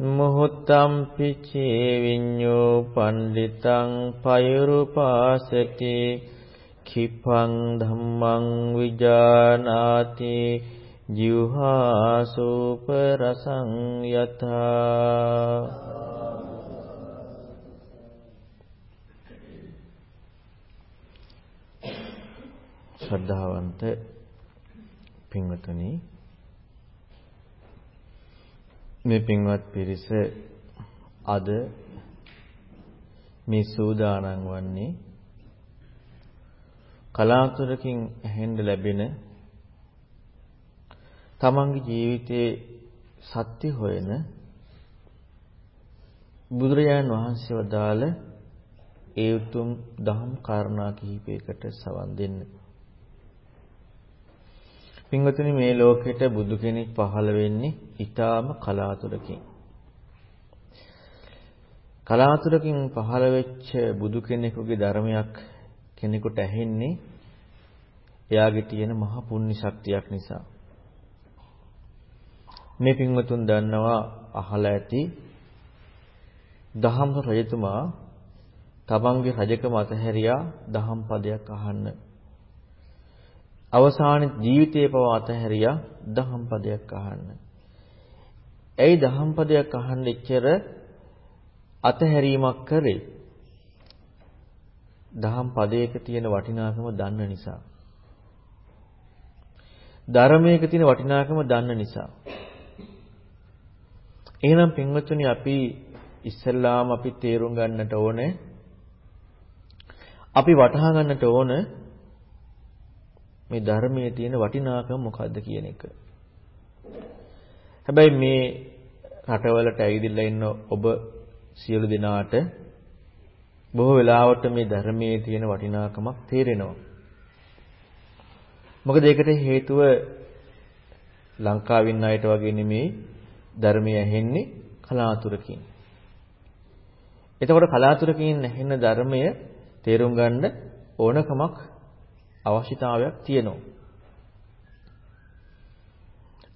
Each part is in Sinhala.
මොහොතම් පිචේ විඤ්ඤෝ පණ්ඩිතං පයුරුපාසති කිපං ධම්මං විජානාති ජීවහා සූප රසං යතා ශ්‍රද්ධාවන්ත පින්වතුනි මේ පින්වත් පිරිස අද මේ සූදානම් වන්නේ කලාතුරකින් ඇහෙන්න ලැබෙන තමන්ගේ ජීවිතයේ සත්‍ය හොයන බුදුරජාණන් වහන්සේ වදාළ ඒ උතුම් දහම් කාරණා කිහිපයකට සවන් දෙන්න. පින්වතුනි මේ ලෝකෙට බුදු කෙනෙක් පහළ වෙන්නේ ඊටාම කලාතුරකින්. කලාතුරකින් පහළ වෙච්ච බුදු කෙනෙකුගේ ධර්මයක් කෙනෙකුට ඇහෙන්නේ එයාගේ තියෙන මහ පුණ්‍ය ශක්තියක් නිසා. මේ පින්වතුන් දන්නවා අහලා ඇති දහම් රජතුමා තමන්ගේ රජකම අතහැරියා දහම් පදයක් අහන්න. අවසාන ජීවිතේ පවා අතහැරියා දහම් පදයක් අහන්න. ඇයි දහම් පදයක් අහන්න ඉච්චර අතහැරීමක් කරේ? දහම් පදයක තියෙන වටිනාකම දන්න නිසා. ධර්මයක තියෙන වටිනාකම දන්න නිසා. එහෙනම් පින්වත්නි අපි ඉස්සල්ලාම අපි තේරුම් ගන්නට ඕනේ අපි වටහා ගන්නට ඕන මේ ධර්මයේ තියෙන වටිනාකම මොකද්ද කියන එක. හැබැයි මේ රටවලට ඇවිදලා ඉන්න ඔබ සියලු දෙනාට බොහෝ වෙලාවට මේ ධර්මයේ තියෙන වටිනාකමක් තේරෙනවා. මොකද ඒකට හේතුව ලංකාවින් අයට වගේ නෙමෙයි ධර්මය ඇහෙන්නේ කලාතුරකින්. එතකොට කලාතුරකින් ඇහෙන ධර්මය තේරුම් ගන්න ඕනකමක් අවශ්‍යතාවයක් තියෙනවා.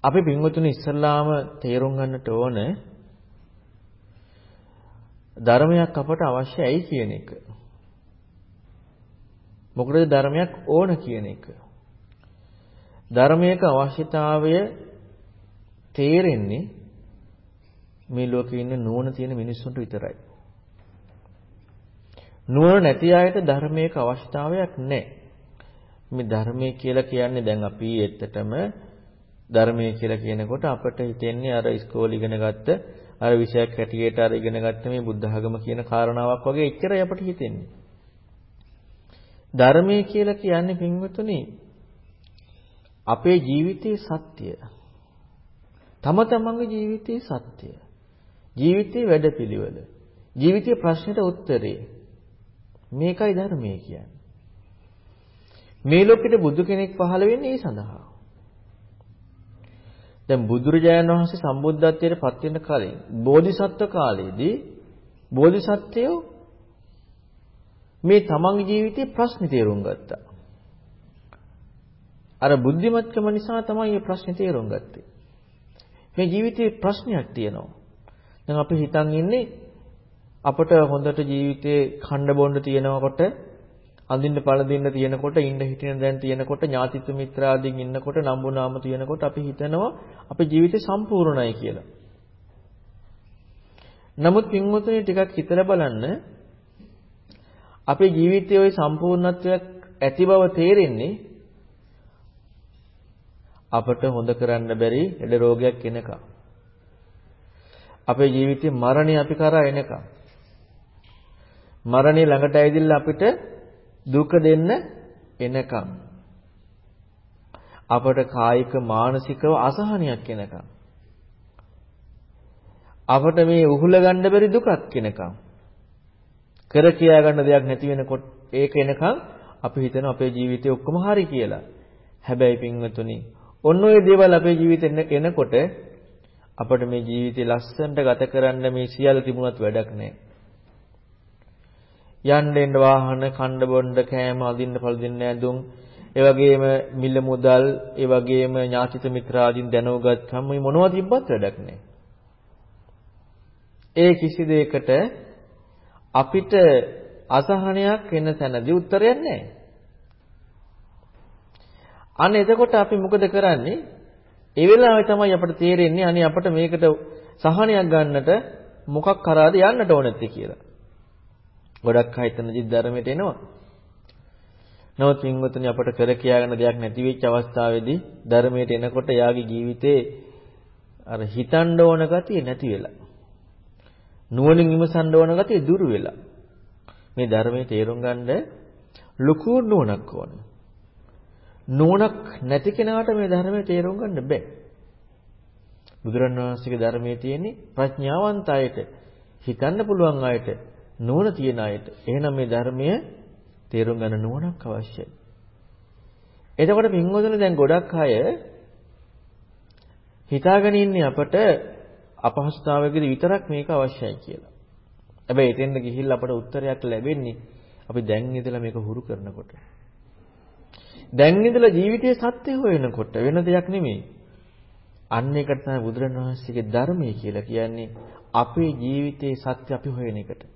අපි පින්වතුනි ඉස්සල්ලාම තේරුම් ගන්නට ඕනේ ධර්මයක් අපට අවශ්‍යයි කියන එක. මොකද ධර්මයක් ඕන කියන එක. ධර්මයක අවශ්‍යතාවය තේරෙන්නේ මේ ලෝකේ ඉන්න නුවණ තියෙන මිනිස්සුන්ට විතරයි. නුවණ නැති අයට ධර්මයක අවශ්‍යතාවයක් නැහැ. මේ ධර්මය කියලා කියන්නේ දැන් අපි ඇත්තටම ධර්මය කියලා කියනකොට අපට හිතෙන්නේ අර ඉස්කෝලේ ඉගෙන ගත්ත අර විෂයක් හැටියට අර ඉගෙන ගත්ත මේ බුද්ධ ධර්ම කියන කාරණාවක් වගේ එච්චරයි අපට හිතෙන්නේ. ධර්මයේ කියලා කියන්නේ පින්වතුනි අපේ ජීවිතයේ සත්‍ය. තම තමන්ගේ ජීවිතයේ සත්‍ය. ජීවිතයේ වැඩපිළිවෙල. ජීවිතයේ ප්‍රශ්නෙට උත්තරේ. මේකයි ධර්මයේ කියන්නේ. මේ ලෝකෙට බුදු කෙනෙක් පහළ වෙන්නේ ඒ සඳහා. දැන් බුදුරජාණන් වහන්සේ සම්බුද්ධත්වයට පත් වෙන කලින් බෝධිසත්ව කාලයේදී බෝධිසත්වයෝ මේ තමන්ගේ ජීවිතේ ප්‍රශ්න තේරුම් ගත්තා. අර බුද්ධිමත්කම නිසා තමයි මේ ප්‍රශ්නේ තේරුම් ගත්තේ. මේ ජීවිතේ ප්‍රශ්නයක් තියෙනවා. දැන් අපි හිතන් ඉන්නේ අපට හොඳට ජීවිතේ ඛණ්ඩ බොණ්ඩ තියෙනකොට අඳින්න පළඳින්න තියෙනකොට ඉන්න හිටින දැන් තියෙනකොට ඥාතිත්ව මිත්‍රාදීන් ඉන්නකොට නම්බුනාම තියෙනකොට අපි හිතනවා අපේ ජීවිතේ සම්පූර්ණයි කියලා. නමුත් පින්වතුනි ටිකක් හිතලා බලන්න අපේ ජීවිතයේ ওই සම්පූර්ණත්වයක් ඇති බව තේරෙන්නේ අපට හොඳ කරන්න බැරි ලෙඩ රෝගයක් එනකම්. අපේ ජීවිතේ මරණය අපි කරා එනකම්. මරණය ළඟට ඇවිදilla අපිට දුක දෙන්න එනකම් අපට කායික මානසිකව අසහනයක් එනකම් අපට මේ උහුල ගන්න බැරි දුකක් කෙනකම්. කර කියා ගන්න දෙයක් නැති වෙනකොට ඒක එනකම් අපි හිතන අපේ ජීවිතේ ඔක්කොම හරි කියලා. හැබැයි පින්වතුනි, ඔන්න ඔය දේවල් අපේ ජීවිතේ එනකොට අපිට මේ ජීවිතේ ලස්සනට ගත කරන්න මේ සියල්ල තිබුණත් වැඩක් නැහැ. යන්න එන්න වාහන, කණ්ඩ බොණ්ඩ, කෑම, අදින්න පළදින්න ඇඳුම්, ඒ වගේම මිල මුදල්, ඒ වගේම ඥාතිත මිත්‍රාදීන් දැනුගත්කම් මේ මොනවද තිබ්බත් වැඩක් නැහැ. ඒ කිසි දෙයකට අපිට අසහනයක් එන තැනදී උත්තරයක් නැහැ. අන්න එතකොට අපි මොකද කරන්නේ? ඒ වෙලාවේ තමයි අපිට තේරෙන්නේ අනේ අපිට මේකට සහනයක් ගන්නට මොකක් කරාද යන්නට ඕනෙත් කියලා. ගොඩක් අය එතනදි ධර්මයට එනවා. නමුත් වින්වතුනි අපට කර කියාගෙන දෙයක් නැති වෙච්ච අවස්ථාවේදී ධර්මයට එනකොට යාගේ ජීවිතේ අර හිතන්න ඕන ගතිය නැති වෙලා. නුවණින් විමසන්න ඕන ගතිය දුරු වෙලා. මේ ධර්මයේ තේරුම් ගන්න ලොකු නුවණක් ඕන. නුවණක් නැති කෙනාට මේ ධර්මයේ තේරුම් ගන්න බෑ. බුදුරණවහන්සේගේ ධර්මයේ තියෙන්නේ ප්‍රඥාවන්ත අයට, හිතන්න පුළුවන් අයට, නුවණ තියෙන අයට. එහෙනම් මේ ධර්මය තේරුම් ගන්න නුවණක් අවශ්‍යයි. එතකොට පින්වතුනි දැන් ගොඩක් අය හිතාගෙන ඉන්නේ අපට අපහසුතාවයකදී විතරක් මේක අවශ්‍යයි කියලා. හැබැයි එතෙන්ද ගිහිල්ලා අපට උත්තරයක් ලැබෙන්නේ අපි දැන් ඉඳලා මේක හුරු කරනකොට. දැන් ඉඳලා ජීවිතයේ සත්‍ය හොයනකොට වෙන දෙයක් නෙමෙයි. අන්න ඒකට තමයි බුදුරණවහන්සේගේ ධර්මය කියලා කියන්නේ අපේ ජීවිතයේ සත්‍ය අපි හොයන එකට.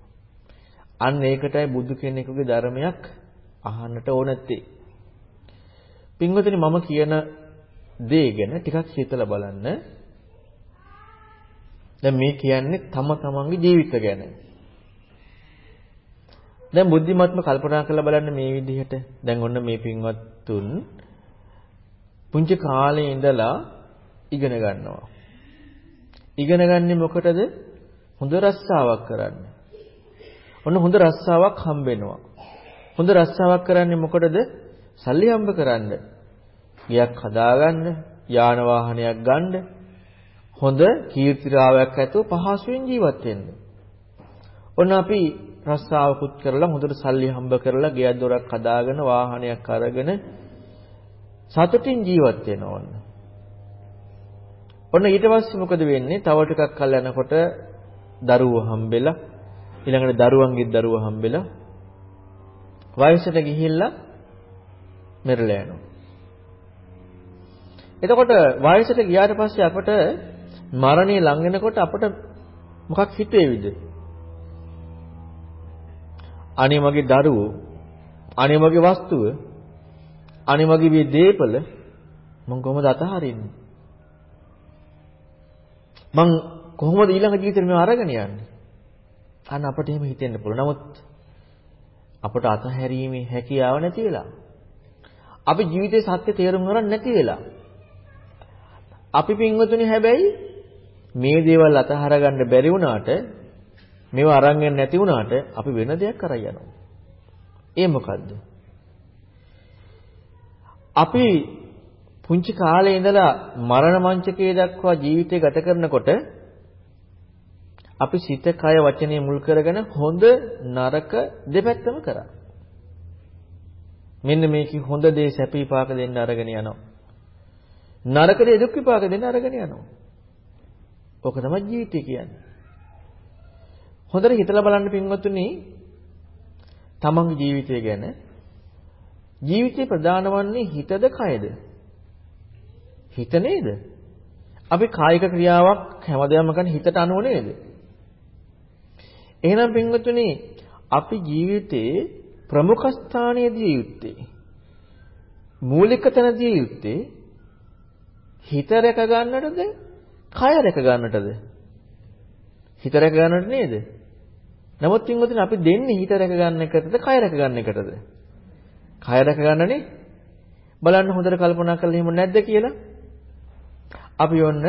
අන්න ඒකටයි බුදු කෙනෙකුගේ ධර්මයක් අහන්නට ඕන නැත්තේ. පින්වතුනි මම කියන දේ ගැන ටිකක් හිතලා බලන්න. දැන් මේ කියන්නේ තම තමන්ගේ ජීවිත ගැන. දැන් බුද්ධිමත්ව කල්පනා කරලා බලන්න මේ විදිහට. දැන් ඔන්න මේ පින්වත්තුන් පුංචි කාලේ ඉඳලා ඉගෙන ගන්නවා. ඉගෙන ගන්නේ මොකටද? හොඳ රස්සාවක් කරන්න. ඔන්න හොඳ රස්සාවක් හම්බ වෙනවා. හොඳ රස්සාවක් කරන්නේ මොකටද? සල්ලි හම්බ කරන්න. ගියක් හදාගන්න, යාන වාහනයක් ගන්න, හොඳ කීර්තිරාවයක් ඇතුව පහසුවෙන් ජීවත් වෙන්න. ඔන්න අපි රස්සාවකුත් කරලා හොඳට සල්ලි හම්බ කරලා ගෙයක් දොරක් හදාගෙන වාහනයක් අරගෙන සතුටින් ජීවත් වෙනවා ඔන්න. ඔන්න ඊට පස්සේ මොකද වෙන්නේ? තව ටිකක් කල් යනකොට දරුවෝ හම්බෙලා ඊළඟට දරුවන්ගේ දරුවා හම්බෙලා වයසට ගිහිල්ලා මෙරලා යනවා. එතකොට වයසට ගියාට පස්සේ අපට මරණය ලඟ වෙනකොට අපට මොකක් හිතේවිද? අනේ මගේ දරුවෝ, අනේ මගේ වස්තුව, අනේ මගේ මේ දේපල මම කොහොමද අතහරින්නේ? මං කොහොමද ඊළඟ ජීවිතේ මේව අරගෙන යන්නේ? අන්න අපට එහෙම හිතෙන්න පුළුවන්. නමුත් අපට අතහැරීමේ හැකියාව නැති වෙලා. අපි ජීවිතේ සත්‍ය තේරුම් ගන්න නැති වෙලා. අපි පින්වතුනි හැබැයි මේ දේවල් අතහර ගන්න බැරි වුණාට මේව අරන් යන්න නැති වුණාට අපි වෙන දෙයක් කරා යනවා. ඒ මොකද්ද? අපි පුංචි කාලේ ඉඳලා මරණ මංචකයේ දක්වා ජීවිතය ගත කරනකොට අපි සිත කය වචනේ මුල් කරගෙන හොඳ නරක දෙපැත්තම කරා. මෙන්න මේකේ හොඳ දේ සැප විපාක දෙන්න අරගෙන යනවා. නරක දේ දුක් විපාක දෙන්න අරගෙන යනවා. ඕක තමයි ජීවිතය කියන්නේ. හොඳට හිතලා බලන්න පින්වතුනි තමන්ගේ ජීවිතය ගැන ජීවිතේ ප්‍රධාන වන්නේ හිතද කයද? හිත නේද? අපි කායික ක්‍රියාවක් හැමදේම කරන්නේ හිතට අනුව නේද? එහෙනම් පින්වතුනි අපි ජීවිතේ ප්‍රමුඛ ස්ථානයේදී යුත්තේ මූලික තැනදී යුත්තේ හිත රැක ගන්නටද කය රැක ගන්නටද? හිත රැක ගන්නට නේද? නමුත් පින්වතුනි අපි දෙන්නේ හිත රැක ගන්න එකටද කය රැක ගන්න එකටද? කය රැක ගන්නනේ? බලන්න හොඳට කල්පනා කරලා එහෙම නැද්ද කියලා? අපි ඔන්න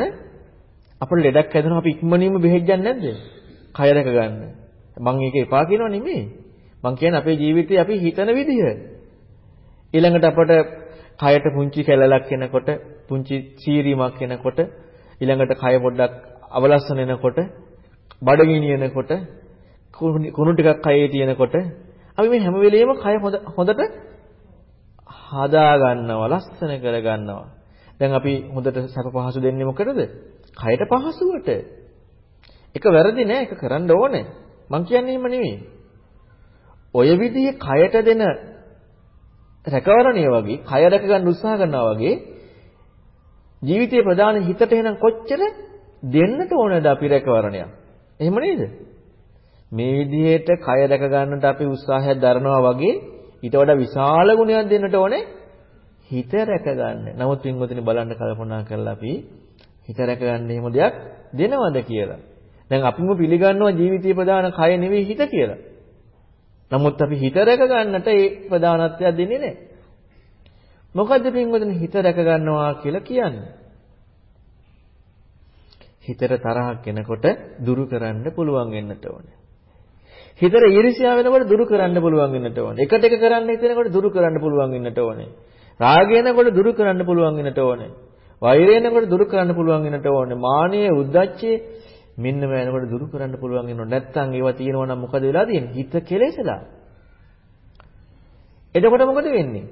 අපේ ලෙඩක් හැදෙනවා අපි ඉක්මනින්ම බෙහෙත් නැද්ද? කය රැක ගන්න. මම ඒක එපා කියනව නෙමෙයි. මම කියන්නේ අපේ ජීවිතේ අපි හිතන විදිහ. ඊළඟට අපට කයට පුංචි කැලලක් එනකොට, පුංචි සීරීමක් එනකොට, ඊළඟට කය පොඩ්ඩක් අවලස්සන එනකොට බඩගිනියනකොට කුණු ටිකක් කයේ තියෙනකොට අපි මේ හැම වෙලෙම කය හොඳට හදා ගන්නවා ලස්සන කර ගන්නවා. දැන් අපි හොඳට සැප පහසු දෙන්නේ මොකටද? කයට පහසුවට. ඒක වැරදි නෑ ඒක කරන්න ඕනේ. මං කියන්නේ එහෙම නෙවෙයි. ඔය විදිහේ කයට දෙන රැකවරණය වගේ, කය රැක ගන්න උත්සාහ කරනවා වගේ ජීවිතයේ ප්‍රධාන හිතට එන කොච්චර දෙන්නට ඕනද අපි රැකවරණයක්. එහෙම නේද? මේ විදිහට කය රැක ගන්නට අපි උත්සාහයක් දරනවා වගේ ඊට වඩා විශාල ගුණයක් දෙන්නට ඕනේ හිත රැක ගන්න. නමුත් පින්වතුනි බලන්න කල්පනා කරලා අපි හිත රැක ගන්න එහෙම දෙයක් දෙනවද කියලා. දැන් අපිම පිළිගන්නවා ජීවිතයේ ප්‍රධාන කය නෙවෙයි හිත කියලා. නමුත් අපි හිත රැක ගන්නට ඒ ප්‍රධානත්වයක් දෙන්නේ නැහැ. මොකද්ද පින්වතුනි හිත රැක ගන්නවා කියලා කියන්නේ? හිතට තරහක් එනකොට දුරු කරන්න පුළුවන් වෙන්නට ඕනේ. හිතට ඊර්ෂ්‍යාව වෙනකොට දුරු කරන්න පුළුවන් වෙන්නට ඕනේ. එකට එක කරන්න හිතෙනකොට දුරු කරන්න පුළුවන් වෙන්නට ඕනේ. රාගය එනකොට දුරු කරන්න පුළුවන් වෙන්නට ඕනේ. වෛරය එනකොට දුරු කරන්න පුළුවන් වෙන්නට ඕනේ. මානිය, උද්දච්චය මෙන්න මේනකොට දුරු කරන්න පුළුවන් වෙනව. නැත්තම් ඒවා තියෙනවා නම් මොකද වෙලා තියෙන්නේ? හිත කෙලෙසලා. එතකොට මොකද වෙන්නේ?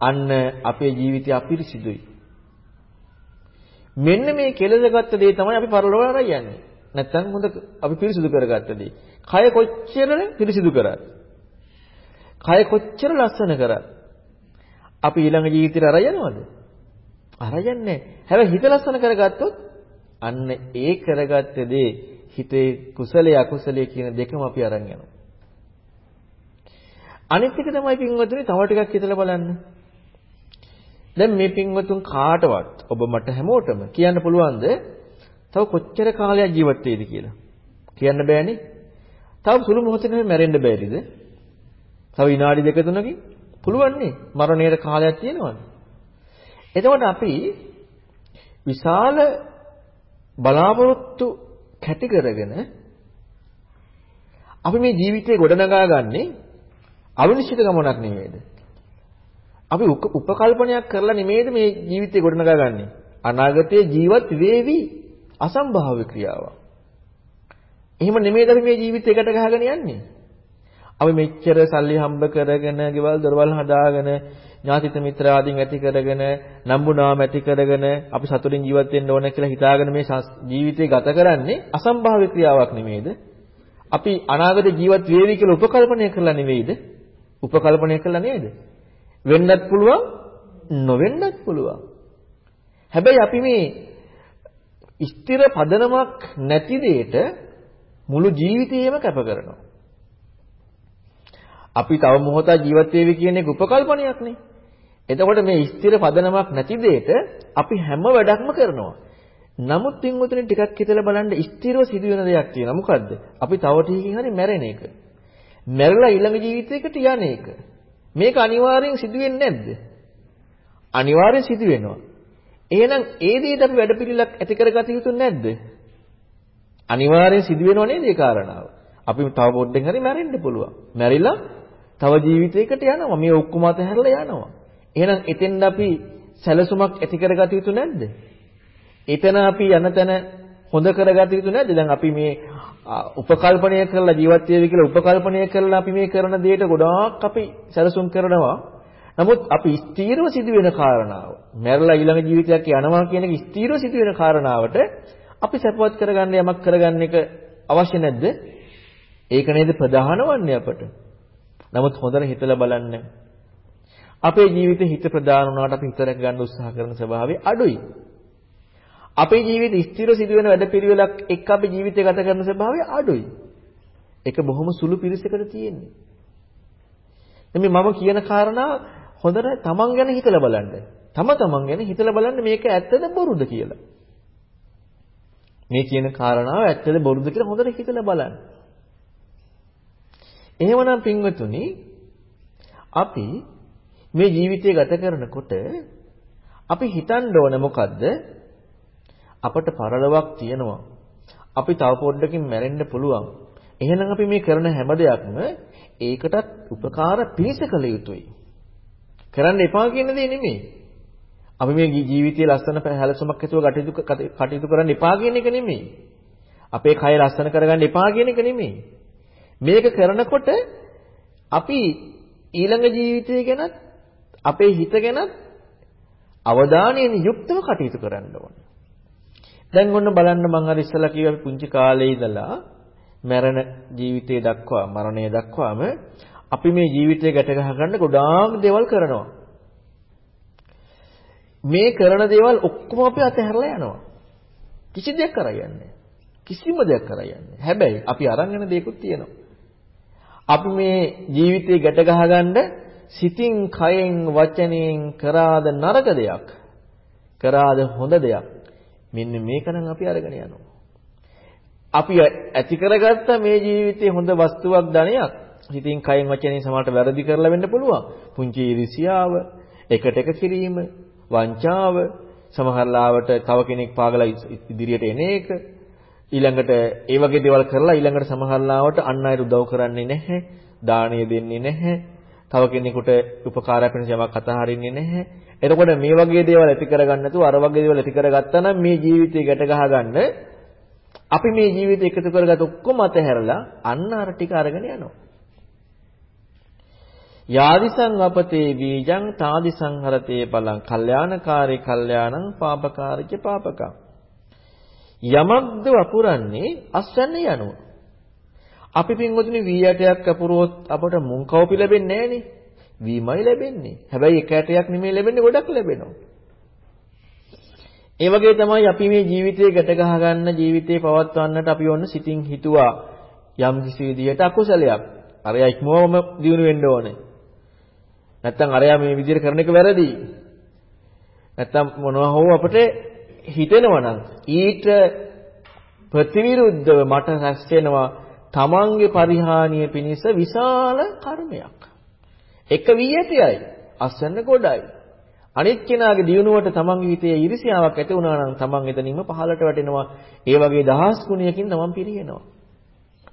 අන්න අපේ ජීවිතය අපිරිසිදුයි. මෙන්න මේ කෙලෙසගත්ත දේ තමයි අපි පරලෝක යන්නේ. නැත්තම් හොඳ අපි පිරිසිදු කරගත්ත දේ. කය කොච්චර පිරිසිදු කරත් කය කොච්චර ලස්සන කරත් අපි ඊළඟ ජීවිතේට අර යනවද? අර යන්නේ හැබැයි හිත ලස්සන කරගත්තොත් අන්න ඒ කරගත්ත දේ හිතේ කුසලයේ අකුසලයේ කියන දෙකම අපි අරන් යනවා. අනිත් එක තමයි පින්වතුනි තව ටිකක් හිතලා බලන්න. දැන් මේ පින්වතුන් කාටවත් ඔබ මට හැමෝටම කියන්න පුළුවන්ද තව කොච්චර කාලයක් ජීවත් වෙයිද කියලා? කියන්න බෑනේ. තව සුළු මොහොතකින් මැරෙන්න බැරිද? තව විනාඩි දෙක තුනකින් පුළුවන් නේ. මරණයට කාලයක් තියෙනවනේ. එතකොට අපි විශාල බලාපොරොත්තු කැටි කරගෙන අපි මේ ජීවිතේ ගොඩනගා ගන්නේ අවිනිශ්චිත ගමනක් නෙමෙයිද? අපි උපකල්පනයක් කරලා නෙමෙයිද මේ ජීවිතේ ගොඩනගා ගන්නේ? අනාගතයේ ජීවත් වේවි අසම්භාව්‍ය ක්‍රියාවක්. එහෙම නෙමෙයිද අපි මේ ජීවිතේ එකට ගහගෙන යන්නේ? අපි මෙච්චර සල්ලි හම්බ කරගෙන, ගෙවල් දොරවල් හදාගෙන, ඥාතිත මිත්‍ර ආදීන් ඇති කරගෙන, නම්බුනාම ඇති කරගෙන අපි සතුටින් ජීවත් වෙන්න ඕන කියලා හිතාගෙන මේ ජීවිතේ ගත කරන්නේ අසම්භාව්‍ය ක්‍රියාවක් නෙමෙයිද? අපි අනාගත ජීවත් වේවි කියලා උපකල්පනය කරලා නෙවෙයිද? උපකල්පනය කළා නේද? වෙන්නත් පුළුවන්, නොවෙන්නත් පුළුවන්. හැබැයි අපි මේ ස්ථිර පදනමක් නැති දෙයට මුළු ජීවිතේම කැප කරනවා. අපි තව මොහොතක් ජීවත් වෙවි කියන එක උපකල්පනයක් නේ. එතකොට මේ ස්ථිර පදනමක් නැති දෙයට අපි හැම වැඩක්ම කරනවා. නමුත් පින්වතුනි ටිකක් හිතලා බලන්න ස්ථිරව සිදුවෙන දෙයක් තියෙනවා. මොකද්ද? අපි තව ටිකකින් හරි මැරෙන එක. මැරලා ඊළඟ ජීවිතයකට යන එක. මේක අනිවාර්යෙන් සිදුවෙන්නේ නැද්ද? අනිවාර්යෙන් සිදුවෙනවා. එහෙනම් ඒ දෙයට අපි වැඩපිළිවෙලක් ඇති කරගත යුතු නැද්ද? අනිවාර්යෙන් සිදුවෙනව නේද ඒ කාරණාව? අපි තව පොඩ්ඩෙන් හරි මැරෙන්න පුළුවන්. මැරිලා තව ජීවිතයකට යනවා. මේ ඔක්කොම අතහැරලා යනවා. එහෙනම් එතෙන්ද අපි සැලසුමක් ඇති කරගත යුතු නැද්ද? එතන අපි යන තැන හොඳ කරගත යුතු නැද්ද? දැන් අපි මේ උපකල්පනය කරලා ජීවත් වෙවි කියලා උපකල්පනය කරලා අපි මේ කරන දෙයට ගොඩාක් අපි සැලසුම් කරනවා. නමුත් අපි ස්ථීරව සිදුවෙන කාරණාව, මැරලා ඊළඟ ජීවිතයක් යනවා කියන එක ස්ථීරව සිදුවෙන කාරණාවට අපි සපවත් කරගන්න යමක් කරගන්න එක අවශ්‍ය නැද්ද? ඒක නේද ප්‍රධාන වන්නේ අපට. නමුත් හොඳට හිතලා බලන්න. අපේ ජීවිතේ හිත ප්‍රධාන වුණාට අපි හිත රැක ගන්න උත්සාහ කරන ස්වභාවය අඩුයි. අපේ ජීවිතේ ස්ථිර සිදුවෙන වැඩපිළිවෙලක් එක්ක අපි ජීවිතය ගත කරන ස්වභාවය අඩුයි. ඒක බොහොම සුළු පිරිසකට තියෙන්නේ. එමේ මම කියන කාරණා හොඳට තමන් ගැන හිතලා බලන්න. තම තමන් ගැන හිතලා බලන්න මේක ඇත්තද බොරුද කියලා. මේ කියන කාරණාව ඇත්තද බොරුද කියලා හොඳට හිතලා බලන්න. එහෙමනම් පින්වතුනි අපි මේ ජීවිතය ගත කරනකොට අපි හිතන්න ඕන මොකද්ද? අපට පරලොවක් තියෙනවා. අපි තව පොඩ්ඩකින් මැරෙන්න පුළුවන්. එහෙනම් අපි මේ කරන හැම දෙයක්ම ඒකටත් උපකාර පිණිස කළ යුතුයි. කරන්න එපා කියන දේ නෙමෙයි. අපි මේ ජීවිතයේ ලස්සන පැහැලසමක් ඇතුව කටයුතු කටයුතු කරන්න එපා කියන එක නෙමෙයි. අපේ කය ලස්සන කරගන්න එපා කියන එක නෙමෙයි. මේක කරනකොට අපි ඊළඟ ජීවිතය ගැනත් අපේ හිත ගැනත් අවධානයෙන් යුක්තව කටයුතු කරන්න ඕනේ. දැන් ඔන්න බලන්න මම අර ඉස්සලා කිව්වා අපි පුංචි කාලේ ඉඳලා මරණ ජීවිතය දක්වා මරණය දක්වාම අපි මේ ජීවිතය ගැට ගහ ගන්න ගොඩාක් දේවල් කරනවා. මේ කරන දේවල් ඔක්කොම අපි අතහැරලා යනවා. කිසි දෙයක් කරන්නේ කිසිම දෙයක් කරන්නේ හැබැයි අපි අරන් යන දේකුත් තියෙනවා. අපි මේ ජීවිතේ ගැට ගහගන්න සිතින්, කයෙන්, වචනයෙන් කරාද නරක දෙයක්, කරාද හොඳ දෙයක්. මෙන්න මේකනම් අපි අරගෙන යනවා. අපි ඇති කරගත්ත මේ ජීවිතේ හොඳ වස්තුවක් ධනයක් සිතින්, කයෙන්, වචනයෙන් සමහරට වැරදි කරලා වෙන්න පුළුවන්. පුංචි ඉරිසියාව, එකට එක කිරීම, වංචාව, සමහරලාවට තව කෙනෙක් පාගලා ඉදිරියට එන එක ඊළඟට ඒ වගේ දේවල් කරලා ඊළඟට සමහරලාවට අන් අයට උදව් කරන්නේ නැහැ දාණය දෙන්නේ නැහැ තව කෙනෙකුට උපකාරයක් වෙන යමක් අතහරින්නේ නැහැ. එතකොට මේ වගේ දේවල් ඇති කරගන්න නැතුව අර වගේ දේවල් ඇති කරගත්තා නම් මේ ජීවිතේ ගැට ගහගන්න අපි මේ ජීවිතේ එකතු කරගත් ඔක්කොම අතහැරලා අන්න අර ටික අරගෙන යනවා. යාදිසං අපතේ බීජං තාදිසං හරතේ බලං. කල්යාණකාරී කල්යාණං පාපකාරිච පාපකං. යමක්ද වපුරන්නේ අස්වැන්න යනුව. අපි පින්වතුනි වී ඇටයක් අපුරුවොත් අපට මුංකවපි ලැබෙන්නේ නැහනේ. වීමයි ලැබෙන්නේ. හැබැයි එක ඇටයක් නෙමෙයි ලැබෙන්නේ ගොඩක් ලැබෙනවා. ඒ වගේ තමයි අපි මේ ජීවිතය ගැට ගහ ගන්න ජීවිතේ පවත්වන්නට අපි ඔන්න සිතින් හිතුවා. යම් කිසි විදිහට අකුසලයක්. අරයා ඉක්මවම දිනු වෙන්න ඕනේ. නැත්තම් අරයා මේ විදිහට කරන එක වැරදි. නැත්තම් මොනවා හෝ අපිට හිතෙනවා නම් ඊට ප්‍රතිවිරුද්ධව මට රැස් වෙනවා තමන්ගේ පරිහානිය පිණිස විශාල කර්මයක්. එක වී ඇතියයි අස්වැන්න ගොඩයි. අනිත් කෙනාගේ දියුණුවට තමන්ගේ හිතේ iriසියාවක් ඇති වුණා නම් තමන් එතනින්ම පහළට වැටෙනවා. ඒ වගේ දහස් ගුණයකින් තමන් පිරිනනවා.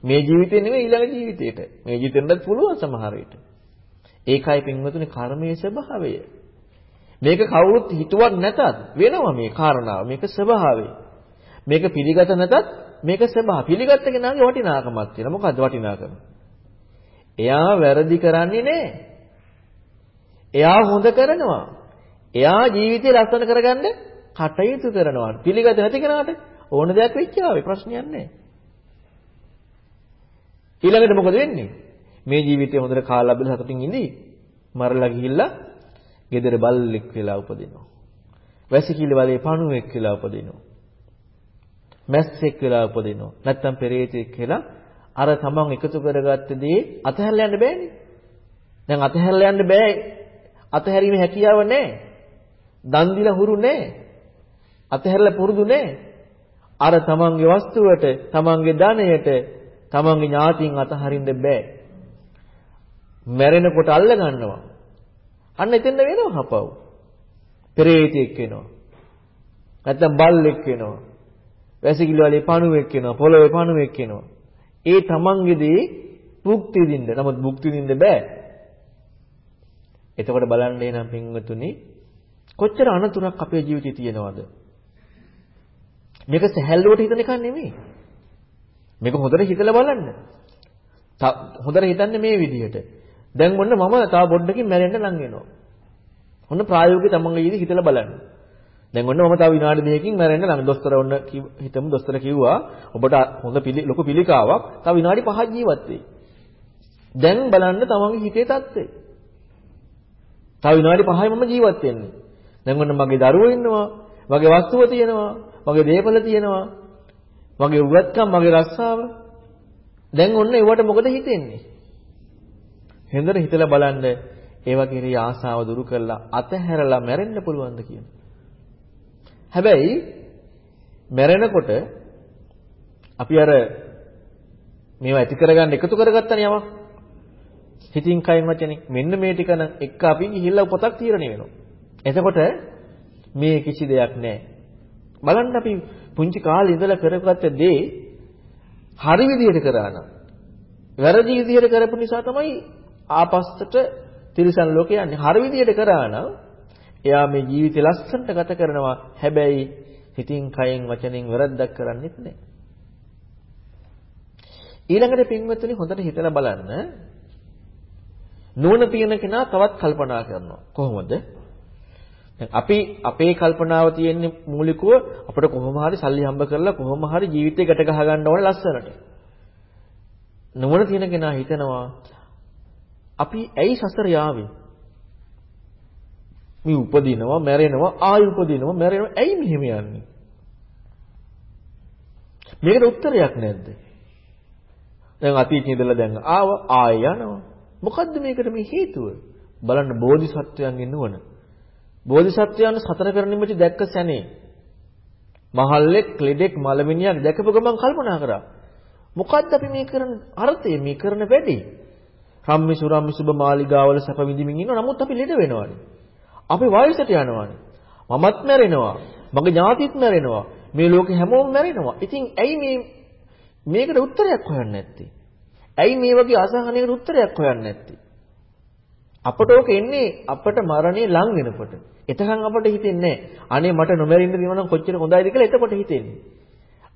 මේ ජීවිතේ නෙවෙයි ඊළඟ ජීවිතේට. මේ ජීවිතෙන්වත් පුළුවන් සමහර විට. ඒකයි පින්වතුනි කර්මයේ ස්වභාවය. මේක කවුරුත් හිතුවක් නැතත් වෙනවා මේ කාරණාව. මේක ස්වභාවය. මේක පිළිගත නැතත් මේක ස්වභාව. පිළිගත්ත කෙනාගේ වටිනාකමක් තියෙනවා. මොකද්ද වටිනාකම? එයා වැරදි කරන්නේ නැහැ. එයා හොඳ කරනවා. එයා ජීවිතය ලස්සන කරගන්න කටයුතු කරනවා. පිළිගත නැති කෙනාට ඕන දෙයක් වෙච්ච ආවේ ප්‍රශ්නයක් නැහැ. ඊළඟට මොකද වෙන්නේ? මේ ජීවිතේ හොඳට කාලා ලැබෙලා සතුටින් ඉඳී මරලා ගිහිල්ලා ගෙදර බල්ලෙක් වෙලා උපදිනවා. වැසිකිලි වලේ පණුවෙක් වෙලා උපදිනවා. මැස්සෙක් වෙලා උපදිනවා. නැත්තම් පෙරේතෙක් වෙලා අර තමන් එකතු කරගත්ත දේ අතහැරලා යන්න බෑනේ. දැන් අතහැරලා යන්න බෑ. අතහැරීමේ හැකියාව නැහැ. දන් දීලා හුරු නැහැ. අතහැරලා පුරුදු නැහැ. අර තමන්ගේ වස්තුවට, තමන්ගේ ධනයට, තමන්ගේ ඥාතින් අතහරින්න බෑ. මැරෙනකොට අල්ල ගන්නවා. අන්න එතෙන්ද වෙනවා හපව්. පෙරේතෙක් වෙනවා. නැත්තම් බල්ලෙක් වෙනවා. වැසිකිලි වලේ පණුවෙක් වෙනවා. පොළොවේ පණුවෙක් වෙනවා. ඒ තමන්ගේ දේ භුක්ති විඳින්න. නමුත් භුක්ති විඳින්න බෑ. එතකොට බලන්න එනම් පින්වතුනි කොච්චර අනතුරක් අපේ ජීවිතේ තියෙනවද? මේක සැහැල්ලුවට හිතන එකක් නෙමෙයි. මේක හොඳට හිතලා බලන්න. හොඳට හිතන්නේ මේ විදිහට. දැන් ඔන්න මම තව පොඩ්ඩකින් මැරෙන්න ලං වෙනවා. ඔන්න ප්‍රායෝගිකව තමන්ගේ ජීවිතය හිතලා බලන්න. දැන් ඔන්න මම තව විනාඩි දෙකකින් මැරෙන්න ලං. දොස්තර ඔන්න හිතමු දොස්තර කිව්වා ඔබට හොඳ ලොකු පිළිකාවක් තව විනාඩි 5ක් ජීවත් වෙයි. දැන් බලන්න තමන්ගේ හිතේ தත්ත්වය. තව විනාඩි 5යි මම ජීවත් වෙන්නේ. දැන් ඔන්න මගේ දරුවෝ ඉන්නවා, මගේ වස්තුව තියෙනවා, මගේ දේපල තියෙනවා, මගේ උගත්කම්, මගේ රස්සාව. දැන් ඔන්න ඒවට මොකද හිතෙන්නේ? හෙන්දර හිතලා බලන්න ඒව කෙරෙහි ආසාව දුරු කරලා අතහැරලා මැරෙන්න පුළුවන්ද කියන. හැබැයි මැරෙනකොට අපි අර මේවා ඇති කරගන්න එකතු කරගත්තනේ යමක්. හිතින් කයින් වචනේ මෙන්න මේ ටික නම් එක්ක අපි ගිහිල්ලා පොතක් තීරණය වෙනවා. එතකොට මේ කිසි දෙයක් නැහැ. බලන්න අපි පුංචි කාලේ ඉඳලා කරගත්ත දේ හරි විදිහට කරා නම් වැරදි විදිහට කරපු නිසා තමයි ආපස්සට තිරිසන් ලෝකේ යන්නේ. හරි විදියට කරා නම් එයා මේ ජීවිතය ලස්සනට ගත කරනවා. හැබැයි හිතින් කයෙන් වචනෙන් වැරද්දක් කරන්නේත් නැහැ. ඊළඟට පින්වත්නි හොඳට හිතලා බලන්න. නුවණ තියෙන කෙනා තවත් කල්පනා කරනවා. කොහොමද? අපි අපේ කල්පනාව තියෙන්නේ මූලිකව අපිට කොහොම හරි සල්ලි හම්බ කරලා කොහොම හරි ජීවිතේ ගැට ගහ ගන්න ඕනේ ලස්සනට. නුවණ තියෙන කෙනා හිතනවා අපි ඇයි සසර යාවේ? මේ උපදිනවා, මැරෙනවා, ආයි උපදිනවා, මැරෙනවා. ඇයි මෙහෙම යන්නේ? මේකට උත්තරයක් නැද්ද? දැන් අතීතේ ඉඳලා දැන් ආව ආය යනවා. මොකද්ද මේකට මේ හේතුව? බලන්න බෝධිසත්වයන්ගේ නුවණ. බෝධිසත්වයන් සතර කර නිමිති දැක්ක සැනේ මහල්ලෙක්, ලෙඩෙක්, මලමිනියක් දැකපු ගමන් කල්පනා කරා. මොකද්ද අපි මේ කරන අර්ථය මේ කරන වැඩේ? රම්මිසු රම්මිසුබ මාලිගාවල සැප විඳින්මින් ඉන්නවා. නමුත් අපි ලෙඩ වෙනවානේ. අපි වයසට යනවානේ. මමත් මැරෙනවා. මගේ ඥාතිත් මැරෙනවා. මේ ලෝකේ හැමෝම මැරෙනවා. ඉතින් ඇයි මේ මේකට උත්තරයක් හොයන්නේ නැත්තේ? ඇයි මේ වගේ අසහනයකට උත්තරයක් හොයන්නේ නැත්තේ? අපට ඕක එන්නේ අපට මරණය ලං වෙනකොට. එතකන් අපට හිතෙන්නේ අනේ මට නොමැරෙන්න දිනවනම් කොච්චර හොඳයිද කියලා එතකොට හිතෙන්නේ.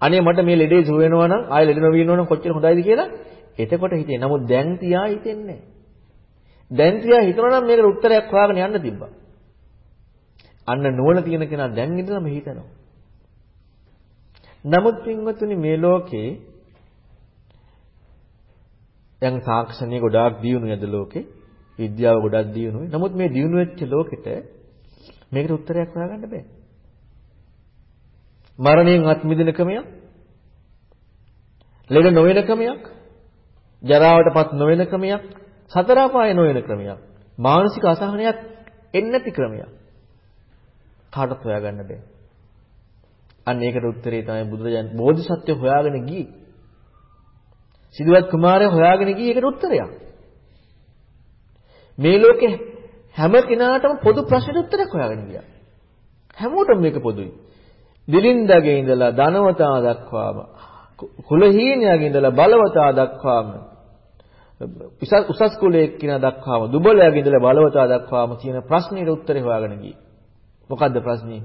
අනේ මට මේ ලෙඩේ සුව වෙනවා නම් ආයෙ ලෙඩ නොවී ඉන්නවනම් කොච්චර හොඳයිද කියලා එතකොට හිතේ. නමුත් දැන් තියා හිතෙන්නේ දැන් තියා හිතනවා නම් මේකට උත්තරයක් හොයාගෙන යන්න තිබ්බා. අන්න නුවණ තියෙන කෙනා දැන් ඉඳලම හිතනවා. නමුත් පින්වතුනි මේ ලෝකේ දැන් තාක්ෂණය ගොඩාක් දියුණුයි අද ලෝකේ. විද්‍යාව ගොඩක් දියුණුයි. නමුත් මේ දියුණු වෙච්ච ලෝකෙට මේකට උත්තරයක් හොයාගන්න බෑ. මරණයෙන් අත් මිදෙන ක්‍රමයක්, ලෙඩ නොවන ක්‍රමයක්, ජරාවටපත් නොවන ක්‍රමයක්, සතර අපාය නොවන ක්‍රමයක්, මානසික අසහනයක් එන්නේ නැති ක්‍රමයක්. කාටවත් හොයාගන්න බෑ. අන්න ඒකට උත්තරේ තමයි බුදුරජාණන් බෝධිසත්ව හොයාගෙන ගියේ. සිදුවත් කුමාරයා හොයාගෙන ගියේ ඒකට උත්තරයක්. මේ ලෝකේ හැම කෙනාටම පොදු ප්‍රශ්නෙට උත්තරයක් හොයාගෙන ගියා. හැමෝටම මේක පොදුයි. දිලින්දගේ ඉඳලා ධනවතා දක්වාම කුලහීනයාගේ ඉඳලා බලවතා දක්වාම උසස් කුලයේ කෙනා දක්වාම දුබලයාගේ ඉඳලා බලවතා දක්වාම තියෙන ප්‍රශ්නෙට උත්තරේ හොයාගෙන ගියේ. මොකද්ද ප්‍රශ්නේ?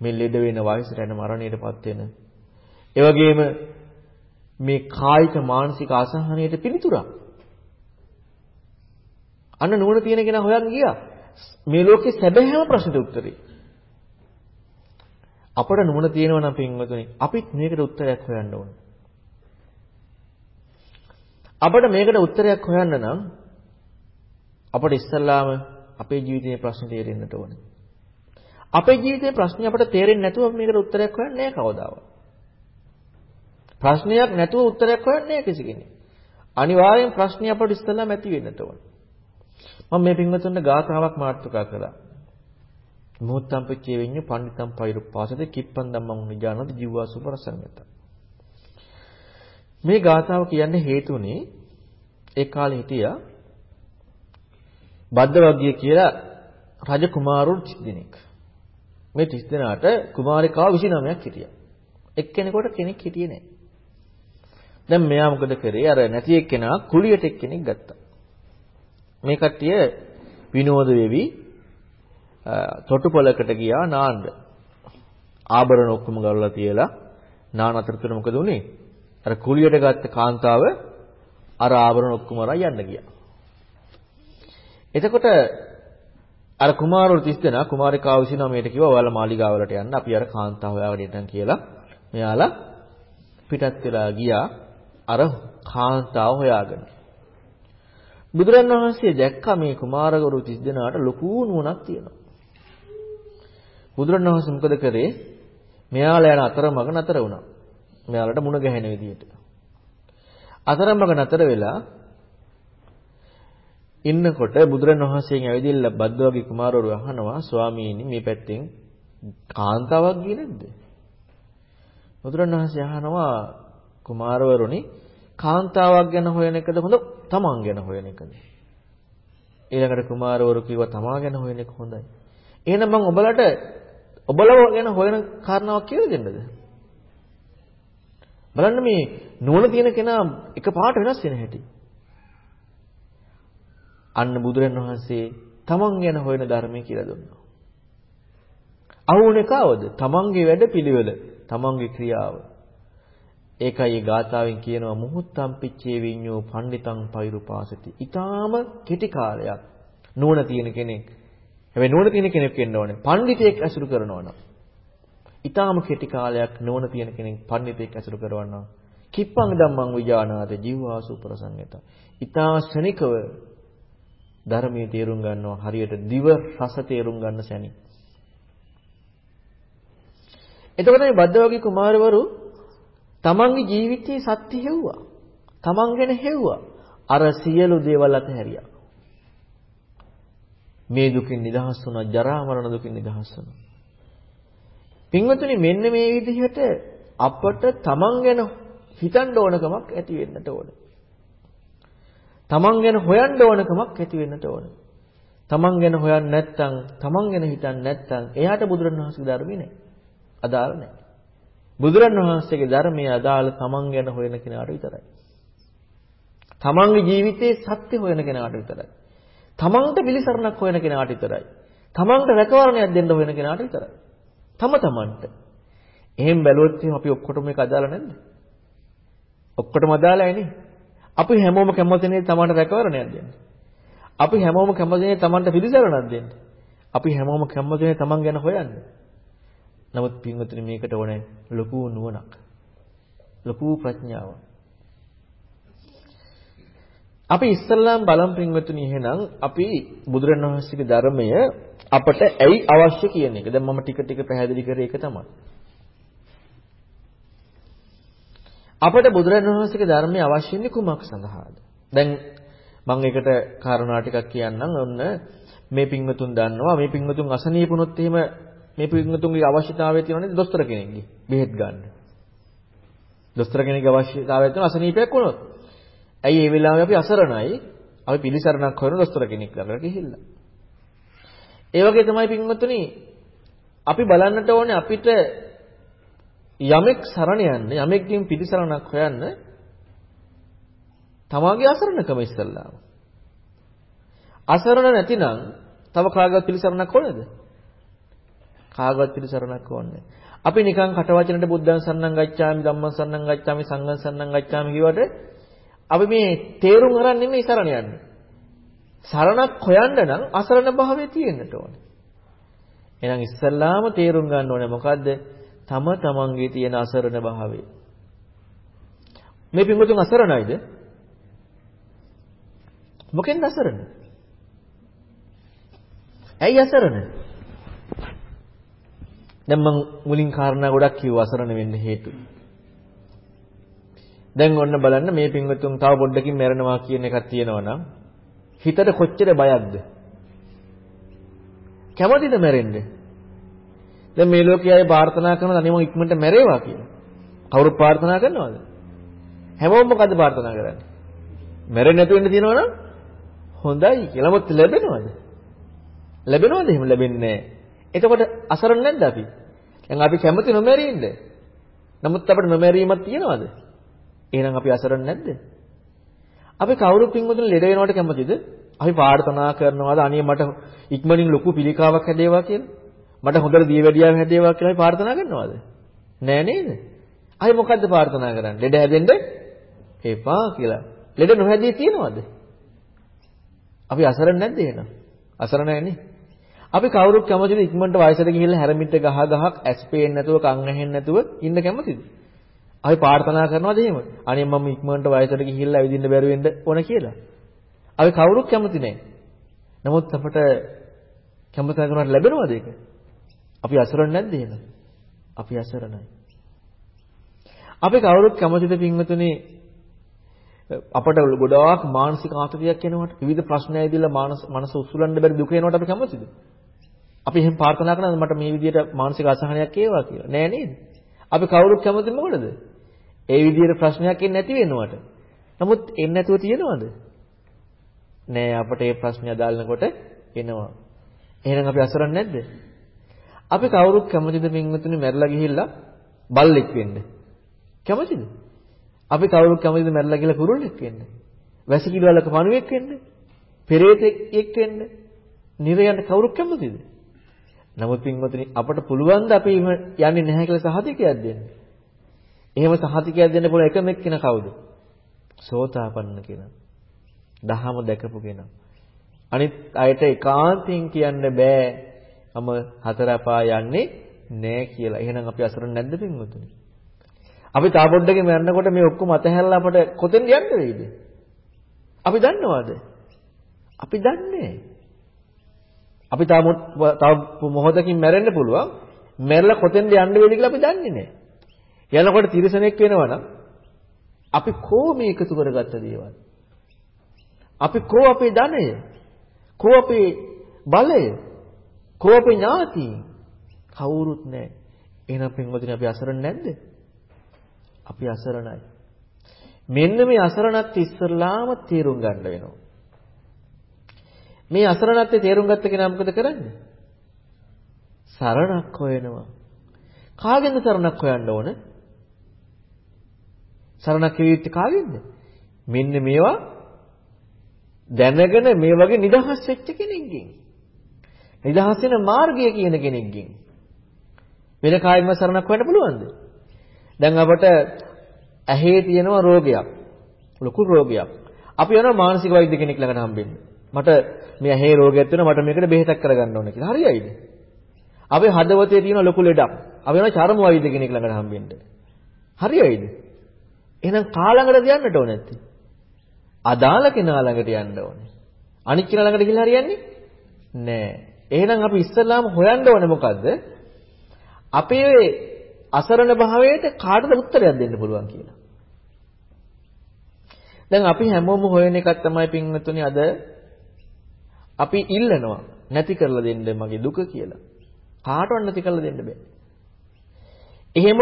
මේ ලෙඩ වෙන වයසට යන මරණයටපත් වෙන. ඒ වගේම මේ කායික මානසික අසහනයට පිළිතුරක්. අන්න නුවණ තියෙන කෙනා හොයන් ගියා. මේ ලෝකේ සැබෑම ප්‍රශ්නෙට උත්තරේ. අපට නුවණ තියෙනවා නම් පින්වතුනි අපිත් මේකට උත්තරයක් හොයන්න ඕනේ. අපිට මේකට උත්තරයක් හොයන්න නම් අපිට ඉස්සල්ලාම අපේ ජීවිතයේ ප්‍රශ්න තේරෙන්නට ඕනේ. අපේ ජීවිතේ ප්‍රශ්නේ අපට තේරෙන්නේ නැතුව මේකට උත්තරයක් හොයන්නේ නැහැ කවදාවත්. ප්‍රශ්නයක් නැතුව උත්තරයක් හොයන්නේ නැහැ කිසි කෙනෙක්. අනිවාර්යෙන් ප්‍රශ්නේ අපට ඉස්සෙල්ලාම ඇති වෙන්නට ඕන. මම මේ පින්වතුන්ට ගාථාවක් මාතෘකා කළා. මොහොත්තම් පච්චේ වෙඤ්ඤ පණ්ඩිතම් පෛරුපාසතේ කිප්පන් ධම්මං නිජානද ජීවා සුපරසංගත. මේ ගාථාව කියන්න හේතුනේ ඒ කාලේ හිටියා බද්දවග්ගිය කියලා රජ කුමාරුන් 30 දෙනෙක්. මේ 30 දෙනාට කුමාරිකාව 29ක් හිටියා. එක්කෙනෙකුට කෙනෙක් හිටියේ නැහැ. දැන් මෙයා මොකද කරේ? අර නැති එක්කෙනා කුලියට එක්කෙනෙක් ගත්තා. මේ කට්ටිය විනෝද වෙවි තොටුපළකට ගියා නාන්න. ආභරණ ඔක්කොම ගලවලා තියලා නාන අතරතුර මොකද උනේ? අර කුලියට ගත්ත කාන්තාව අර ආභරණ ඔක්කොම අරන් යන්න ගියා. එතකොට අර කුමාරවරු 30 දෙනා කුමාරිකාව 29ට කිව්වා ඔයාලා මාලිගාවලට යන්න අපි අර කාන්තාව හොයාගෙන ඉන්න කියලා මෙයාලා පිටත් වෙලා ගියා අර කාන්තාව හොයාගෙන. බුදුරන් වහන්සේ දැක්ක මේ කුමාරවරු 30 දෙනාට ලොකු නුවණක් තියෙනවා. බුදුරන් වහන්සේ මොකද කරේ? මෙයාලා යන අතරමඟ නතර වුණා. මෙයාලට මුණ ගැහෙන විදියට. අතරමඟ නතර වෙලා ඉන්නකොට බුදුරණවහන්සේගෙන් ඇවිදilla බද්දවගේ කුමාරවරු අහනවා ස්වාමීනි මේ පැත්තෙන් කාන්තාවක් ගියේ නැද්ද? බුදුරණවහන්සේ අහනවා කුමාරවරුනි කාන්තාවක් ගැන හොයන එකද හොඳ තමන් ගැන හොයන එකද? ඊළඟට කුමාරවරු කිව්වා තමා ගැන හොයන එක හොඳයි. එහෙනම් මම ඔබලට ඔබලව ගැන හොයන කාරණාවක් කියලා දෙන්නද? බලන්න මේ නුවණ තියෙන කෙනා එකපාරට වෙනස් වෙන හැටි. අන්න බුදුරන් වහන්සේ තමන් ගැන හොයන ධර්මයේ කියලා දුන්නා. අහුුනේ කවද? තමන්ගේ වැඩ පිළිවෙල, තමන්ගේ ක්‍රියාව. ඒකයි ඒ ගාථාවෙන් කියනවා මුහුත්තම් පිච්චේ විඤ්ඤෝ පණ්ඩිතං පෛරුපාසති. ඊටාම කෙටි කාලයක් නුවණ තියෙන කෙනෙක්. හැබැයි නුවණ තියෙන කෙනෙක් වෙන්න ඕනේ. පණ්ඩිතයෙක් ඇසුරු කරනවා නම්. ඊටාම කෙටි කාලයක් නුවණ තියෙන කෙනෙක් පණ්ඩිතයෙක් ඇසුරු කරවනවා. කිප්පං ධම්මං විජානාත ජීවාසු ප්‍රසංගත. ඊටා ශනිකව ධර්මයේ තේරුම් ගන්නවා හරියට දිව රස තේරුම් ගන්න සැනි. එතකොට මේ බද්දවගේ කුමාරවරු තමන්ගේ ජීවිතයේ සත්‍ය හෙව්වා. තමන් ගැන හෙව්වා. අර සියලු දේවල් අතහැරියා. මේ දුකින් නිදහස් වුණා, ජරා මරණ දුකින් නිදහස් වුණා. පින්වතුනි මෙන්න මේ විදිහට අපට තමන් ගැන හිතන්න ඕනකමක් ඇති වෙන්නට ඕනේ. තමන් ගැන හොයන්න ඕනකමක් ඇති වෙන්නට ඕන. තමන් ගැන හොයන්නේ නැත්නම්, තමන් ගැන හිතන්නේ නැත්නම්, එයාට බුදුරණවහන්සේගේ ධර්මය නෑ. අදාළ නෑ. බුදුරණවහන්සේගේ ධර්මයේ අදාළ තමන් ගැන හොයන කෙනාට විතරයි. තමන්ගේ ජීවිතයේ සත්‍ය හොයන කෙනාට විතරයි. තමන්ට පිළිසරණක් හොයන කෙනාට විතරයි. තමන්ට රැකවරණයක් දෙන්න හොයන කෙනාට විතරයි. තම තමන්ට. එහෙන් බැලුවොත් අපි ඔක්කොටම මේක අදාළ නැද්ද? ඔක්කොටම අදාළයි නේ. අපි හැමෝම කැමතිනේ තමන්ට රැකවරණයක් දෙන්න. අපි හැමෝම කැමතිනේ තමන්ට පිළිසරණක් දෙන්න. අපි හැමෝම කැමතිනේ තමන් ගැන හොයන්න. නමුත් පින්වතුනි මේකට ඕනේ ලොකු නුවණක්. ලොකු ප්‍රඥාවක්. අපි ඉස්සල්ලාම් බලම් පින්වතුනි එහෙනම් අපි බුදුරණවහන්සේගේ ධර්මය අපට ඇයි අවශ්‍ය කියන එක. දැන් මම ටික ටික පැහැදිලි කරේ ඒක තමයි. අපට බුදුරණවහන්සේගේ ධර්මය අවශ්‍ය වෙන්නේ කුමක් සඳහාද? දැන් මම ඒකට කාරණා ටිකක් කියන්නම්. ඔන්න මේ පින්වතුන් දන්නවා මේ පින්වතුන් අසනීපුනොත් එහෙම මේ පින්වතුන්ගේ අවශ්‍යතාවය තියෙනවනේ දොස්තර කෙනෙක්ගේ බෙහෙත් ගන්න. දොස්තර කෙනෙක්ගේ අවශ්‍යතාවය තියෙන අසනීපයක් වුණොත්. ඇයි මේ වෙලාවේ අපි අසරණයි? අපි පිළිසරණක් හොයන දොස්තර කෙනෙක් ළඟට ගිහිල්ලා. ඒ වගේ තමයි පින්වතුනි අපි බලන්නට ඕනේ අපිට යමෙක් සරණ යන්න යමෙක්ගෙන් පිළිසරණක් හොයන්න තමාගේ අසරණකම ඉස්සල්ලාම. අසරණ නැතිනම් තව කාගවත් පිළිසරණක් ඕනේද? කාගවත් පිළිසරණක් ඕනේ. අපි නිකන් කටවචනට බුද්ධං සරණං ගච්ඡාමි ධම්මං සරණං ගච්ඡාමි සංඝං සරණං ගච්ඡාමි කියවට අපි මේ තේරුම් අරන් නෙමෙයි සරණ යන්නේ. සරණක් හොයන්න නම් අසරණ භාවයේ තියෙන්නට ඕනේ. එහෙනම් ඉස්සල්ලාම තේරුම් ගන්න ඕනේ මොකද්ද? තම තමන්ගේ තියෙන අසරණ භාවය. මේ පින්වතුන් අසරණයිද? මොකෙන්ද අසරණ? ඇයි අසරණ? දැන් මම මුලින් කාරණා ගොඩක් කිව්වා අසරණ වෙන්න හේතු. දැන් ඔන්න බලන්න මේ පින්වතුන් තව පොඩ්ඩකින් මැරෙනවා කියන එකක් තියෙනවා නම් හිතට කොච්චර බයක්ද? කැමතිද මැරෙන්න? දැන් මේ ලෝකයේ අය ප්‍රාර්ථනා කරනවා අනේ මම ඉක්මනට මැරේවා කියලා. කවුරුත් ප්‍රාර්ථනා කරනවද? හැමෝම මොකද්ද ප්‍රාර්ථනා කරන්නේ? මැරෙන්නේ නැතුව ඉන්න තියෙනවනම් හොඳයි කියලා. මොකද ලැබෙනවද? ලැබෙනවද? එහෙම ලැබෙන්නේ එතකොට අසරණ නැද්ද අපි? දැන් අපි කැමති නොමැරී ඉන්න. නමුත් අපිට නොමැරීමක් තියෙනවද? එහෙනම් අපි අසරණ නැද්ද? අපි කවුරු පින්වතුන් ලෙඩ වෙනවට කැමතිද? අපි ප්‍රාර්ථනා කරනවාද අනේ මට ඉක්මනින් ලොකු පිළිකාවක් හැදේවා කියලා? මට හොඳට දියවැඩියාව හැදේවා කියලා ප්‍රාර්ථනා කරනවද? නෑ නේද? අය මොකද්ද ප්‍රාර්ථනා කරන්නේ? ලෙඩ හැදෙන්න එපා කියලා. ලෙඩ නොහැදී තියනවද? අපි අසරණ නැද්ද එහෙනම්? අසරණ නැන්නේ. අපි කවුරුත් කැමතිද ඉක්මනට වයසට ගිහිල්ලා හැරමිට ගහ ගහක් ඇස් පේන්නේ නැතුව කන් ඇහෙන්නේ නැතුව ඉන්න කැමතිද? අපි ප්‍රාර්ථනා කරනවද එහෙම? අනේ මම ඉක්මනට වයසට ගිහිල්ලා ඇවිදින්න බැරි වෙන්න ඕන කියලා. අපි කවුරුත් කැමති නැහැ. නමුත් අපට කැමති කරනවට ලැබෙනවද ඒක? අපි අසරණ නැද්ද එහෙනම්? අපි අසරණයි. අපි කවුරුත් කැමතිද පින්වතුනි අපට ගොඩාක් මානසික ආතතියක් එනවට විවිධ ප්‍රශ්න ඇවිදලා මානස මනස උස්සුලන්න බැරි දුක එනවට අපි කැමතිද? අපි එහෙම ප්‍රාර්ථනා කරනවද මට මේ විදිහට මානසික අසහනයක් ඒවා කියලා? නෑ නේද? අපි කවුරුත් කැමති මොකටද? ඒ විදිහට ප්‍රශ්නයක් එන්නේ නැති වෙනවට. නමුත් එන්නේ නැතුව තියෙනවද? නෑ අපට මේ ප්‍රශ්නේ අදාළනකොට එනවා. එහෙනම් අපි අසරණ නැද්ද? අපි කවුරුත් කැමතිද පින්වතුනි මැරලා ගිහිල්ලා බල්ලෙක් වෙන්න? කැමතිද? අපි කවුරුත් කැමතිද මැරලා ගිහලා කුරුල්ලෙක් වෙන්න? වැසිකිලි වලක පණුවෙක් වෙන්න? පෙරේතෙක් වෙන්න? නිරයන්ට කවුරුත් කැමතිද? නමුත් පින්වතුනි අපට පුළුවන් ද අපි යන්නේ නැහැ කියලා සහතිකයක් දෙන්න? එහෙම සහතිකයක් දෙන්න පුළුවන් එකම එක්කෙනා කවුද? සෝතාපන්න කෙනා. දහම දැකපු කෙනා. අනිත් අයට ඒකාන්තයෙන් කියන්න බෑ මම හතර අපා යන්නේ නෑ කියලා. එහෙනම් අපි අසරණ නැද්ද පින්වතුනි? අපි තා පොඩ්ඩකින් යනකොට මේ ඔක්කොම අතහැරලා අපට කොතෙන්ද යන්න වෙයිද? අපි දන්නවද? අපි දන්නේ අපි තාම තව මොහොතකින් මැරෙන්න පුළුවන්. මැරලා කොතෙන්ද යන්න වෙයිද කියලා අපි දන්නේ නැහැ. යනකොට තිරසනෙක් වෙනවනම් අපි කෝ මේ එකතු කරගත්ත දේවල්? අපි කෝ අපේ ධනය? කෝ අපේ බලය? කෝ අපේ ඥාතීන්? කවුරුත් නැහැ. එහෙනම් පින්වතුනි අපි අසරණ නැද්ද? අපි අසරණයි. මෙන්න මේ අසරණත් ඉස්සරලාම තේරුම් ගන්න වෙනවා. මේ අසරණත්වයේ තේරුම් ගත්ත කෙනා මොකද කරන්නේ? සරණක් හොයනවා. කාගෙන්ද සරණක් හොයන්න ඕන? සරණක් කිවිත් කාගෙන්ද? මෙන්න මේවා දැනගෙන මේ වගේ නිදහස් වෙච්ච කෙනෙක්ගෙන්. නිදහස් වෙන මාර්ගය කියන කෙනෙක්ගෙන්. වෙන කායින්ම සරණක් හොයන්න පුළුවන්ද? දැන් අපට ඇහි තියෙනවා රෝගයක්. ලොකු රෝගයක්. අපි යනවා මානසික වෛද්‍ය කෙනෙක් ළඟට හම්බෙන්න. මට මේ ඇහි රෝගයක් තියෙනවා මට මේකට බෙහෙතක් කරගන්න ඕන කියලා. හරියයිද? අපේ හදවතේ තියෙන ලොකු ලෙඩක්. අපි යනවා චර්ම වෛද්‍ය කෙනෙක් ළඟට හම්බෙන්න. හරියයිද? එහෙනම් කා ළඟටද යන්නට ඕනේ නැත්තේ? අදාළ කෙනා ළඟට යන්න ඕනේ. අනිත් කෙනා ළඟට ගිහිල්ලා හරියන්නේ නෑ. එහෙනම් අපි ඉස්සල්ලාම හොයන්න ඕනේ මොකද්ද? අපේ අසරණ භාවයට කාටද උත්තරයක් දෙන්න පුළුවන් කියලා. දැන් අපි හැමෝම හොයන එකක් තමයි පින්වතුනි අද අපි ඉල්ලනවා නැති කරලා දෙන්න මගේ දුක කියලා. කාටවත් නැති කරලා දෙන්න බෑ. එහෙම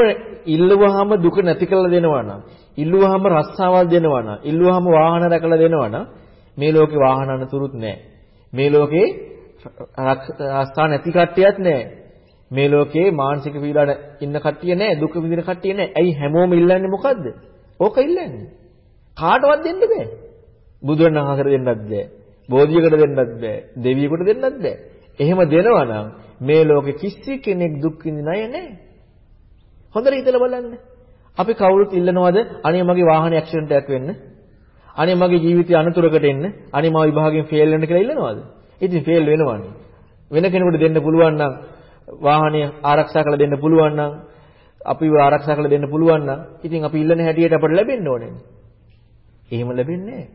ඉල්ලුවාම දුක නැති කරලා දෙනවා නම්, ඉල්ලුවාම රස්සාවල් දෙනවා නම්, ඉල්ලුවාම වාහන රැකලා දෙනවා නම් මේ ලෝකේ වාහන අනතුරුත් නැහැ. මේ ලෝකේ රස්සා නැති කට්ටියත් නැහැ. මේ ලෝකේ මානසික පීඩාවට ඉන්න කට්ටිය නැහැ, දුක විඳින කට්ටිය නැහැ. ඇයි හැමෝම ඉල්ලන්නේ මොකද්ද? ඕක ඉල්ලන්නේ. කාටවත් දෙන්න බෑ. බුදුරණවහන්සේට දෙන්නත් බෑ. බෝධියකට දෙන්නත් බෑ. දෙවියෙකුට දෙන්නත් බෑ. එහෙම දෙනවා නම් මේ ලෝකෙ කිසි කෙනෙක් දුක් විඳින අය නැහැ. හොඳට හිතලා බලන්න. අපි කවුරුත් ඉල්ලනවද අනේ මගේ වාහනේ ඇක්සිඩන්ට් එකක් වෙන්න? අනේ මගේ ජීවිතය අනතුරකට එන්න? අනේ මම විභාගයෙන් ෆේල් වෙන්න කියලා ඉල්ලනවද? ඉතින් ෆේල් වෙනවනේ. වෙන කෙනෙකුට දෙන්න පුළුවන් නම් වාහනය ආරක්ෂා කරලා දෙන්න පුළුවන් නම් අපිව ආරක්ෂා කරලා දෙන්න පුළුවන් නම් ඉතින් අපි ඉල්ලන හැටියට අපට ලැබෙන්න ඕනේ. එහෙම ලැබෙන්නේ නැහැ.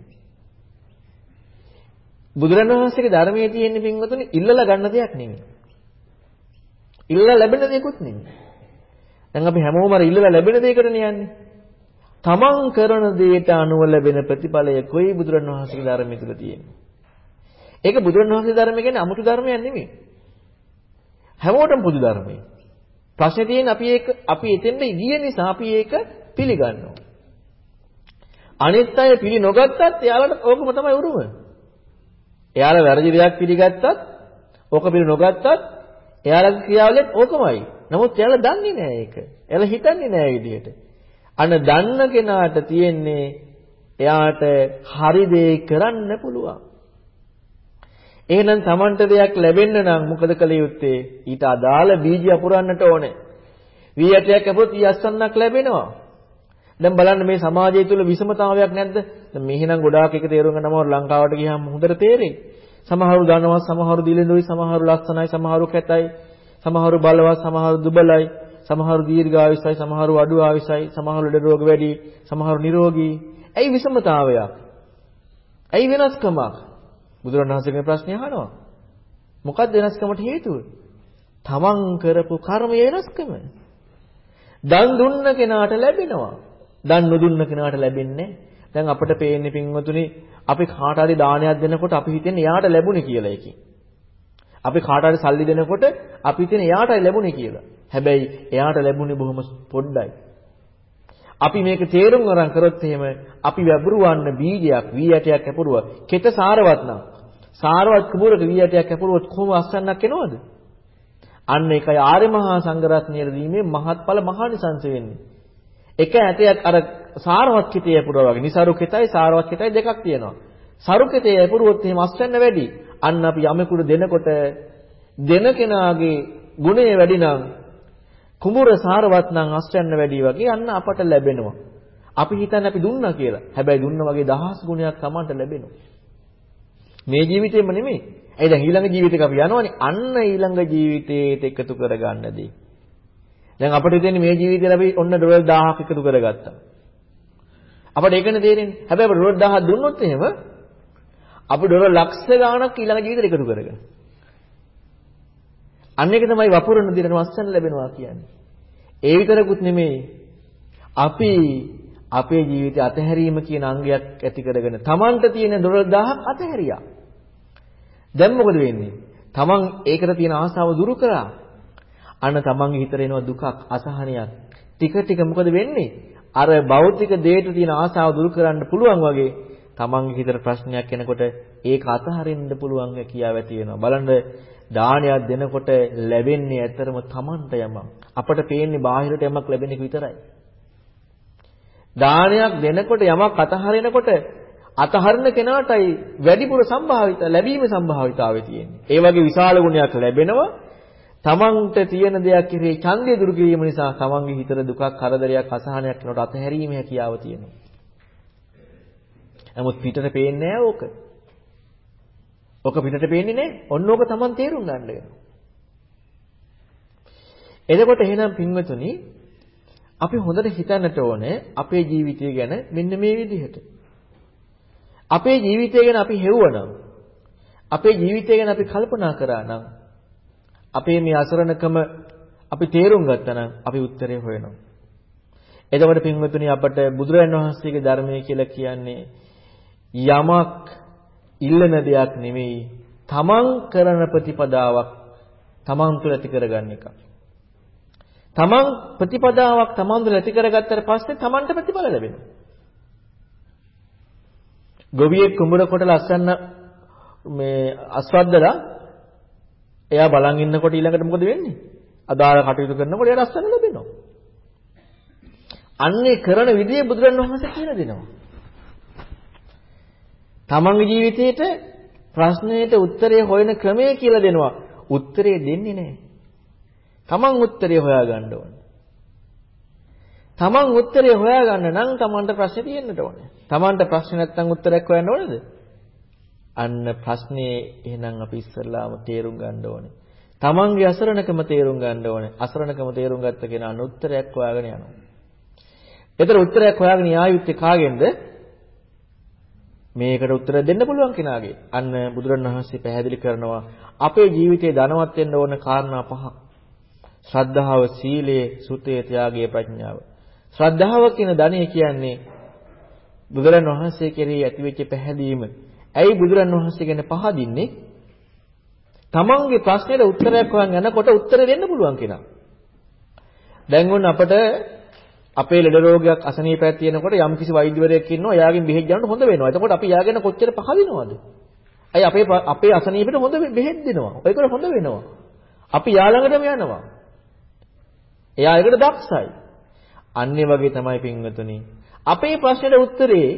බුදුරණවහන්සේගේ ධර්මයේ තියෙන පින්වතුනි ඉල්ලලා ගන්න දෙයක් නෙමෙයි. ඉල්ලලා ලැබෙන දෙයක්වත් නෙමෙයි. දැන් අපි හැමෝම අර ඉල්ලලා ලැබෙන දෙයකටනේ යන්නේ. තමන් කරන දෙයට අනුව ලැබෙන ප්‍රතිඵලය කොයි බුදුරණවහන්සේගේ ධර්මයේ තුල තියෙන්නේ. ඒක බුදුරණවහන්සේගේ ධර්මය කියන්නේ 아무තු ධර්මයක් නෙමෙයි. හැමෝටම පොදු ධර්මයක්. ප්‍රශ්නේ තියෙන්නේ අපි ඒක අපි එතෙන්ද ගිය නිසා අපි ඒක පිළිගන්නවා. අනිත් අය පිළි නොගත්තත් එයාලට ඕකම තමයි උරුම. එයාලා වැරදි දෙයක් පිළිගත්තත් ඕක පිළි නොගත්තත් එයාලගේ ක්‍රියාවලියත් ඕකමයි. නමුත් එයාලා දන්නේ නැහැ ඒක. එයාලා හිතන්නේ නැහැ විදිහට. අන්න දන්න කෙනාට තියෙන්නේ එයාට හරි දේ කරන්න පුළුවන්. එහෙනම් Tamanට දෙයක් ලැබෙන්න නම් මොකද කළ යුත්තේ? ඊට අදාළ බීජය පුරන්නට ඕනේ. වී ඇටයක් අපොත් ඊ අස්සන්නක් ලැබෙනවා. දැන් බලන්න මේ සමාජය තුළ විෂමතාවයක් නැද්ද? දැන් මෙහෙනම් ගොඩාක් එක තේරුම් ගන්නම ලංකාවට ගියාම හොඳට තේරෙයි. සමහරු දනවා, සමහරු දිලෙඳුයි, සමහරු ලස්සනයි, සමහරු කැතයි, සමහරු බලවත්, සමහරු දුබලයි, සමහරු දීර්ඝායුෂයි, සමහරු අඩු ආයුෂයි, සමහරු ලෙඩ රෝග වැඩි, සමහරු නිරෝගී. ඇයි විෂමතාවයක්? ඇයි වෙනස්කමක්? බුදුරණවහන්සේගේ ප්‍රශ්නය අහනවා. මොකක්ද වෙනස්කමට හේතුව? තමන් කරපු කර්මය වෙනස්කම. දන් දුන්න කෙනාට ලැබෙනවා. දන් නොදුන්න කෙනාට ලැබෙන්නේ දැන් අපිට පේන්නේ පින්වතුනි අපි කාට හරි දානයක් දෙනකොට අපි හිතන්නේ එයාට ලැබුණේ කියලා එකකින්. අපි කාට හරි සල්ලි දෙනකොට අපි හිතන්නේ එයාටයි ලැබුණේ කියලා. හැබැයි එයාට ලැබුණේ බොහොම පොඩ්ඩයි. අපි මේක තේරුම් අරන් කරොත් එහෙම අපි වැඹුරුවන්න බීජයක් වී ඇටයක් කැපුරුවා. කෙත සාරවත් නම් සාරවත් කුඹරක වී ඇටයක් කැපුරුවොත් කොහොම අස්සන්නක් එනවද? අන්න ඒකයි ආර්ය මහා සංඝරත්නයේ දීමේ මහත්ඵල මහානිසංස වෙන්නේ. එක ඇටයක් අර සාරවත් කිතේ යපුරා වගේ. નિසරු කිතයි සාරවත් කිතයි දෙකක් තියෙනවා. සරු කිතේ යපුරුවොත් එහෙම අස්වැන්න වැඩි. අන්න අපි යමෙකුට දෙනකොට දෙන කෙනාගේ ගුණය වැඩි නම් කුඹුර සාරවත් නම් අස්වැන්න වැඩි වගේ අන්න අපට ලැබෙනවා. අපි හිතන්නේ අපි දුන්නා කියලා. හැබැයි දුන්න වගේ දහස් ගුණයක් Tamanට ලැබෙනවා. මේ ජීවිතේම නෙමෙයි. ඒ දැන් ඊළඟ ජීවිතේක අපි යනවනේ. අන්න ඊළඟ ජීවිතේට එකතු කරගන්නදී. දැන් අපිට හිතෙන්නේ මේ ජීවිතේ අපි ඔන්න ඩොලර් 1000ක් එකතු කරගත්තා. අපිට ඒකනේ තේරෙන්නේ. හැබැයි අපිට ඩොලර් 1000ක් දුන්නොත් එහෙම අපි ඩොලර් ලක්ෂ ගාණක් ඊළඟ ජීවිතේට එකතු කරගන්න. අන්න ඒක තමයි වපුරන දිනන වස්සන ලැබෙනවා කියන්නේ. ඒ විතරකුත් නෙමෙයි. අපි අපේ ජීවිතය අතහැරීම කියන අංගයක් ඇති කරගෙන Tamanට තියෙන ඩොලර් 1000ක් අතහැරියා. දැන් මොකද වෙන්නේ? Taman ඒකට තියෙන ආසාව දුරු කරා. අන්න Tamanගේ හිතේ එනවා දුකක්, අසහනයක්. ටික ටික මොකද වෙන්නේ? අර භෞතික දේට තියෙන ආසාව දුරු කරන්න පුළුවන් වගේ තමන්ගේ හිතට ප්‍රශ්නයක් එනකොට ඒක අතහරින්න පුළුවන් කියාව ඇති වෙනවා. බලන්න දානයක් දෙනකොට ලැබෙන්නේ ඇතරම තමන්ට යමක්. අපට පේන්නේ බාහිරට යමක් ලැබෙන එක විතරයි. දානයක් දෙනකොට යමක් අතහරිනකොට අතහරින කෙනාටයි වැඩිපුර සම්භාවිත ලැබීමේ සම්භාවිතාවය තියෙන්නේ. ඒ වගේ විශාල ගුණයක් ලැබෙනවා. තමන්ට තියෙන දෙයක් කෙරෙහි ඡන්දය දුරු කිරීම නිසා තමන්ගේ හිතට දුකක්, කරදරයක්, අසහනයක් වෙනකොට අතහැරීමේ හැකියාව තියෙනවා. නමුත් පිටට පේන්නේ නැහැ ඕක. ඕක පිටට පේන්නේ නැහැ. ඔන්න ඕක තමන් තේරුම් ගන්න වෙනවා. එතකොට එහෙනම් පින්වතුනි අපි හොඳට හිතන්නට ඕනේ අපේ ජීවිතය ගැන මෙන්න මේ විදිහට. අපේ ජීවිතය ගැන අපි හෙව්වනම් අපේ ජීවිතය ගැන අපි කල්පනා කරා නම් අපේ මේ අසරණකම අපි තේරුම් ගත්තා නම් අපි උත්තරේ හොයනවා. එතකොට පින්වතුනි අපට බුදුරජාණන් වහන්සේගේ ධර්මය කියලා කියන්නේ යමක් ඉල්ලන දෙයක් නෙමෙයි තමන් කරන ප්‍රතිපදාවක් තමන් තුළ ඇති කරගන්න එකක්. තමන් ප්‍රතිපදාවක් තමන් තුළ ඇති කරගත්තට පස්සේ තමන්ට ප්‍රතිඵල ලැබෙනවා. ගොවියෙක් කුඹුර කොට ලස්සන මේ අස්වද්දලා එයා බලන් ඉන්නකොට ඊළඟට මොකද වෙන්නේ? අදාළ කටයුතු කරනකොට එයා ලස්සන ලැබෙනවා. අන්නේ කරන විදිය බුදුරන් වහන්සේ කියලා දෙනවා. තමන්ගේ ජීවිතේට ප්‍රශ්නයට උත්තරය හොයන ක්‍රමය කියලා දෙනවා. උත්තරේ දෙන්නේ නැහැ. තමන් උත්තරේ හොයාගන්න ඕනේ. තමන් උත්තරේ හොයාගන්න නම් තමන්ට ප්‍රශ්නේ තියෙන්නට ඕනේ. තමන්ට ප්‍රශ්නේ නැත්නම් උත්තරයක් හොයන්න ඕනේද? අන්න ප්‍රශ්නේ එහෙනම් අපි ඉස්සල්ලාම තේරුම් ගන්න ඕනේ. තමන්ගේ අසරණකම තේරුම් ගන්න ඕනේ. අසරණකම තේරුම් ගත්ත කෙනා උත්තරයක් හොයාගෙන යනවා. ඒතර උත්තරයක් හොයාගෙන ආයුත්තේ කාගෙන්ද? මේකට උත්තර දෙන්න පුළුවන් කෙනාගේ. අන්න බුදුරණවහන්සේ පැහැදිලි කරනවා අපේ ජීවිතේ ධනවත් වෙන්න ඕන කාරණා පහක්. ශ්‍රද්ධාව, සීලය, සුතේ, ත්‍යාගය, ප්‍රඥාව. ශ්‍රද්ධාව කියන ධනෙ කියන්නේ බුදුරණවහන්සේ කෙරෙහි ඇතිවෙච්ච පැහැදීම. ඇයි බුදුරණවහන්සේ ගැන පහදින්නේ? තමන්ගේ ප්‍රශ්නෙට උත්තරයක් හොයන් යනකොට උත්තර දෙන්න පුළුවන් කෙනා. දැන් ඔන්න අපට අපේ ලෙඩ රෝගයක් අසනීපයක් තියෙනකොට යම් කිසි වෛද්‍යවරයෙක් ඉන්නවා එයාගෙන් බෙහෙත් ගන්නකොට හොඳ වෙනවා. එතකොට අපි යාගෙන කොච්චර පහදිනවද? අය අපේ අපේ අසනීපෙට හොඳ බෙහෙත් දෙනවා. ඒකට හොඳ වෙනවා. අපි යා ළඟටම යනවා. එයා ඒකට දක්ෂයි. අන්නේ වගේ තමයි පින්වතුනි. අපේ ප්‍රශ්නෙට උත්තරේ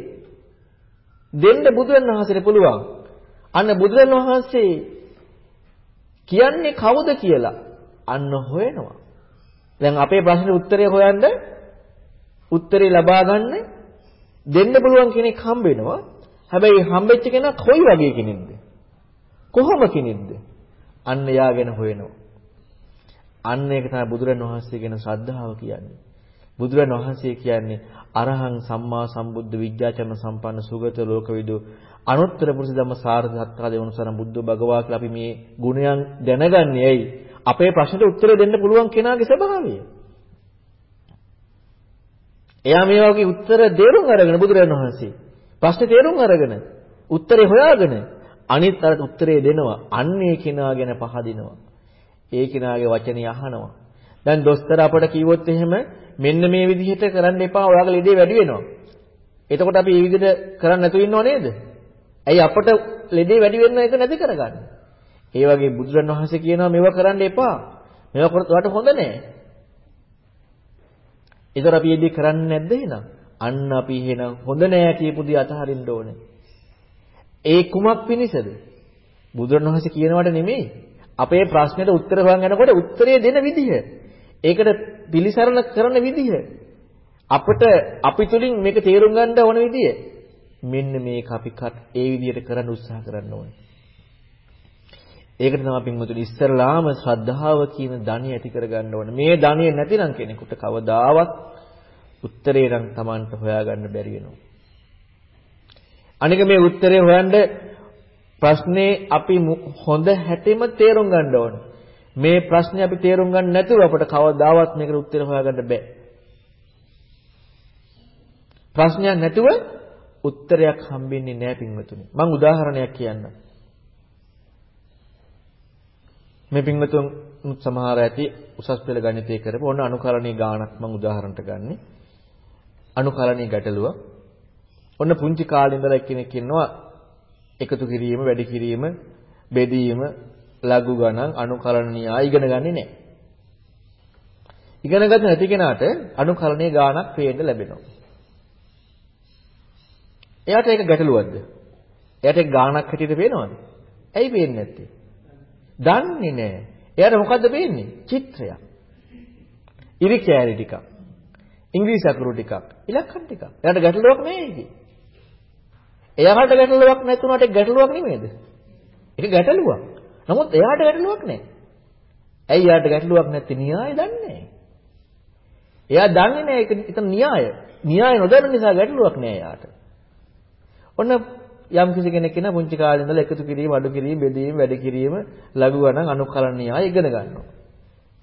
දෙන්න බුදුන් වහන්සේට පුළුවන්. අන්න බුදුන් වහන්සේ කියන්නේ කවුද කියලා අන්න හොයනවා. දැන් අපේ ප්‍රශ්නෙට උත්තරේ හොයන්න උත්තරේ ලබා ගන්න දෙන්න පුළුවන් කෙනෙක් හම්බ වෙනවා. හැබැයි හම්බෙච්ච කෙනා කොයි වගේ කෙනෙක්ද? කොහොම කෙනෙක්ද? අන්න යා ගැන හොයනවා. අන්න ඒක තමයි බුදුරන් වහන්සේ ගැන ශ්‍රද්ධාව කියන්නේ. බුදුරන් වහන්සේ කියන්නේ අරහං සම්මා සම්බුද්ධ විද්‍යාචරණ සම්පන්න සුගත ලෝකවිදු අනුත්තර පුරුෂ ධම්ම සාරද සත්තා දෙවනුසරම් බුද්ධ භගවා කියලා අපි මේ ගුණයන් දැනගන්නේ ඇයි? අපේ ප්‍රශ්නට උත්තර දෙන්න පුළුවන් කෙනාගේ ස්වභාවය. එයා මේ වගේ උත්තර දේරුම් අරගෙන බුදුරජාණන් වහන්සේ ප්‍රශ්නේ තේරුම් අරගෙන උත්තරේ හොයාගෙන අනිත් අර උත්තරේ දෙනවා. අන්නේ කෙනා ගැන පහදිනවා. ඒ කෙනාගේ වචනේ අහනවා. දැන් දොස්තර අපට කිව්වොත් එහෙම මෙන්න මේ විදිහට කරන්න එපා ඔයාගේ ලෙඩේ වැඩි වෙනවා. එතකොට අපි මේ විදිහට කරන්න නැතුව ඉන්නව නේද? ඇයි අපට ලෙඩේ වැඩි වෙන්න එක නැති කරගන්නේ? ඒ වගේ බුදුරණවහන්සේ කියනවා මේවා කරන්න එපා. මේවා කරත් හොඳ නෑ. ඒතර අපි මේ දේ කරන්නේ නැද්ද එහෙනම්? අන්න අපි එහෙනම් හොඳ නෑ කියපු දේ අතහරින්න ඕනේ. ඒ කුමක් පිණිසද? බුදුරණවහන්සේ කියනවට නෙමෙයි. අපේ ප්‍රශ්නෙට උත්තර හොයන් යනකොට උත්තරේ දෙන විදිහ. ඒකට පිළිසරණ කරන විදිහ අපිට අපි තුලින් මේක තේරුම් ගන්න ඕන විදිය මෙන්න මේක අපි ඒ විදිහට කරන්න උත්සාහ කරන්න ඕනේ. ඒකට තමයි පින්වතුනි ඉස්සරලාම ශ්‍රද්ධාව කියන ධනිය ඇති කරගන්න ඕනේ. මේ ධනිය නැතිනම් කෙනෙකුට කවදාවත් උත්තරේ නම් Tamanට හොයාගන්න බැරි වෙනවා. අනික මේ උත්තරේ හොයන්න ප්‍රශ්නේ අපි හොඳ හැටෙම තේරුම් ගන්න ඕනේ. මේ ප්‍රශ්නේ අපි තේරුම් ගන්න නැතුව අපට කවදාවත් මේකට උත්තර හොයාගන්න බෑ. ප්‍රශ්නයක් නැතුව උත්තරයක් හම්බෙන්නේ නැහැ පින්වතුනි. මම උදාහරණයක් කියන්නම්. මේ පින්වතුන් සමහර ඇති උසස් පෙළ ගණිතය කරපු ඕන අනුකරණීය ගාණක් මම උදාහරණට ගන්නෙ. අනුකරණීය ගැටලුව. ඔන්න පුංචි කාලේ ඉඳලා එක්කෙනෙක් ඉන්නවා එකතු කිරීම, වැඩි කිරීම, බෙදීම, ලඝු ගණන්, අනුකරණීය ඉගෙන ගන්නේ නැහැ. ඉගෙන ගන්න නැති කෙනාට අනුකරණීය ගාණක් පේන්න ලැබෙනවා. එයාට ඒක ගැටලුවක්ද? එයාට ඒක ගාණක් හැටියට පේනවද? ඇයි පේන්නේ නැත්තේ? දන්නේ නැහැ. එයාට මොකද්ද පේන්නේ? චිත්‍රයක්. ඉරි කෑලි ටිකක්. ඉංග්‍රීසි අකුරු ටිකක්. ඉලක්කම් ටිකක්. එයාට ගැටලුවක් නෑ ඒකේ. එයාට ගැටලුවක් නැතුණාට ඒක ගැටලුවක් නෙමෙයිද? ඒක ගැටලුවක්. නමුත් එයාට ගැටලුවක් නෑ. ඇයි එයාට ගැටලුවක් නැත්තේ? න්‍යාය දන්නේ එයා දන්නේ නෑ ඒක එතන න්‍යාය. න්‍යාය නොදන්න නිසා ගැටලුවක් නෑ එයාට. ඔන්න යම් කිසි කෙනෙක් කෙනා පුංචි කාලේ ඉඳලා එකතු කිරීම, අඩු කිරීම, බෙදීම, වැඩි කිරීම, ලඝු ගණන්, අනුකලනීය ඉගෙන ගන්නවා.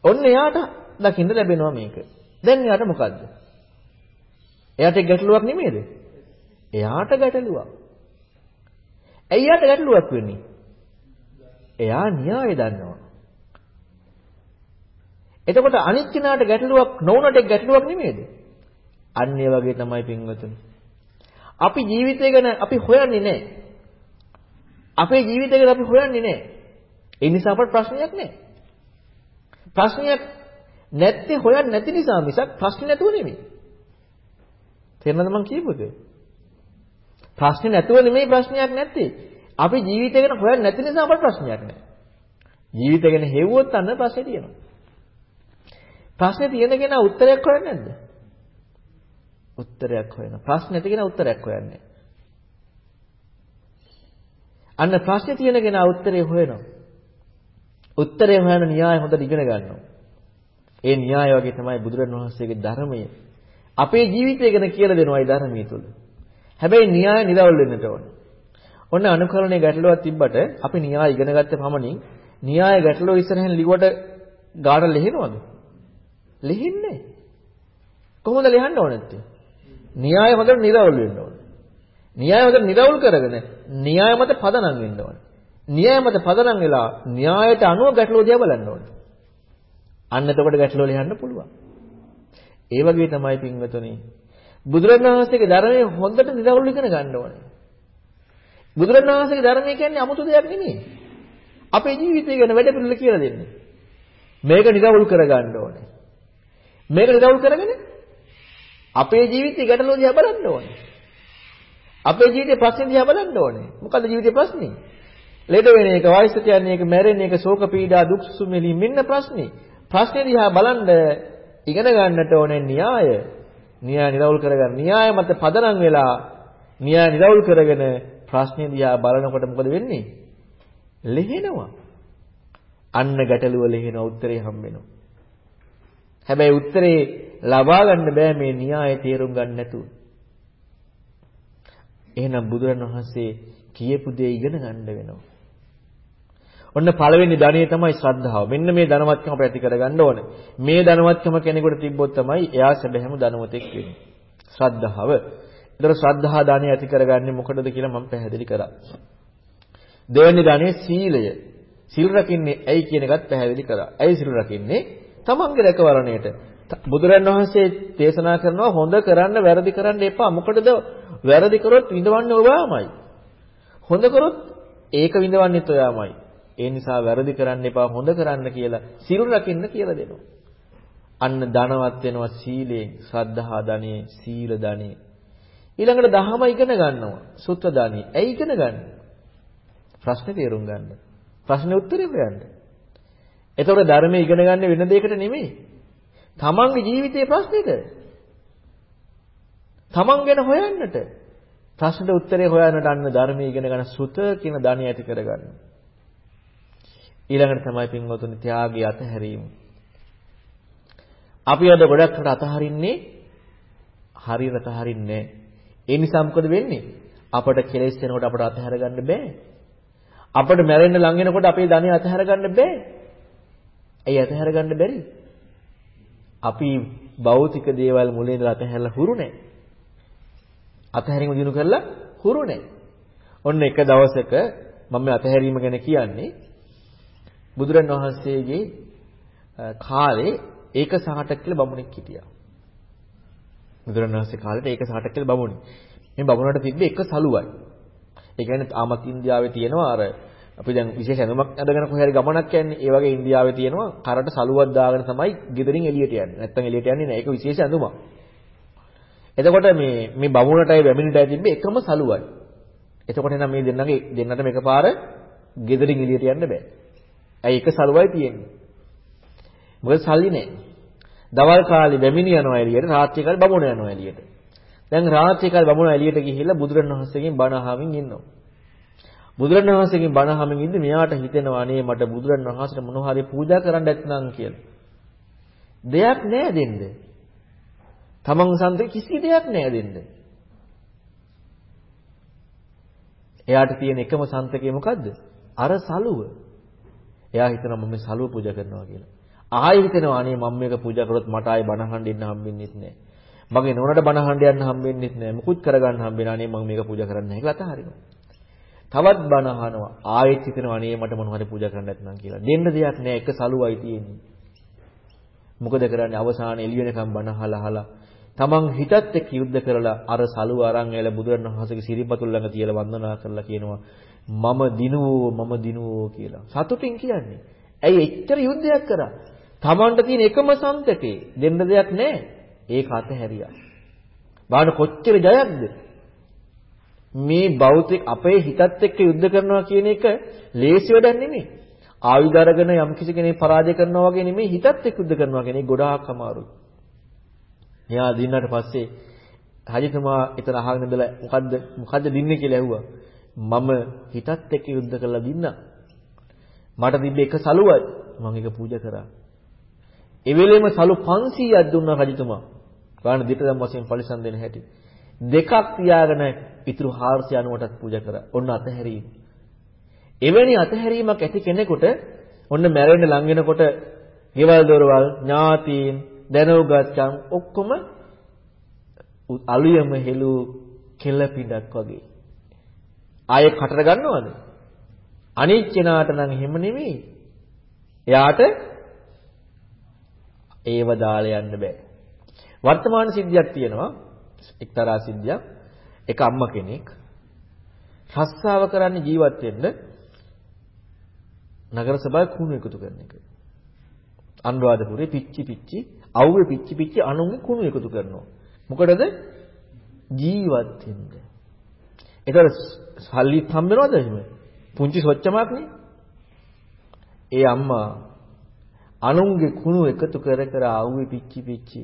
ඔන්න එයාට දකින්න ලැබෙනවා මේක. දැන් එයාට මොකද්ද? එයාට ගැටලුවක් නෙමෙයිද? එයාට ගැටලුවක්. ඇයි එයාට ගැටලුවක් වෙන්නේ? එයා න්‍යාය දන්නවා. එතකොට අනිත් කෙනාට ගැටලුවක් නොවුනට ගැටලුවක් නෙමෙයිද? අන්න ඒ වගේ තමයි පින්වතුනි. අපි ජීවිතය ගැන අපි හොයන්නේ නැහැ. අපේ ජීවිතය ගැන අපි හොයන්නේ නැහැ. ඒ නිසා අපට ප්‍රශ්නයක් නැහැ. ප්‍රශ්නයක් නැත්තේ හොයන්නේ නැති නිසා මිසක් ප්‍රශ්නේ නැතුව නෙමෙයි. තේරෙනවද මං කියපුවද? ප්‍රශ්නේ නැතුව නෙමෙයි ප්‍රශ්නයක් නැත්තේ. අපි ජීවිතය ගැන හොයන්නේ නැති නිසා අපට ප්‍රශ්නයක් නැහැ. ජීවිතය ගැන හෙව්වොත් අන්න ප්‍රශ්නේ තියෙනවා. ප්‍රශ්නේ තියෙන කෙනා උත්තරයක් හොයන්නේ නැද්ද? උත්තරයක් හොයනවා. ප්‍රශ්න නැති කෙනා උත්තරයක් හොයන්නේ. අන්න ප්‍රශ්නේ තියෙන කෙනා උත්තරේ හොයනවා. උත්තරේ හොයන න්‍යාය හොඳට ඉගෙන ගන්නවා. ඒ න්‍යාය වගේ තමයි බුදුරණවහන්සේගේ ධර්මය. අපේ ජීවිතය ගැන කියලා දෙනවා ඒ ධර්මයේ තුල. හැබැයි න්‍යාය නිරවුල් වෙන්නට ඕන. ඔන්න අනුකරණයේ ගැටලුවක් තිබ්බට අපි න්‍යාය ඉගෙන ගත්ත පමණින් න්‍යාය ගැටලුව ඉස්සරහින් ලිව්වට ගාඩ ලෙහෙනවද? ලෙහෙන්නේ කොහොමද ලියන්න ඕනේ නැත්තේ? න්‍යාය හොඳට නිරවුල් වෙන්න ඕනේ. න්‍යාය හොඳට නිරවුල් කරගෙන න්‍යාය මත පදනම් වෙන්න ඕනේ. න්‍යාය මත පදනම් වෙලා න්‍යායට අනුව ගැටලුව දිහා බලන්න ඕනේ. අන්න එතකොට ගැටලුව ලියන්න පුළුවන්. ඒ වගේ තමයි පින්වතුනි බුදුරණවහන්සේගේ ධර්මයේ හොඳට නිරවුල් ඉගෙන ගන්න ඕනේ. බුදුරණවහන්සේගේ ධර්මය කියන්නේ 아무තු දෙයක් නෙමෙයි. අපේ ජීවිතය ගැන වැඩ පිළිවෙල කියලා දෙන්නේ. මේක නිරවුල් කරගන්න ඕනේ. මේක නිරවුල් කරගෙන අපේ ජීවිතේ ගැටලුව දිහා බලන්න ඕනේ. අපේ ජීවිතේ ප්‍රශ්න දිහා බලන්න ඕනේ. මොකද්ද ජීවිතේ ප්‍රශ්නේ? ලෙඩ වෙන එක, වයසට යන එක, මැරෙන එක, ශෝක පීඩා, දුක් සුමෙලි මෙන්න ප්‍රශ්නේ. ප්‍රශ්නේ දිහා බලන්න ඉගෙන ගන්නට ඕනේ න්‍යාය. න්‍යාය නිරවුල් කරගන්න. න්‍යාය මත පදනම් වෙලා න්‍යාය නිරවුල් කරගෙන ප්‍රශ්නේ දිහා බලනකොට මොකද වෙන්නේ? ලෙහෙනවා. අන්න ගැටලුව ලෙහෙනවා උත්තරේ හම්බ වෙනවා. හැබැයි උත්තරේ ලබා ගන්න බෑ මේ න්‍යාය තේරුම් ගන්න නැතුව. එහෙනම් බුදුරණවහන්සේ කියපු දේ ඉගෙන ගන්න වෙනවා. ඔන්න පළවෙනි ධනිය තමයි ශ්‍රද්ධාව. මෙන්න මේ ධනවත්කම අපිට ඇති කරගන්න ඕනේ. මේ ධනවත්කම කෙනෙකුට තිබ්බොත් තමයි එයා සැබෑම ධනවතෙක් වෙන්නේ. ශ්‍රද්ධාව. ඒතර ශ්‍රද්ධා ධනිය ඇති කරගන්නේ මොකටද කියලා මම පැහැදිලි කරා. දෙවෙනි ධනිය සීලය. සිල් රකින්නේ ඇයි කියන එකත් පැහැදිලි කරා. ඇයි සිල් රකින්නේ? තමන්ගේ රැකවරණයට. බුදුරන් වහන්සේ දේශනා කරනවා හොඳ කරන්න වැරදි කරන්න එපා. මොකටද වැරදි කරොත් විඳවන්නේ ඔයාමයි. හොඳ කරොත් ඒක විඳවන්නේත් ඔයාමයි. ඒ නිසා වැරදි කරන්න එපා හොඳ කරන්න කියලා සිල් රකින්න කියලා දෙනවා. අන්න ධනවත් වෙනවා සීලයෙන්, ශ්‍රද්ධා ධනෙ, සීල ධනෙ. ඊළඟට දහම ඉගෙන ගන්නවා. සුත්ත ධනෙ. ඇයි ඉගෙන ගන්න? ප්‍රශ්නේ තේරුම් ගන්න. ප්‍රශ්නේ උත්තරේ හොයන්න. එතකොට ධර්මයේ ඉගෙන ගන්න වෙන දෙයකට නෙමෙයි. තමන්ගේ ජීවිතයේ ප්‍රශ්නෙට. තමන් ගැන හොයන්නට. ප්‍රශ්නට උත්තරේ හොයන්නට අන්න ධර්මයේ ඉගෙන ගන්න සුත කියන ධනිය ඇති කරගන්න. ඊළඟට තමයි පින්වතුනි ත්‍යාගය අතහැරීම. අපි අද ගොඩක් කට අතහරින්නේ හරියට අතහරින්නේ ඒ නිසා මොකද වෙන්නේ? අපට කෙලෙස් වෙනකොට අපට අතහැර ගන්න බෑ. අපට මැරෙන්න ලං වෙනකොට අපේ ධනිය අතහැර ගන්න බෑ. ඇයි අතහැර ගන්න බැරි? අපි භෞතික දේවල් මුලින් ඉඳලා අතහැරලා හුරු නැහැ. අතහැරීම දිනු කරලා හුරු නැහැ. ඔන්න එක දවසක මම මේ අතහැරීම ගැන කියන්නේ බුදුරන් වහන්සේගේ කාලේ ඒක සහටක් කියලා බමුණෙක් හිටියා. බුදුරන් වහන්සේ කාලේට ඒක සහටක් කියලා බමුණෙක්. මේ බමුණට තිබ්බේ එක සලුවයි. ඒ කියන්නේ ආමත් ඉන්දියාවේ තියෙනවා අර අපි දැන් විශේෂ ඇඳුමක් අඳගෙන කොහේ හරි ගමනක් යන්නේ ඒ වගේ ඉන්දියාවේ තියෙනවා කරට සලුවක් දාගෙන තමයි ගෙදරින් එළියට යන්නේ. නැත්තම් එළියට යන්නේ නැහැ. ඒක විශේෂ ඇඳුමක්. එතකොට මේ මේ බමුණටයි වැමිණිටයි තිබ්බේ එකම සලුවයි. එතකොට එනම් මේ දෙන්නගේ දෙන්නටම එකපාර ගෙදරින් එළියට යන්න බෑ. ඇයි එක සලුවයි තියෙන්නේ. මොකද සල්ලි නැහැ. දවල් කාලේ වැමිණි යනවා එළියට, රාත්‍රී කාලේ බමුණ යනවා එළියට. දැන් රාත්‍රී කාලේ බමුණ එළියට ගිහිල්ලා බුදුරණවහන්සේගෙන් බණ අහමින් ඉන්නවා. බුදුරණවහන්සේගෙන් බණ අහමින් ඉඳි මෙයාට හිතෙනවා අනේ මට බුදුරණවහන්සේට මොනවා හරි පූජා කරන්න ඇත්නම් කියලා. දෙයක් නෑ දෙන්න. තමන් සන්තේ කිසි දෙයක් නෑ දෙන්න. එයාට තියෙන එකම සන්තකේ මොකද්ද? අර සලුව. එයා හිතනවා මම මේ සලුව පූජා කරනවා කියලා. ආයෙ හිතෙනවා අනේ මම මේක පූජා කරොත් මට ආයෙ බණ අහන්න ඉන්න හම්බෙන්නේ නැහැ. මගේ නෝනට බණ අහන්න යන්න හම්බෙන්නේ නැහැ. මුකුත් කරගන්න හම්බෙන්නේ අනේ මම මේක පූජා කරන්නේ නැහැ කියලා අතහරිනවා. තවත් බණ අහනවා. ආයෙත් හිතෙනවා අනේ මට මොනවා හරි පූජා කරන්න නැත්නම් කියලා. දෙන්න දෙයක් නැහැ. එක සලුවයි තියෙන්නේ. මොකද කරන්නේ අවසානයේ එළිය වෙනකම් බණ අහලා අහලා තමන් හිතත් එක්ක යුද්ධ කරලා අර සලුව අරන් ඇවිල්ලා බුදුරණවහන්සේගේ සිරිපතුල් ළඟ තියලා වන්දනා කරලා කියනවා මම දිනුවෝ මම දිනුවෝ කියලා. සතුටින් කියන්නේ. ඇයි එච්චර යුද්ධයක් කරා? තමන්ට තියෙන එකම සම්තකේ දෙන්න දෙයක් නැහැ. ඒක අතහැරියා. බාන කොච්චර ජයක්ද? මේ භෞතික අපේ හිතත් එක්ක යුද්ධ කරනවා කියන එක ලේසි වැඩක් නෙමෙයි. ආයුධ අරගෙන යම් කිසි කෙනෙක් පරාජය කරනවා වගේ නෙමෙයි හිතත් එක්ක යුද්ධ කරනවා කියන එක ගොඩාක් අමාරුයි. එයා දින්නට පස්සේ රජතුමා එතන අහගෙන ඉඳලා මොකද්ද මොකද්ද දින්නේ කියලා ඇහුවා. මම හිතත් එක්ක යුද්ධ කරලා දින්නා. මට තිබ්බේ එක සලුවයි. මම ඒක පූජා කරා. ඒ වෙලෙම සලු 500ක් දුන්නා රජතුමා. ගාන දිටදම් වශයෙන් පරිසම් දෙන හැටි. දෙකක් තියාගෙන ඉතුරු 490ටත් පූජා කරා. ඔන්න අතහැරීම. එවැනි අතහැරීමක් ඇති කෙනෙකුට ඔන්න මැරෙන්න ලං වෙනකොට ගෙවල් දොරවල් ඥාතීන් දැනුගත්කම් ඔක්කොම අලුයම හෙළු කෙල පිටක් වගේ. ආයෙ කටට ගන්නවද? අනිත් කෙනාට නම් එහෙම නෙමෙයි. එයාට ඒව දාලා යන්න බෑ. වර්තමාන සිද්ධියක් තියෙනවා. එක්තරා සිද්ධියක්. එක අම්මා කෙනෙක් රස්සාව කරන්න ජීවත් වෙන්න නගර සභාවේ කුණු එකතු කරන එක. අනුරාධපුරේ පිච්චි පිච්චි අවුවේ පිච්චි පිච්චි අනුන්ගේ කුණු එකතු කරනවා. මොකටද? ජීවත් වෙන්න. ඒතර සල්ලිත් හම්බ වෙනවද එහෙම? පුංචි සොච්චමක්නේ. ඒ අම්මා අනුන්ගේ කුණු එකතු කර කර ආවේ පිච්චි පිච්චි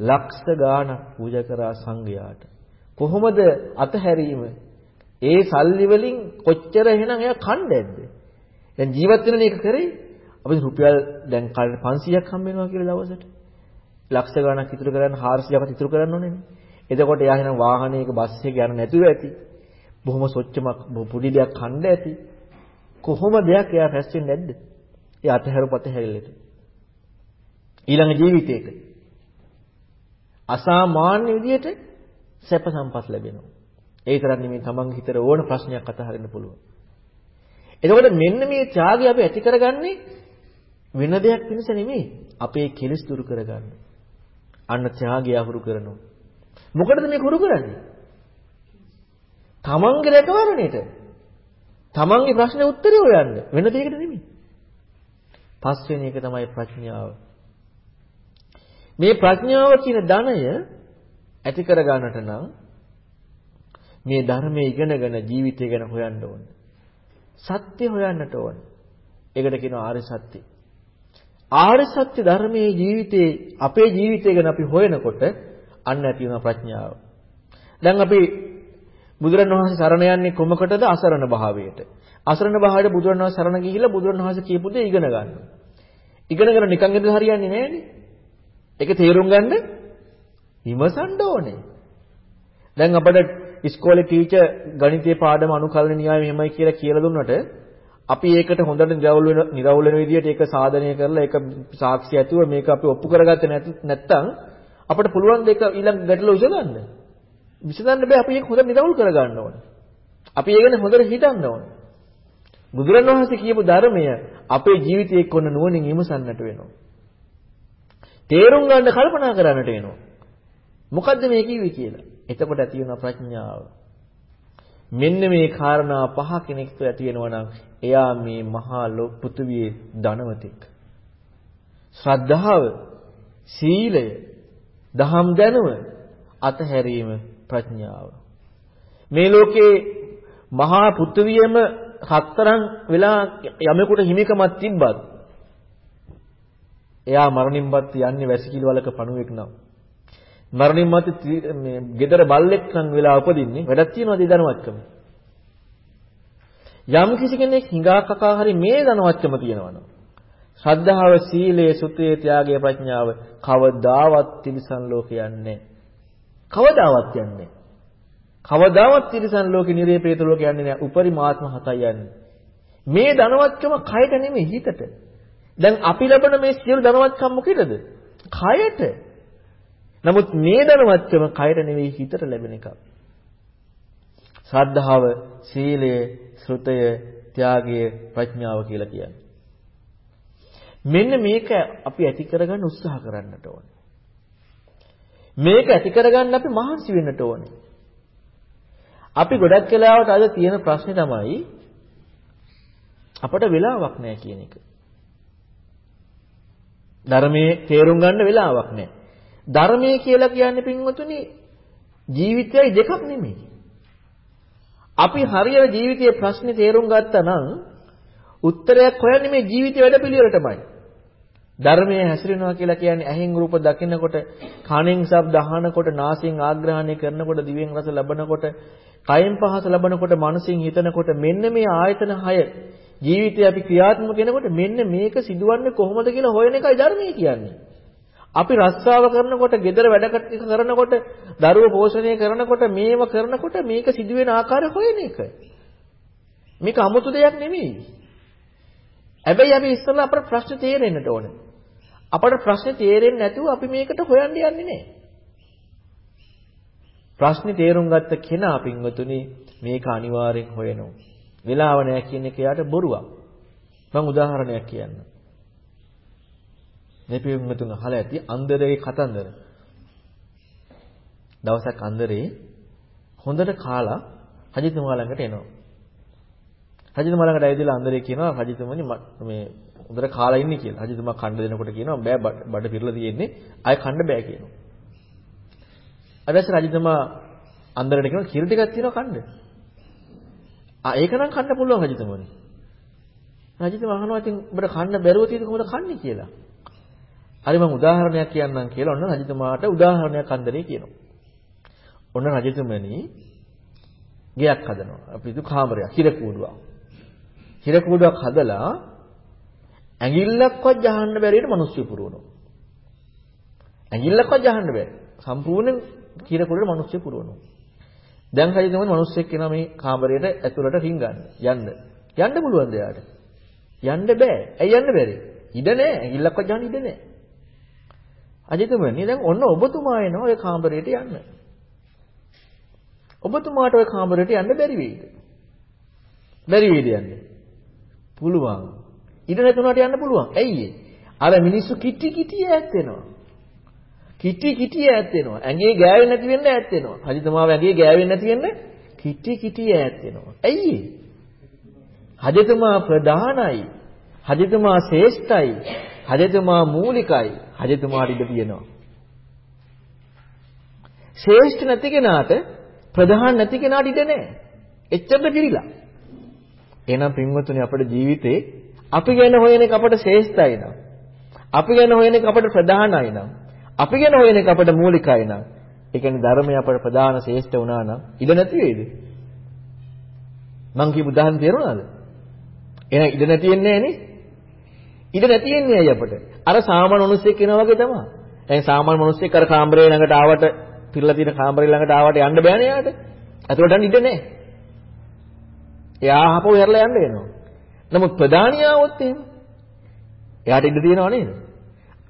ලක්ෂ ගාණක් පූජා කරා සංඝයාට කොහොමද අතහැරීම? ඒ සල්ලි වලින් කොච්චර එහෙනම් එයා කණ්ඩෑද්ද? දැන් ජීවත් වෙන එක කරේ? අපි රුපියල් දැන් කාලේ 500ක් හම්බ වෙනවා කියලා දවසට. ලක්ෂ ගාණක් ඉතුරු කරන්න 400ක්වත් ඉතුරු කරන්න ඕනේනේ එතකොට එයා එහෙනම් වාහනයක බස් එකක යන්න නැතුව ඇති. බොහොම සොච්චමක් පොඩි දෙයක් කණ්ඩ ඇති. කොහොම දෙයක් එයා රැස් වෙන්නේ නැද්ද? ඒ අතහැරපත හැරිලෙට. ඊළඟ ජීවිතේට අසාමාන්‍ය විදියට සැප සම්පත් ලැබෙනවා. ඒ තරම් නෙමෙයි තමන්ගේ හිතට ඕන ප්‍රශ්නයක් අතහරින්න පුළුවන්. එතකොට මෙන්න මේ ත්‍යාගය අපි ඇති කරගන්නේ වෙන දෙයක් වෙනස නෙමෙයි. අපේ කෙලෙස් දුරු කරගන්න. අන්න ත්‍යාගය අහුරු කරනවා. මොකටද මේ හුරු කරන්නේ? තමන්ගේ රැකවරණයට. තමන්ගේ ප්‍රශ්නේ උත්තරේ හොයන්න. වෙන දෙයකට නෙමෙයි. පස්වෙනි එක තමයි ප්‍රඥාව. මේ ප්‍රඥාව කියන ධනය ඇති කර ගන්නට නම් මේ ධර්මයේ ඉගෙනගෙන ජීවිතය ගැන හොයන්න ඕනේ. සත්‍ය හොයන්නට ඕනේ. ඒකට කියනවා ආර්ය සත්‍ය. ආර්ය සත්‍ය ධර්මයේ ජීවිතේ අපේ ජීවිතය ගැන අපි හොයනකොට අන්න ඇති වෙන ප්‍රඥාව. දැන් අපි බුදුරණවහන්සේ සරණ යන්නේ කොමකටද අසරණ භාවයට. අසරණ භාවයට බුදුරණවහන්සේ සරණ ගිහිල්ලා බුදුරණවහන්සේ කියපු දේ ඉගෙන ගන්නවා. ඉගෙනගෙන නිකන් ඉඳලා හරියන්නේ නැහැනේ. ඒක තේරුම් ගන්න විමසන්න ඕනේ. දැන් අපිට ඉස්කෝලේ ටීචර් ගණිතයේ පාඩම අනුකලන න්‍යාය මෙහෙමයි කියලා කියලා දුන්නට අපි ඒකට හොඳට නිරවුල් වෙන නිරවුල් වෙන විදිහට ඒක සාධනය කරලා ඒක සාක්ෂි ඇතුව මේක අපි ඔප්පු කරගත්තේ නැත්නම් අපිට පුළුවන් දෙක ඊළඟ ගැටලුව විසඳන්න. විසඳන්න බෑ අපි ඒක හොඳට නිරවුල් කරගන්න ඕනේ. අපි ඒ ගැන හොඳට හිතන්න ඕනේ. බුදුරණවහන්සේ කියපු ධර්මය අපේ ජීවිතයේ කොන නුවණින් විමසන්නට වෙනවා. තේරුම් ගන්න කල්පනා කරන්නට වෙනවා. මොකද්ද මේ කිව්වේ කියලා. එතකොට ඇති වෙන ප්‍රඥාව. මෙන්න මේ කාරණා පහ කෙනෙක් තුළ ඇති වෙනවා නම් එයා මේ මහා පෘථුවියේ ධනවතෙක්. ශ්‍රද්ධාව, සීලය, දහම් දැනුම, අතහැරීම ප්‍රඥාව. මේ ලෝකේ මහා පෘථුවියම හතරන් වෙලා යමෙකුට හිමිකමක් තිබ්බත් එයා මරණින් පත් යන්නේ වැසිකිලි වලක පණුවෙක් නම් මරණින් මත මේ gedara බල්ලෙක් නම් වෙලා උපදින්නේ වැඩක් තියනවාද ඒ ධනවත්කම? යම් කිසි කෙනෙක් හිඟා කකා හරි මේ ධනවත්කම තියනවනම් ශ්‍රද්ධාව සීලය සුතේ ත්‍යාගය ප්‍රඥාව කවදාවත් තිරිසන් ලෝකේ යන්නේ කවදාවත් යන්නේ කවදාවත් තිරිසන් ලෝකේ නිරේ ප්‍රේත ලෝකේ යන්නේ නැහැ. උපරිමාත්ම හතයි යන්නේ. මේ ධනවත්කම කයට නෙමෙයි හිතට. දැන් අපි ලබන මේ සියලු ධනවත්කම් මොකේද? කයට. නමුත් මේ ධනවත්කම කයට නෙවෙයි හිතට ලැබෙන එකක්. ශ්‍රද්ධාව, සීලය, ශ්‍රුතය, ත්‍යාගය, ප්‍රඥාව කියලා කියන්නේ. මෙන්න මේක අපි ඇති කරගන්න උත්සාහ කරන්නට ඕනේ. මේක ඇති කරගන්න අපි මහන්සි වෙන්නට ඕනේ. අපි ගොඩක් වෙලාවට අද තියෙන ප්‍රශ්නේ තමයි අපට වෙලාවක් නැහැ කියන එක. ධර්මයේ තේරුම් ගන්න වෙලාවක් නැහැ. ධර්මයේ කියලා කියන්නේ පින්වතුනි ජීවිතයයි දෙකක් නෙමෙයි. අපි හරියට ජීවිතයේ ප්‍රශ්නේ තේරුම් ගත්තා නම් උත්තරයක් හොයන්නේ මේ ජීවිතය වැඩපිළිවෙලටමයි. ධර්මයේ හැසිරෙනවා කියලා කියන්නේ ඇහෙන් රූප දකිනකොට, කනෙන් ශබ්ද අහනකොට, නාසයෙන් ආග්‍රහණය කරනකොට, දිවෙන් රස ලබනකොට, කයෙන් පහස ලබනකොට, මනසින් හිතනකොට මෙන්න මේ ආයතන 6 ජීවිතය අපි ක්‍රියාත්මක වෙනකොට මෙන්න මේක සිදුවන්නේ කොහොමද කියලා හොයන එකයි ධර්මයේ කියන්නේ. අපි රස්සාව කරනකොට, gedara වැඩ කරනකොට, දරුවෝ පෝෂණය කරනකොට, මේව කරනකොට මේක සිදුවෙන ආකාරය හොයන එක. මේක 아무තු දෙයක් නෙමෙයි. හැබැයි අපි ඉස්සෙල්ලා අපට ප්‍රශ්න තේරෙන්නට ඕනේ. අපට ප්‍රශ්නේ තේරෙන්නේ නැතුව අපි මේකට හොයන්න යන්නේ නැහැ. ප්‍රශ්නේ තේරුම් ගත්ත කෙනා පින්වතුනි මේක අනිවාර්යෙන් හොයනවා. වෙලාව නැහැ කියන එක යාට බොරුවක්. මම උදාහරණයක් කියන්නම්. මේ පින්වතුන් අහලා ඇති අන්දරේ කතන්දර. දවසක් අන්දරේ හොඳට කාලා රජතුමා ළඟට එනවා. රජතුමා ළඟට ඇවිදලා අන්දරේ කියනවා රජතුමනි මේ හොඳට කාලා ඉන්නේ කියලා. රජතුමා කණ්ඩ දෙනකොට කියනවා බෑ බඩ පිරලා තියෙන්නේ. ආයෙ කණ්ඩ බෑ කියනවා. ඊට රජතුමා අන්දරට කියනවා කිරි ටිකක් තියෙනවා කණ්ඩ. ආ ඒක නම් කන්න පුළුවන් රජතුමනි. රජතුමා අහනවා ඉතින් ඔබට කන්න බැරුව තියෙද කොහොමද කන්නේ කියලා. හරි මම උදාහරණයක් කියන්නම් කියලා ඔන්න රජතුමාට උදාහරණයක් අන්දරේ කියනවා. ඔන්න රජතුමනි ගෙයක් හදනවා. අපි දු කාමරයක් හිර කූඩුවක්. හිර කූඩුවක් හදලා ඇඟිල්ලක්වත් ජහන්න බැරියට මිනිස්සු පුරවනවා. ඇඟිල්ලක්වත් ජහන්න බැරි. සම්පූර්ණ හිර කූඩුවේ මිනිස්සු පුරවනවා. දැන් රජතුමනි මිනිස්සෙක් කෙනා මේ කාමරයට ඇතුළට රින්ගන්න. යන්න. යන්න පුළුවන්ද එයාට? යන්න බෑ. ඇයි යන්න බැරි? ඉඩ නෑ. ඇඟිල්ලක්වත් ජහන්න ඉඩ නෑ. අජිතමනි දැන් ඔන්න ඔබතුමා එනවා ඔය කාමරයට යන්න. ඔබතුමාට ඔය කාමරයට යන්න බැරි වෙයිද? බැරි වෙයිද යන්නේ? පුළුවන්. ඉඩ නැතුණාට යන්න පුළුවන්. ඇයි අර මිනිස්සු කිටි කිටි ඈත් වෙනවා. කිටි කිටි ඈත් වෙනවා. ඇඟේ ගෑවෙන්නේ නැති වෙන්න ඈත් වෙනවා. හජිතමාව ඇඟේ ගෑවෙන්නේ නැති වෙන්න කිටි කිටි ඈත් වෙනවා. ඇයි හජිතමා ප්‍රධානයි. හජිතමා ශ්‍රේෂ්ඨයි. හජිතමා මූලිකයි. රජතුමාට ඉඩ තියෙනවා. ශ්‍රේෂ්ඨ නැති කෙනාට ප්‍රධාන නැති කෙනාට ඉඩ නැහැ. එච්චරද පිළිලා. එහෙනම් පින්වතුනි අපේ ජීවිතේ අපි ගැන හොයන එක අපට ශ්‍රේෂ්ඨයි නම් අපි ගැන හොයන එක අපට ප්‍රධානයි නම් අපි ගැන හොයන එක අපට මූලිකයි නම් ඒ කියන්නේ ධර්මය අපට ප්‍රධාන ශ්‍රේෂ්ඨ වුණා නම් ඉඩ නැති වෙයිද? මං කියපු උදාහරණ තේරුණාද? එහෙනම් ඉඩ නැති වෙන්නේ නැහනේ. ඉඩ නැති වෙන්නේ ඇයි අපට? අර සාමාන්‍ය මිනිස්සෙක් කෙනා වගේ තමයි. දැන් සාමාන්‍ය මිනිස්සෙක් අර කාමරේ ළඟට ආවට පිරලා තියෙන කාමරේ ළඟට ආවට යන්න බෑනේ යාට. අතකොට යන්න ඉඩ නැහැ. එයා ආපහු හැරලා යන්න වෙනවා. නමුත් ප්‍රධානිය આવොත් එහෙම එයාට ඉඩ තියෙනව නේද?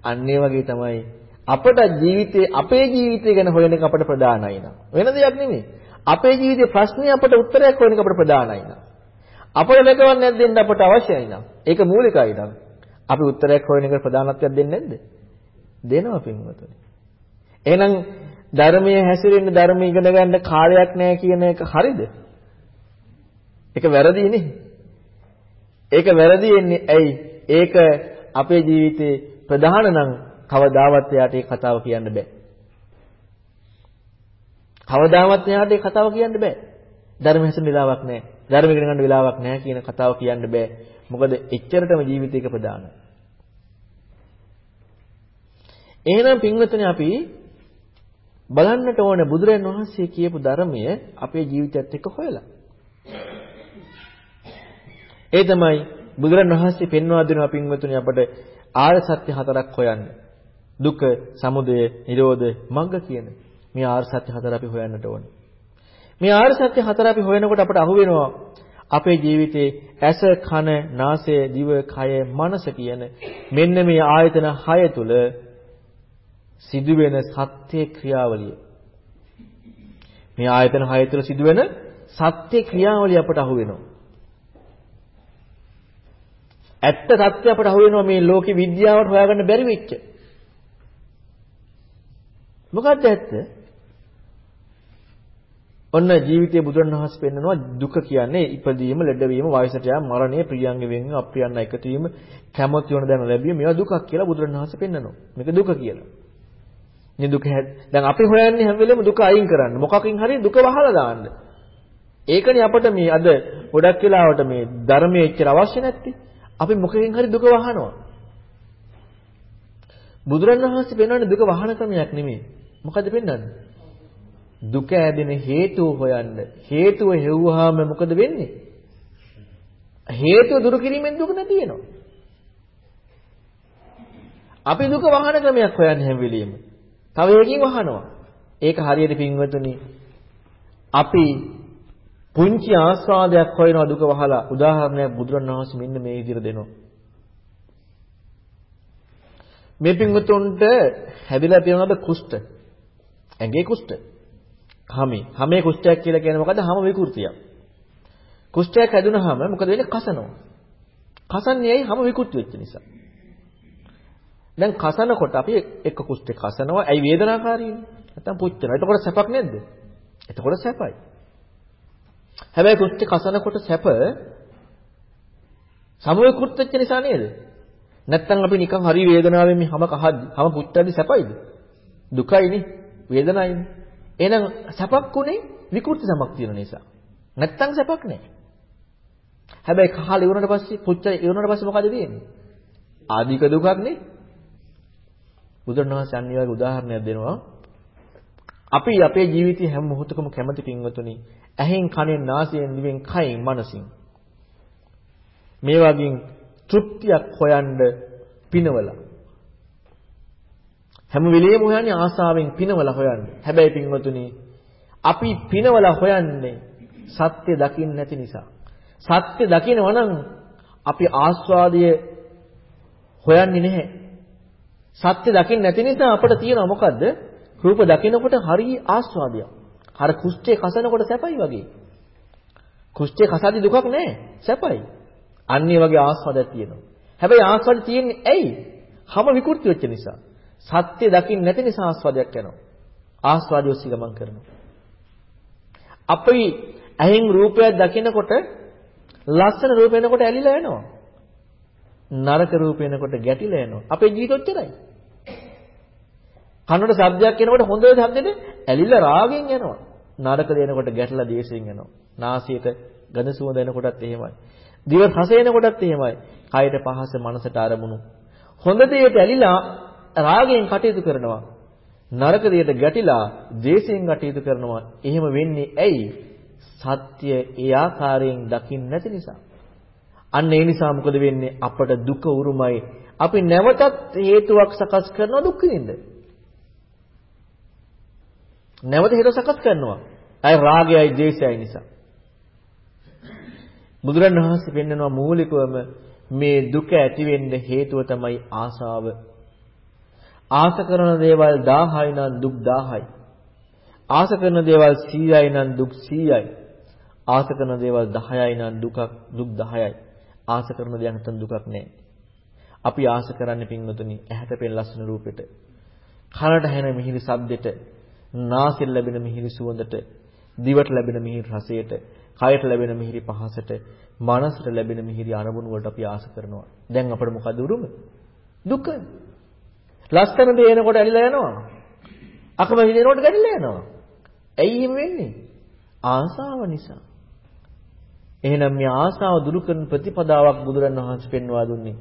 අන්න ඒ වගේ තමයි අපට ජීවිතේ අපේ ජීවිතය ගැන හොයන එක අපට ප්‍රධානයි නා. වෙන දෙයක් නෙමෙයි. අපේ ජීවිතේ ප්‍රශ්නේ අපට උත්තරයක් හොයන එක අපට ප්‍රධානයි නා. අපේ ලැබවන්නේ දෙන්න අපට අවශ්‍යයි නා. ඒක මූලිකයි නා. අපි උත්තරයක් හොයන එක ප්‍රධානත්වයක් දෙන්නේ නැද්ද? දෙනවා පින්වතුනි. එහෙනම් ධර්මයේ හැසිරෙන්න ධර්ම ඉගෙන ගන්න කාලයක් නැහැ කියන එක හරිද? ඒක වැරදිනේ. ඒක වැරදි වෙන්නේ ඇයි? ඒක අපේ ජීවිතේ ප්‍රධාන නම් කවදාවත් එයාට ඒ කතාව කියන්න බෑ. කවදාවත් එයාට ඒ කතාව කියන්න බෑ. ධර්ම හැසිරෙන්න වෙලාවක් නැහැ. ධර්ම ඉගෙන ගන්න වෙලාවක් නැහැ කියන කතාව කියන්න බෑ. මොකද එච්චරටම ජීවිතේක ප්‍රධානයි. එහෙනම් පින්වතුනි අපි බලන්නට ඕන බුදුරන් වහන්සේ කියපු ධර්මය අපේ ජීවිතයත් එක්ක හොයලා. ඒ තමයි බුදුරන් වහන්සේ පෙන්වා දෙනවා පින්වතුනි අපට ආර්ය සත්‍ය හතරක් හොයන්න. දුක, සමුදය, නිරෝධ, මග්ග කියන මේ ආර්ය සත්‍ය හතර අපි හොයන්නට ඕනේ. මේ ආර්ය සත්‍ය හතර අපි හොයනකොට අපට අහු වෙනවා අපේ ජීවිතේ ඇස, කන, නාසය, දිව, කය, මනස කියන මෙන්න මේ ආයතන 6 තුල සිදුවෙන සත්‍ය ක්‍රියාවලිය. මේ ආයතන 6 තුළ සිදුවෙන සත්‍ය ක්‍රියාවලිය අපට අහු වෙනවා. ඇත්ත සත්‍ය අපට අහු වෙනවා මේ ලෝකේ විද්‍යාවට හොයාගන්න බැරි වෙච්ච. මොකක්ද ඇත්ත? ඔන්න ජීවිතයේ බුදුරණවහන්සේ පෙන්නනවා දුක කියන්නේ ඉපදීම, ලෙඩවීම, වයසට යාම, මරණය, ප්‍රියංග වෙන්න, අප්‍රියංග එකතු වීම, කැමති වෙන දැන ලැබීම මේවා දුකක් කියලා බුදුරණවහන්සේ පෙන්නනවා. මේක දුක කියලා. මේ දුක දැන් අපි හොයන්නේ හැම වෙලෙම දුක අයින් කරන්න. මොකකින් හරි දුක වහලා දාන්න. ඒකනේ අපිට මේ අද ගොඩක් වෙලාවට මේ ධර්මයේ එච්චර අවශ්‍ය නැත්තේ. අපි මොකකින් හරි දුක වහනවා. බුදුරණවහන්සේ පෙන්වන්නේ දුක වහන ක්‍රමයක් නෙමෙයි. මොකද පෙන්වන්නේ? දුක ඇදෙන හේතුව හොයන්න. හේතුව හෙව්වහම මොකද වෙන්නේ? හේතුව දුරු කිරීමෙන් දුක නැති වෙනවා. අපි දුක වහන ක්‍රමයක් හොයන්නේ හැම වෙලෙම. තව එකකින් වහනවා. ඒක හරියට පින්වතුනි අපි පුංචි ආස්වාදයක් හොයනවා දුක වහලා උදාහරණයක් බුදුරණවහන්සේ මෙන්න මේ විදිහට දෙනවා. මේ පින්වතුන්ට හැදිලා තියෙනවද කුෂ්ඨ? ඇඟේ කුෂ්ඨ. හමේ. හමේ කුෂ්ඨයක් කියලා කියන්නේ මොකද්ද? හම විකෘතියක්. කුෂ්ඨයක් හැදුනහම මොකද වෙන්නේ? කසනවා. කසන්නේ ඇයි? හම විකෘති වෙච්ච නිසා. දැන් කසනකොට අපි එක කුෂ්ඨේ කසනවා. ඇයි වේදනාකාරීනේ? නැත්තම් පුච්චනවා. එතකොට සැපක් නැද්ද? එතකොට සැපයි. හැබැයි කුෂ්ඨේ කසනකොට සැප සමුවේ කුට්ටච්ච නිසා නේද? නැත්තම් අපි නිකන් හරි වේදනාවෙන් මේ හැම කහද්දි හැම පුච්චද්දි සැපයිද? දුකයිනේ. වේදනයිනේ. එහෙනම් සැපක් උනේ විකෘති සමක් තියෙන නිසා. නැත්තම් සැපක් නැහැ. හැබැයි කහල ඉවරනට පස්සේ පුච්ච ඉවරනට පස්සේ මොකද වෙන්නේ? ආධික දුකක් නේ. බුදුරණවහන්සේ අනිවාර්ය උදාහරණයක් දෙනවා. අපි අපේ ජීවිතයේ හැම මොහොතකම කැමති පින්වතුනි ඇහෙන් කනෙන් නාසයෙන් දිවෙන් කයින් මනසින් මේ වගේ තෘප්තියක් හොයන්න පිනවල හැම වෙලෙම හොයන්නේ ආසාවෙන් පිනවල හොයන්නේ හැබැයි පින්වතුනි අපි පිනවල හොයන්නේ සත්‍ය දකින්න නැති නිසා සත්‍ය දකිනවා නම් අපි ආස්වාදය හොයන්නේ නැහැ සත්‍ය දකින්න නැති නිසා අපිට තියෙනවා මොකද්ද? රූප දකිනකොට හරි ආස්වාදයක්. අර කුෂ්ඨේ කසනකොට සැපයි වගේ. කුෂ්ඨේ කසාදී දුකක් නැහැ. සැපයි. අන්නේ වගේ ආස්වාදයක් තියෙනවා. හැබැයි ආස්වාද තියෙන්නේ ඇයි? හැම විකෘති වෙච්ච නිසා. සත්‍ය දකින්න නැති නිසා ආස්වාදයක් යනවා. ආස්වාදිය ඔස්සේ ගමන් කරනවා. අපි ඇහෙන් රූපයක් දකිනකොට ලස්සන රූප වෙනකොට ඇලිලා යනවා. නරක රූප වෙනකොට ගැටිලා යනවා. අපේ ජීවිත ඔච්චරයි. කනට ශබ්දයක් එනකොට හොඳ ශබ්දෙට ඇලිලා රාගෙන් යනවා. නරක දෙනකොට ගැටලා දේශයෙන් යනවා. නාසයට ගඳ සුවඳ එනකොටත් එහෙමයි. දිව රස එනකොටත් එහෙමයි. කයට පහස මනසට අරමුණු. හොඳ දෙයට ඇලිලා රාගයෙන් කටයුතු කරනවා. නරක දෙයට ගැටිලා ද්වේෂයෙන් කටයුතු කරනවා. එහෙම වෙන්නේ ඇයි? සත්‍ය ඒ ආකාරයෙන් දකින්න නැති නිසා. අන්න ඒ නිසා මොකද වෙන්නේ? අපට දුක උරුමයි. අපි නැවතත් හේතුවක් සකස් කරනවා දුක් විඳින්න. නැවත හේතු සකස් කරනවා. අය රාගයයි ද්වේෂයයි නිසා. බුදුරණවහන්සේ පෙන්නනවා මූලිකවම මේ දුක ඇති වෙන්න හේතුව තමයි ආසාව. ආස කරන දේවල් 1000යි නම් දුක් 1000යි. ආස කරන දේවල් 100යි නම් දුක් 100යි. ආස කරන දේවල් 10යි නම් දුකක් දුක් 10යි. ආස කරන දෙයක් නැත්නම් දුකක් නැහැ. අපි ආස කරන්නේ පින්වතුනි ඇහැට පෙන ලස්සන රූපෙට. කනට ඇහෙන මිහිරි ශබ්දෙට, නාසයෙන් ලැබෙන මිහිරි සුවඳට, දිවට ලැබෙන මිහිරි රසයට, කයට ලැබෙන මිහිරි පහසට, මනසට ලැබෙන මිහිරි අරමුණු වලට අපි ආස කරනවා. දැන් අපිට මොකද උරුම? දුක. ලස්සන දේ එනකොට ඇලිලා යනවා. අකමැති දේනකොට ගැටිලා යනවා. ඇයි එහෙම වෙන්නේ? ආසාව නිසා. එහෙනම් මේ ආසාව දුරු කරන ප්‍රතිපදාවක් බුදුරණවහන්සේ පෙන්වා දුන්නේ.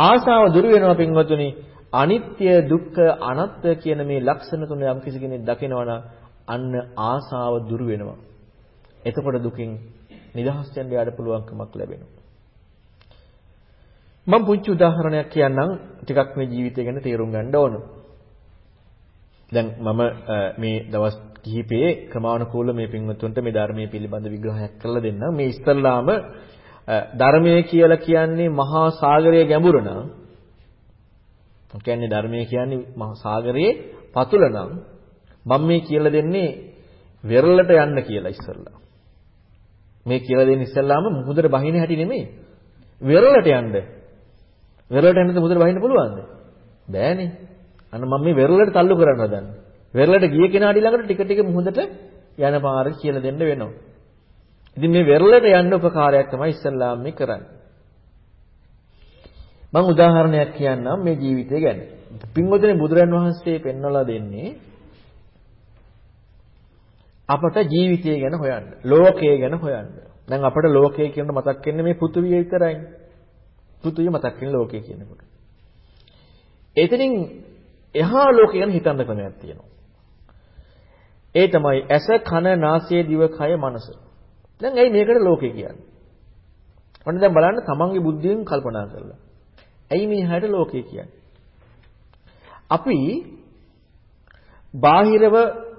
ආසාව දුරු වෙනවා පින්වතුනි. අනිත්‍ය දුක්ඛ අනාත්ම කියන මේ ලක්ෂණ තුන යම් කිසි කෙනෙක් දකිනවා අන්න ආසාව දුරු වෙනවා. එතකොට දුකින් නිදහස් වෙන්න යාට පුළුවන්කමක් ලැබෙනවා. මම පුංචි උදාහරණයක් කියන්නම් ටිකක් මේ ජීවිතය ගැන තේරුම් ගන්න ඕන. දැන් මම මේ දවස් කිහිපයේ ක්‍රමානුකූල මේ පින්වත්තුන්ට මේ ධර්මයේ පිළිබඳ විග්‍රහයක් කරලා දෙන්නම්. මේ ඉස්සල්ලාම ධර්මය කියලා කියන්නේ මහා සාගරයේ ගැඹුර නම් කියන්නේ ධර්මය කියන්නේ මහා සාගරයේ පතුල නම් මම මේ කියලා දෙන්නේ වෙරළට යන්න කියලා ඉස්සල්ලා. මේ කියලා දෙන්නේ ඉස්සල්ලාම මුහුදට බහින හැටි නෙමෙයි. වෙරළට යන්න. වෙරළට යන්නද මුහුදට බහින්න පුළුවන්ද? බෑනේ. අන්න මම මේ වෙරළට තල්ලු කරන්න හදන්නේ. වෙරළට ගිය කෙනාට ඊළඟට ටික ටික මුහුදට යන පාර කියලා දෙන්න වෙනවා. ඉතින් මේ වෙරළට යන්න උපකාරයක් තමයි ඉස්සල්ලාම මේ කරන්නේ. මම උදාහරණයක් කියන්නම් මේ ජීවිතය ගැන. පින්වතුනි බුදුරන් වහන්සේ පෙන්වලා දෙන්නේ අපට ජීවිතය ගැන හොයන්න, ලෝකය ගැන හොයන්න. දැන් අපට ලෝකය කියන මතක් වෙන්නේ මේ පෘථුවිය විතරයි. පෘථුවිය මතක් වෙන ලෝකය කියනකොට. එතනින් එහා ලෝකය ගැන හිතන්න ක්‍රමයක් තියෙනවා. ඒ තමයි ඇස, කන, නාසය, දිව, කය, මනස. දැන් ඇයි මේකට ලෝකය කියන්නේ? ඔන්න දැන් බලන්න තමන්ගේ බුද්ධියෙන් කල්පනා කරලා. ඇයි මේ හැට ලෝකය කියන්නේ? අපි බාහිරව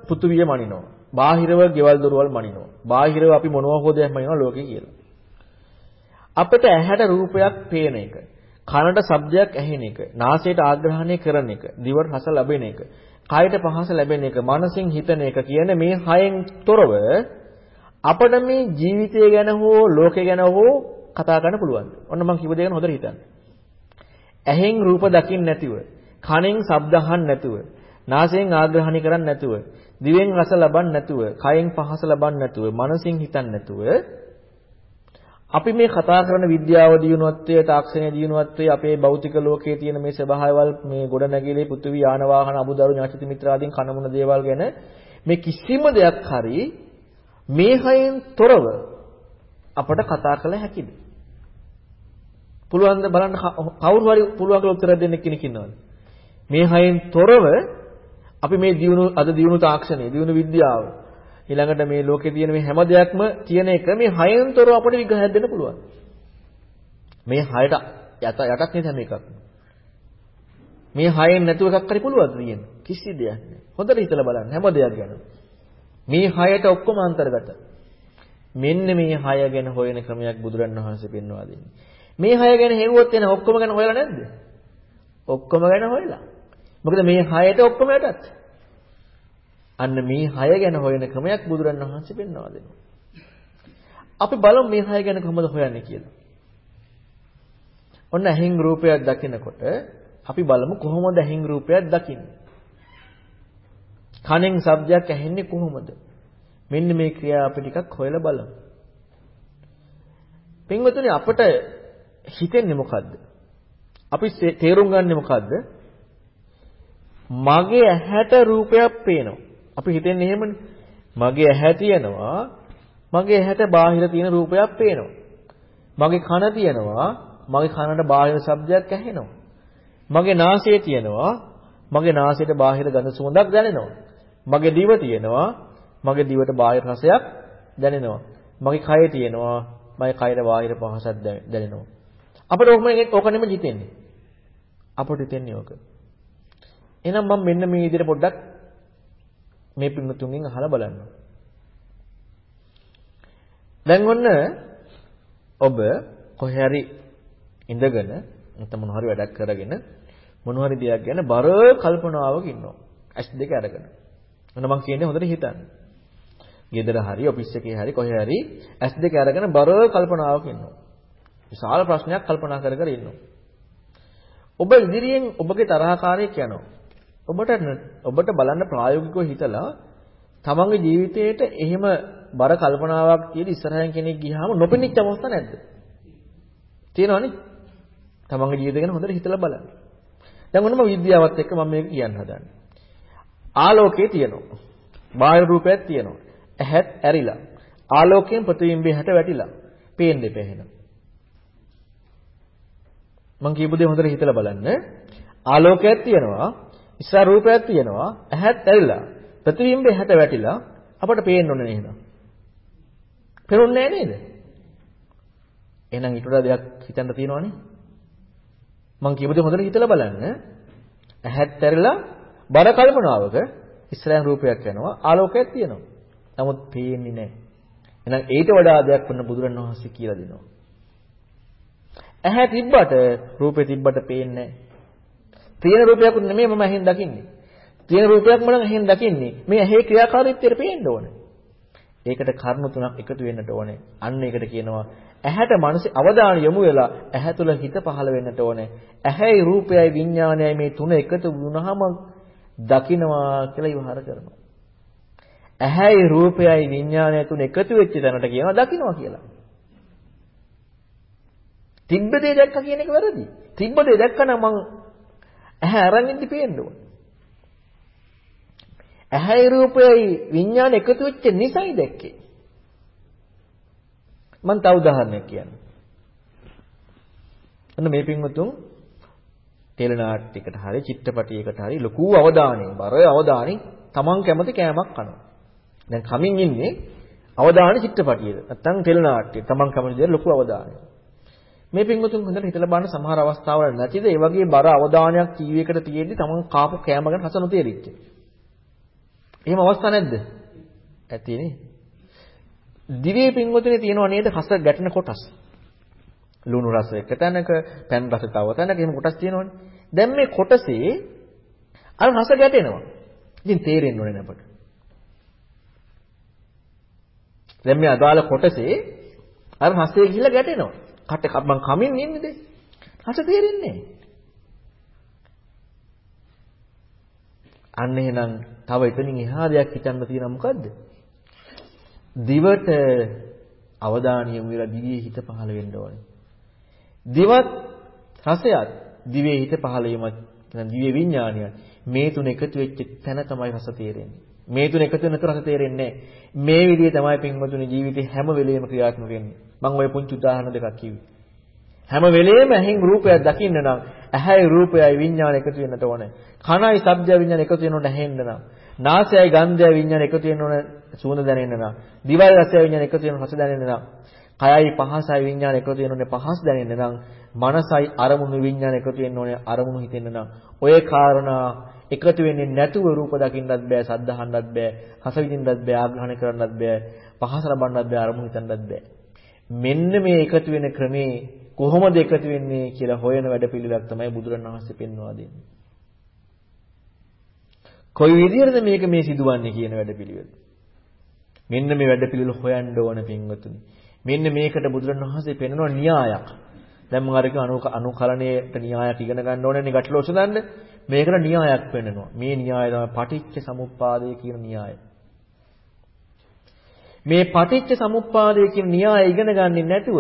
පෘථුවිය මනිනවා. බාහිරව ගෙවල් දොරවල් මනිනවා. බාහිරව අපි මොනවා හෝ දෙයක් මනිනවා ලෝකේ කියලා. අපිට ඇහැට රූපයක් පේන එක, කනට ශබ්දයක් ඇහෙන එක, නාසයට ආග්‍රහණය කරන එක, දිවට රස ලැබෙන එක, කයට පහස ලැබෙන එක, මනසින් හිතන එක කියන මේ හයෙන් තොරව අපිට මේ ජීවිතය ගැන හෝ ලෝකය ගැන හෝ කතා කරන්න පුළුවන්. ඔන්න මම කිව්ව දේ ගැන හොඳට හිතන්න. ඇහෙන් රූප දකින්න නැතිව, කනෙන් ශබ්ද අහන්න නැතුව, නාසයෙන් ආග්‍රහණය කරන්නේ නැතුව, දිවෙන් රස ලබන්නේ නැතුව, කයෙන් පහස ලබන්නේ නැතුව, මනසින් හිතන්නේ නැතුව අපි මේ කතා කරන විද්‍යාව දියුණුවත්වය, තාක්ෂණය දියුණුවත්වය, අපේ භෞතික ලෝකයේ තියෙන මේ ස්වභාවයවල් මේ ගොඩනැගිලි පෘථිවි යාන වාහන අමුදරු ඥාතිති මිත්‍ර ආදීන් කනමුන දේවල් ගැන මේ කිසිම දෙයක් හරි මේ හයෙන් තොරව අපට කතා කළ හැකිද? පුළුවන් ද බලන්න කවුරු හරි පුළුවන් කියලා උත්තර දෙන්න කෙනෙක් ඉන්නවද? මේ හයෙන් තොරව අපි මේ දියුණු අද දියුණු තාක්ෂණය, දියුණු විද්‍යාව ඊළඟට මේ ලෝකේ තියෙන මේ හැම දෙයක්ම තියෙන එක මේ හයෙන් තොරව අපිට විග්‍රහයක් දෙන්න පුළුවන්. මේ හයට යට යටක් නේද හැම එකක්ම. මේ හයෙන් නැතුව එකක් හරි පුළුවන්ද තියෙන්න? කිසි දෙයක් නෑ. හොඳට හිතලා බලන්න හැම දෙයක් ගැන. මේ හයට ඔක්කොම අන්තර්ගත. මෙන්න මේ හය ගැන හොයන ක්‍රමයක් බුදුරණවහන්සේ පෙන්වා දෙන්නේ. මේ හය ගැන හෙව්වොත් එන ඔක්කොම ගැන හොයලා නැද්ද? ඔක්කොම ගැන හොයලා. මොකද මේ හයට ඔක්කොම යටත්. අන්න මේ හය ගැන හොයන ක්‍රමයක් බුදුරණවහන්සේ පෙන්වා දෙනවා. අපි බලමු මේ හය ගැන කොහොමද හොයන්නේ කියලා. ඔන්න ඇහිං රූපයක් දකිනකොට අපි බලමු කොහොමද ඇහිං රූපයක් දකින්නේ. කනෙන් ශබ්දයක් ඇහෙන්නේ කොහොමද? මෙන්න මේ ක්‍රියා අපි ටිකක් හොයලා බලමු. පින්වතුනි අපට හිතෙන්නේ මොකද්ද? අපි තේරුම් ගන්නෙ මොකද්ද? මගේ ඇහැට රූපයක් පේනවා. අපි හිතන්නේ එහෙමනේ. මගේ ඇහැ තියෙනවා. මගේ ඇහැට බාහිර තියෙන රූපයක් පේනවා. මගේ කන තියෙනවා. මගේ කනට බාහිර ශබ්දයක් ඇහෙනවා. මගේ නාසයේ තියෙනවා. මගේ නාසයට බාහිර ගඳ සුවඳක් දැනෙනවා. මගේ දිව තියෙනවා. මගේ දිවට බාහිර රසයක් දැනෙනවා. මගේ කය තියෙනවා. මගේ කයට බාහිර පහසක් දැනෙනවා. අපිට ඕක ඕක නෙමෙයි හිතෙන්නේ. අපිට හිතෙන්නේ ඕක. එහෙනම් මම මෙන්න මේ විදිහට පොඩ්ඩක් මේ පින්නතුන්ගෙන් අහලා බලන්න. දැන් ඔන්න ඔබ කොහේ හරි ඉඳගෙන නැත්නම් මොන හරි වැඩක් කරගෙන මොන හරි දෙයක් ගැන බර කල්පනාවක ඉන්නවා. ඇස් දෙක අරගෙන. මොන මං කියන්නේ හොඳට හිතන්න. ගෙදර හරි ඔෆිස් එකේ හරි කොහේ හරි ඇස් දෙක අරගෙන බර කල්පනාවක ඉන්නවා. විශාල ප්‍රශ්නයක් කල්පනා කර කර ඉන්නවා. ඔබ ඉදිරියෙන් ඔබගේ තරහකාරයෙක් යනවා. ඔබට ඔබට බලන්න ප්‍රායෝගිකව හිතලා තමන්ගේ ජීවිතේට එහෙම බර කල්පනාවක් තියෙදි ඉස්සරහින් කෙනෙක් ගියාම නොපෙනිච්ච අවස්ථා නැද්ද? තියෙනවනේ. තමන්ගේ ජීවිතය ගැන හොඳට හිතලා බලන්න. දැන් ඔන්නම විද්‍යාවත් එක්ක මම මේක කියන්න හදන්නේ. ආලෝකය තියෙනවා. බාහිර රූපයක් තියෙනවා. ඇහත් ඇරිලා. ආලෝකයෙන් ප්‍රතිබිම්බේ හැට වැටිලා. පේන්නේ පේනවා. මම කියපු දේ හොඳට හිතලා බලන්න. ආලෝකයක් තියෙනවා. ඉස්සර රූපයක් තියෙනවා. ඇහත් ඇරිලා. ප්‍රතිබිම්බේ හැට වැටිලා අපට පේන්න ඕනේ නේද? පේන්නේ නේද? එහෙනම් ඊට වඩා දෙයක් හිතන්න තියෙනවනේ. මම කියපු දේ හොඳට හිතලා බලන්න. ඇහත් ඇරිලා බර කල්පනාවක ඉස්සරහින් රූපයක් යනවා ආලෝකයක් තියෙනවා. නමුත් පේන්නේ නැහැ. එහෙනම් ඊට වඩා දෙයක් වන්න බුදුරණවහන්සේ කියලා දෙනවා. ඇහැ තිබ්බට රූපේ තිබ්බට පේන්නේ නැහැ. තියෙන රූපයක් නෙමෙයි මම ඇහෙන් දකින්නේ. තියෙන රූපයක් මම ඇහෙන් දකින්නේ. මේ ඇහි ක්‍රියාකාරීත්වයට පේන්න ඕනේ. ඒකට කර්ම තුනක් එකතු වෙන්නට ඕනේ. අන්න ඒකට කියනවා ඇහැට මනස අවධානය යොමු වෙලා ඇහැ තුල හිත පහළ වෙන්නට ඕනේ. ඇහැයි රූපයයි විඥානයයි මේ තුන එකතු වුණාම දකින්නවා කියලා විවහාර කරනවා. ඇහැයි රූපයයි විඥානය තුන එකතු වෙච්ච තැනට කියනවා දකින්නවා කියලා. තිබ්බ දේ දැක්ක කියන එක වැරදි. තිබ්බ දේ දැක්කනම් මං ඇහැ අරන් ඉඳි පේන්න ඕන. ඇහැයි රූපයයි විඥාන එකතු වෙච්ච නිසයි දැක්කේ. මම තව උදාහරණයක් කියන්නම්. අන්න මේ පින්වතුන් ටෙලිනාට්‍යයකට හරි චිත්‍රපටයකට හරි ලොකු අවධානයෙන් බර අවධානයෙන් Taman කැමති කෑමක් කනවා. දැන් කමින් ඉන්නේ අවධානය චිත්‍රපටියේ. නැත්තම් ටෙලිනාට්‍ය. Taman කැමති දේ ලොකු අවධානයක්. මේ පින්වතුන් හොඳට හිතලා බලන්න සමහර අවස්ථාවල නැතිද ඒ වගේ බර අවධානයක් ටීවී එකට තියෙද්දි Taman කාපු කෑම ගැන රස නොතේරිච්ච. එහෙම අවස්ථා නැද්ද? ඇතිනේ. දිවේ පින්වතුනේ තියෙනව නේද රස ගැටෙන කොටස්. ලුණු රස එක තැනක, පැන් රස තව තැනක එහෙම කොටස් තියෙනවනේ. දැන් මේ කොටසේ අර රස ගැටෙනවා. ඉතින් තේරෙන්න ඕනේ අපට. දැන් මේ අදාළ කොටසේ අර රසය ගිහිල්ලා ගැටෙනවා. කට මං කමින් ඉන්නේද? රස තේරෙන්නේ අන්න එහෙනම් තව එතනින් එහා දෙයක් හිතන්න තියෙනවා මොකද්ද? දිවට අවධානය යොමු වෙලා දිවේ හිත පහළ වෙන්න ඕනේ. දිවත් රසයත් දිවේ හිත පහළ වීමත් දිවේ විඥානය මේ තුන එකතු වෙච්ච තැන තමයි රස තේරෙන්නේ. මේ තුන එකතු වෙනතර රස තේරෙන්නේ මේ විදිහේ තමයි පින්වතුනි ජීවිතේ හැම වෙලෙම ක්‍රියාත්මක වෙන්නේ. මම ওই පුංචි උදාහරණ දෙකක් කිව්වේ. හැම වෙලෙම ඇහෙන් රූපයක් දකින්න නම් ඇහැයි රූපයයි විඥාන එකතු වෙන්නට ඕනේ. කනයි ශබ්දය විඥාන එකතු වෙනකොට ඇහෙන්න නම්. නාසයයි ගන්ධයයි විඥාන එකතු වෙනකොට සුවඳ දැනෙන්න නම්. දිවයි රසයයි විඥාන එකතු වෙනකොට රස දැනෙන්න නම්. කයයි පහසයි විඥාන එකතු වෙනකොට පහස් දැනෙන්න නම්. මනසයි අරමුණු විඥාන එකතු වෙන්න ඕනේ අරමුණු හිතෙන්න නම්. ඔය කාරණා එකතු වෙන්නේ නැතුව රූප දකින්නත් බෑ, සද්ද අහන්නත් බෑ, රස විඳින්නත් බෑ, ආග්‍රහණය කරන්නත් බෑ, පහස ලබන්නත් බෑ, අරමුණු හිතන්නත් බෑ. මෙන්න මේ එකතු වෙන ක්‍රමේ කොහොමද එකතු වෙන්නේ කියලා හොයන වැඩපිළිවෙලක් තමයි බුදුරණවහන්සේ පෙන්වා දෙන්නේ. කොයි විදිහටද මේක මේ සිදුවන්නේ කියන වැඩපිළිවෙල. මෙන්න මේ වැඩපිළිවෙල හොයන්න ඕන පින්වතුනි. මෙන්න මේකට බුදුරණවහන්සේ පෙන්වන න්‍යායක්. දැන් මම අර කිව්ව අනු අනුකලණයට න්‍යායක් ඉගෙන ගන්න ඕනේ නේ ගැටලුව ඔසදන්න. මේකට න්‍යායක් පෙන්වනවා. මේ න්‍යාය තමයි පටිච්ච සමුප්පාදය කියන න්‍යාය. මේ පටිච්ච සමුප්පාදය කියන න්‍යාය ඉගෙන ගන්නේ නැතුව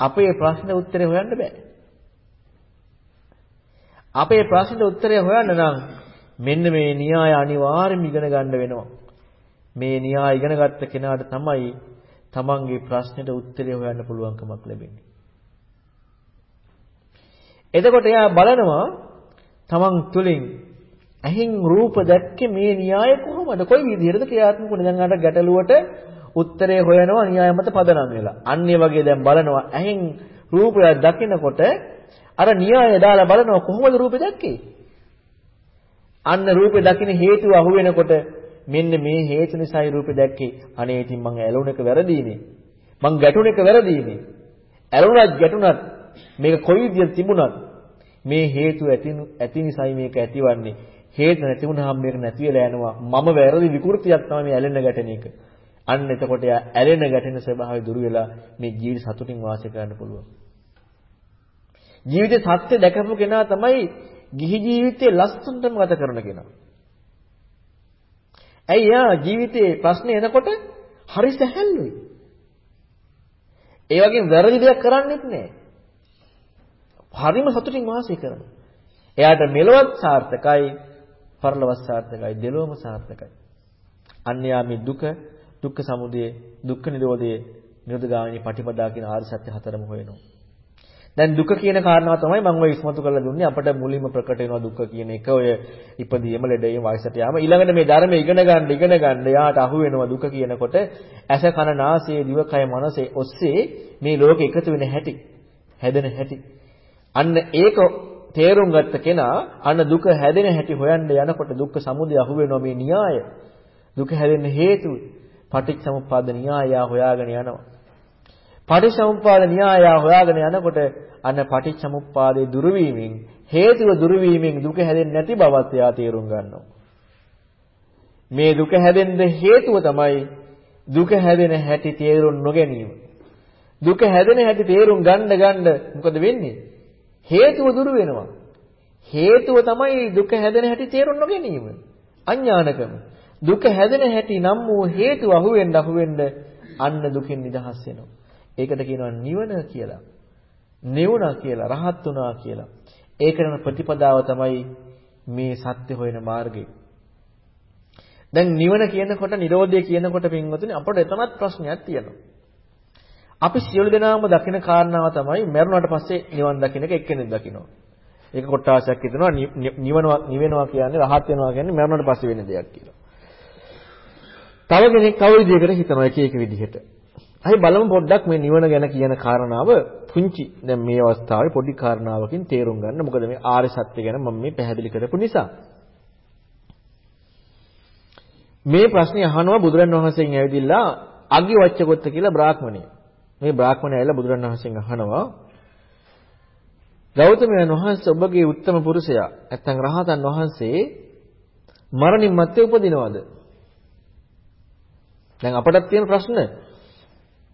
අපේ ප්‍රශ්න උත්තරේ හොයන්න බෑ. අපේ ප්‍රශ්නෙට උත්තරය හොයන්න නම් මෙන්න මේ න්‍යාය අනිවාර්යයෙන්ම ඉගෙන ගන්න වෙනවා. මේ න්‍යාය ඉගෙන ගත්ත කෙනාට තමයි තමන්ගේ ප්‍රශ්නෙට උත්තරය හොයන්න පුළුවන්කමක් ලැබෙන්නේ. එතකොට එයා බලනවා තමන් තුලින් ඇහින් රූප දැක්කේ මේ න්‍යාය කොහොමද? කොයි විදිහටද ක්‍රියාත්මක වෙන්නේ? දැන් අර ගැටලුවට උත්තරේ හොයනවා න්‍යාය මත පදනම් වෙලා. අන්න ඒ වගේ දැන් බලනවා ඇහින් රූපය දකිනකොට අර න්‍යාය දාලා බලනවා කොහොමද රූපේ දැක්කේ? අන්න රූපේ දකින්න හේතුව අහු වෙනකොට මෙන්න මේ හේතු නිසායි රූපේ දැක්කේ. අනේ ඉතින් මං ඇලුණ එක වැරදීනේ. මං ගැටුණ එක වැරදීනේ. ඇලුණත් ගැටුණත් මේක කොයි විදිහට තිබුණත් මේ හේතු ඇති ඇති නිසායි මේක ඇතිවන්නේ. හේතු නැති වුණාම මේක නැති වෙලා යනවා. මම වැරදි විකෘතියක් තමයි මේ ඇලෙන ගැටෙන එක. අන්න එතකොට යා ඇලෙන ගැටෙන ස්වභාවය දුරු වෙලා මේ ජීවිත සතුටින් වාසය කරන්න පුළුවන්. ජීවිතේ සත්‍ය දැකපු කෙනා තමයි ගිහි ජීවිතේ ලස්සනටම ගත කරන කෙනා. ඇයි යා ජීවිතේ ප්‍රශ්නේ එනකොට හරි සැහැල්ලුයි. ඒ වගේම වැරදි දෙයක් කරන්නේත් නැහැ. හරිම සතුටින් වාසය කරනවා. එයාට මෙලොවත් සාර්ථකයි, පරලොවත් සාර්ථකයි, දෙලොවම සාර්ථකයි. අන්‍යයා මේ දුක, දුක්ඛ සමුදය, දුක්ඛ නිරෝධය, නිරෝධගාමිනී පටිපදා කියන ආර්ය සත්‍ය හතරම හොයනවා. දැන් දුක කියන කාරණාව තමයි මම ඔය ඉස්මතු කරලා දුන්නේ අපිට මුලින්ම ප්‍රකට වෙනවා දුක කියන එක ඔය ඉපදීම ලෙඩේම වයසට යාම ඊළඟට මේ ධර්මය ඉගෙන ගන්න ඉගෙන ගන්න යාට අහු වෙනවා දුක කියනකොට ඇස කන නාසය දිවකය මනසේ ඔස්සේ මේ ලෝකෙ එකතු වෙන හැටි හැදෙන හැටි අන්න ඒක තේරුම් ගත්ත කෙනා අන්න දුක හැදෙන හැටි හොයන්න යනකොට දුක්ඛ සමුදය අහු වෙනවා මේ න්‍යාය දුක හැදෙන්න හේතුව පටිච්චසමුප්පාද න්‍යාය හොයාගෙන යනවා පටිච්චසමුප්පාද න්‍යාය හොයාගෙන යනකොට අන්න පටිච්චසමුප්පාදේ දුරු වීමෙන් හේතුව දුරු වීමෙන් දුක හැදෙන්නේ නැති බවත් එයා තේරුම් ගන්නවා. මේ දුක හැදෙන්න හේතුව තමයි දුක හැදෙන හැටි තේරුම් නොගැනීම. දුක හැදෙන හැටි තේරුම් ගන්න ගන්න මොකද වෙන්නේ? හේතුව දුරු වෙනවා. හේතුව තමයි දුක හැදෙන හැටි තේරුම් නොගැනීම. අඥානකම. දුක හැදෙන හැටි නම් වූ හේතුව අහුවෙන්න අහුවෙන්න අන්න දුකින් නිදහස් වෙනවා. ඒකට කියනවා නිවන කියලා. නිවුණා කියලා, රහත් වුණා කියලා. ඒකන ප්‍රතිපදාව තමයි මේ සත්‍ය හොයන මාර්ගය. දැන් නිවන කියනකොට, Nirodha කියනකොට පින්වතුනි අපට එතනත් ප්‍රශ්නයක් තියෙනවා. අපි සියලු දෙනාම දකින කාරණාව තමයි මරුණාට පස්සේ නිවන් දකින්න එක එක්කෙනෙක් දකිනවා. ඒක කොටාසයක් හිතනවා නිවනවා නිවෙනවා කියන්නේ රහත් වෙනවා කියන්නේ මරුණාට පස්සේ වෙන දෙයක් කියලා. තව කෙනෙක් තව විදිහකට හිතනවා එක එක විදිහට. අපි බලමු පොඩ්ඩක් මේ නිවන ගැන කියන කාරණාව පුංචි දැන් මේ අවස්ථාවේ පොඩි කාරණාවකින් තේරුම් ගන්න. මොකද මේ ආර්ය සත්‍ය ගැන මම මේ පැහැදිලි කරපු නිසා. මේ ප්‍රශ්නේ අහනවා බුදුරන් වහන්සේගෙන් ඇවිදිලා අග්ගිවච්ඡකොත්ත කියලා බ්‍රාහ්මණය. මේ බ්‍රාහ්මණය ඇවිල්ලා බුදුරන් වහන්සේගෙන් අහනවා ගෞතමයන් වහන්සේ ඔබගේ උත්තම පුරුෂයා නැත්නම් රහතන් වහන්සේ මරණින් මත්තේ උපදිනවද? දැන් අපටත් තියෙන ප්‍රශ්න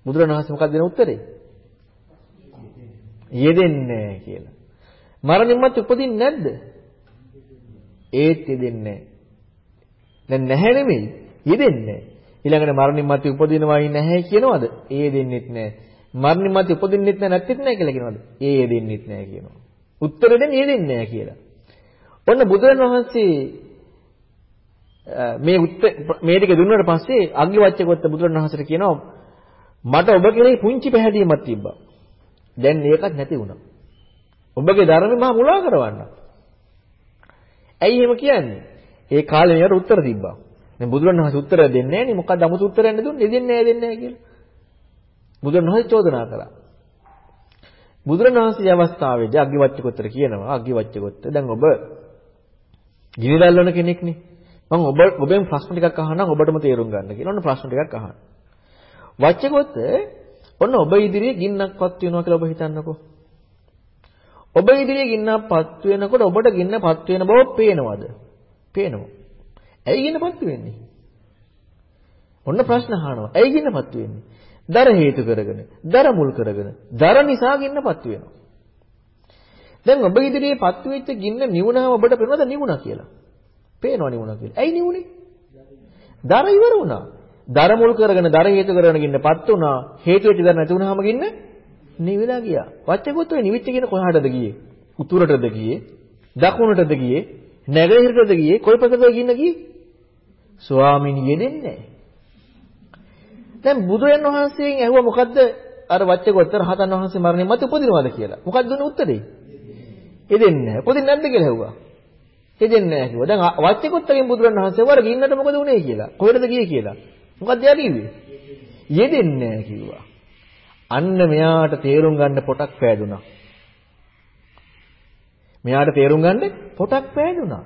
බුදුරණවහන්සේ මොකක්ද දෙන උත්තරේ? යෙදෙන්නේ නැහැ කියලා. මරණින් මත් උපදින්නේ නැද්ද? ඒත් යෙදෙන්නේ නැහැ. දැන් නැහැ නෙමෙයි යෙදෙන්නේ ඊළඟට මරණින් මත් උපදිනවයි නැහැ කියනවද? ඒ දෙන්නෙත් නැහැ. මරණින් මත් උපදින්නෙත් නැහැ නැත්නම් නැහැ කියලා කියනවද? ඒ යෙදෙන්නෙත් නැහැ කියනවා. උත්තර දෙන්නේ යෙදෙන්නේ නැහැ කියලා. ඔන්න බුදුරණවහන්සේ මේ මේ ටික දුන්නාට පස්සේ අග්ගිවච්ඡකොත්ත බුදුරණවහන්සේට කියනවා මට ඔබ කෙරෙහි පුංචි පැහැදීමක් තිබ්බා. දැන් ඒකත් නැති වුණා. ඔබගේ ධර්මෙ මහා මුලා කරවන්න. ඇයි එහෙම කියන්නේ? ඒ කාලේ මෙයාට උත්තර තිබ්බා. දැන් බුදුරණවහන්සේ උත්තර දෙන්නේ නැහැ නේ. මොකක්ද 아무තු උත්තරයක් දුන්නේ? දෙන්නේ නැහැ දෙන්නේ නැහැ කියලා. බුදුරණවහන්සේ චෝදනා කළා. බුදුරණවහන්සේ අවස්ථාවේදී අග්ගිවච්ඡකොත්තර කියනවා අග්ගිවච්ඡකොත්ත දැන් ඔබ ගිනි දැල්වන කෙනෙක්නේ. මම ඔබ ඔබෙන් ප්‍රශ්න ටිකක් අහනම් ඔබටම තේරුම් ගන්න කියලා. ඔන්න ප්‍රශ්න ටිකක් අහන්න. වච්චකොත් ඔන්න ඔබ ඉදිරියේ ගින්නක් පත් වෙනවා කියලා ඔබ හිතන්නකෝ. ඔබ ඉදිරියේ ගින්නක් පත් වෙනකොට ඔබට ගින්න පත් වෙන බව පේනවද? පේනවා. ඇයි ගින්න පත් වෙන්නේ? ඔන්න ප්‍රශ්න අහනවා. ඇයි ගින්න පත් වෙන්නේ? දර හේතු කරගෙන, දර මුල් කරගෙන, දර නිසා ගින්න පත් වෙනවා. දැන් ඔබ ඉදිරියේ පත් වෙච්ච ගින්න නිවුනහම ඔබට පේනවද නිවුණා කියලා? පේනවා නිවුණා කියලා. ඇයි නිවුනේ? දර ඉවර වුණා. දර මුල් කරගෙන දර හේතු කරගෙන ගින්නපත් වුණා. හේතු වෙච්ච දර නැති වුණාම ගින්න නිවිලා ගියා. වච්චකොත් ඔය නිවිච්ච කියන කොහාටද ගියේ? උතුරටද ගියේ? දකුණටද ගියේ? නැගෙනහිරටද ගියේ? කොයි පැත්තටද ගින්න ගියේ? ස්වාමීන් යෙදෙන්නේ දැන් බුදුන් වහන්සේගෙන් ඇහුවා මොකද්ද අර වච්චකොත් රහතන් වහන්සේ මරණය මත උපදිනවද කියලා. මොකක්ද දුන්නේ උත්තරේ? යෙදෙන්නේ නැහැ. උපදින්නේ නැද්ද කියලා ඇහුවා. යෙදෙන්නේ නැහැ කිව්වා. දැන් වච්චෙකුත්තගෙන් බුදුරණවහන්සේ වර ගින්නට මොකද උනේ කියලා. කොහෙටද ගියේ කියලා. මොකක්ද යා කිව්වේ? යෙදෙන්නේ නැහැ කිව්වා. අන්න මෙයාට තේරුම් ගන්න පොටක් පෑදුනා. මෙයාට තේරුම් ගන්න පොටක් පෑදුනා.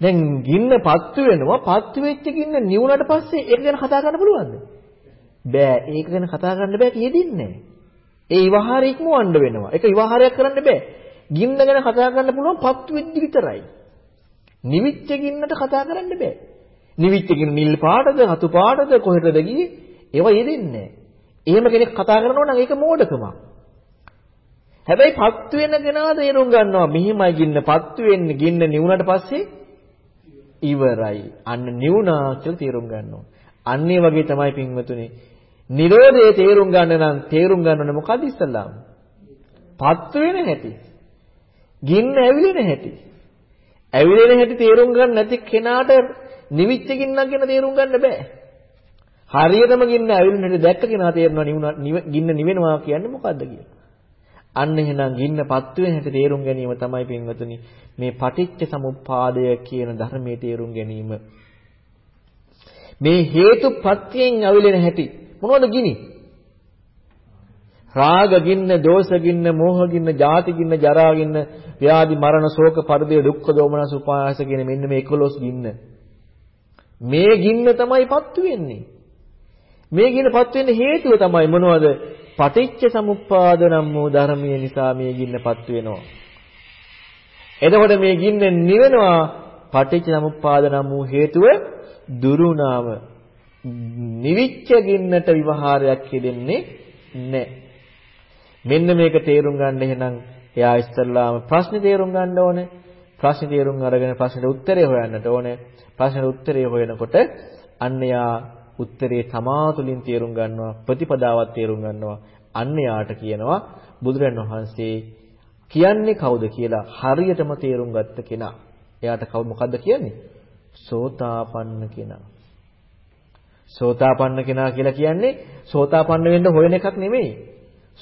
දැන් ගින්න පත්තු වෙනවා පත්තු වෙච්ච ගින්න නිවුණට පස්සේ ඒක ගැන කතා කරන්න පුළුවන්ද? බෑ. ඒක ගැන කතා කරන්න බෑ කියෙදින්නේ ඒ විවහාරය ඉක්මවන්න වෙනවා. ඒක විවහාරයක් කරන්න බෑ. ගින්න ගැන කතා කරන්න පුළුවන් පත්තු වෙද්දි විතරයි. නිවිච්ච ගින්නට කතා කරන්න බෑ. නිවිච්ච ගින්න නිල් පාටද, රතු පාටද කොහෙටද ගියේ? ඒවා යෙදෙන්නේ නෑ. එහෙම කෙනෙක් කතා කරනවා නම් ඒක මෝඩකමක්. හැබැයි පත්තු වෙන කෙනා තේරුම් ගන්නවා මෙහිමයි ගින්න පත්තු වෙන්නේ ගින්න නිවුනට පස්සේ ඉවරයි. අන්න නිවුනා කියලා තේරුම් ගන්නවා. අන්න ඒ වගේ තමයි පින්වතුනි. නිරෝධය තේරුම් ගන්න නම් තේරුම් ගන්න ඕනේ මොකද ඉස්සල්ලාම? පත්තු වෙන හැටි. ගින්න ඇවිලෙන හැටි. ඇවිලෙන හැටි තේරුම් ගන්න නැති කෙනාට නිවිච්ච ගින්නක් ගැන තේරුම් ගන්න බෑ. හරියටම ගින්න ඇවිලෙන හැටි දැක්ක කෙනා තේරෙනවා ගින්න නිවෙනවා කියන්නේ මොකද්ද කියලා. අන්න එහෙනම් ගින්නපත් වෙන හැටි තේරුම් ගැනීම තමයි පින්වතුනි මේ පටිච්ච සමුප්පාදය කියන ධර්මයේ තේරුම් ගැනීම. මේ හේතුපත්‍යයෙන් අවිලෙන හැටි මොනවද ගිනි? රාග ගින්න, දෝෂ ගින්න, මෝහ ගින්න, ජාති ගින්න, ජරා ගින්න, ව්‍යාධි මරණ ශෝක පරිදේ දුක්ඛ දෝමනස උපායාස කියන මෙන්න මේ 11 ගින්න. මේ ගින්න තමයි පත්තු වෙන්නේ. මේ ගින්නපත් වෙන්න හේතුව තමයි මොනවද? පටිච්ච සමුප්පාද නම් වූ ධර්මයේ නිසා මේ ගින්නපත් වෙනවා. එතකොට මේ ගින්න නිවෙනවා පටිච්ච සමුප්පාද නම් වූ හේතුව දුරුනාම නිවිච්ච ගින්නට විවහාරයක් හදෙන්නේ නැහැ. මෙන්න මේක තේරුම් ගන්න එහෙනම් එයා ඉස්සල්ලාම ප්‍රශ්නේ තේරුම් ගන්න ඕනේ. ප්‍රශ්නේ තේරුම් අරගෙන ප්‍රශ්නෙට උත්තරය හොයන්නට ඕනේ. ප්‍රශ්නෙට උත්තරය හොයනකොට අන්න යා උත්තරේ තමා තුළින් තේරුම් ගන්නවා ප්‍රතිපදාවක් තේරුම් ගන්නවා අන්න යාට කියනවා බුදුරන් වහන්සේ කියන්නේ කවුද කියලා හරියටම තේරුම් ගත්ත කෙනා. එයාට කවුද මොකද්ද කියන්නේ? සෝතාපන්න කෙනා. සෝතාපන්න කෙනා කියලා කියන්නේ සෝතාපන්න වෙන්න හොයන එකක් නෙමෙයි.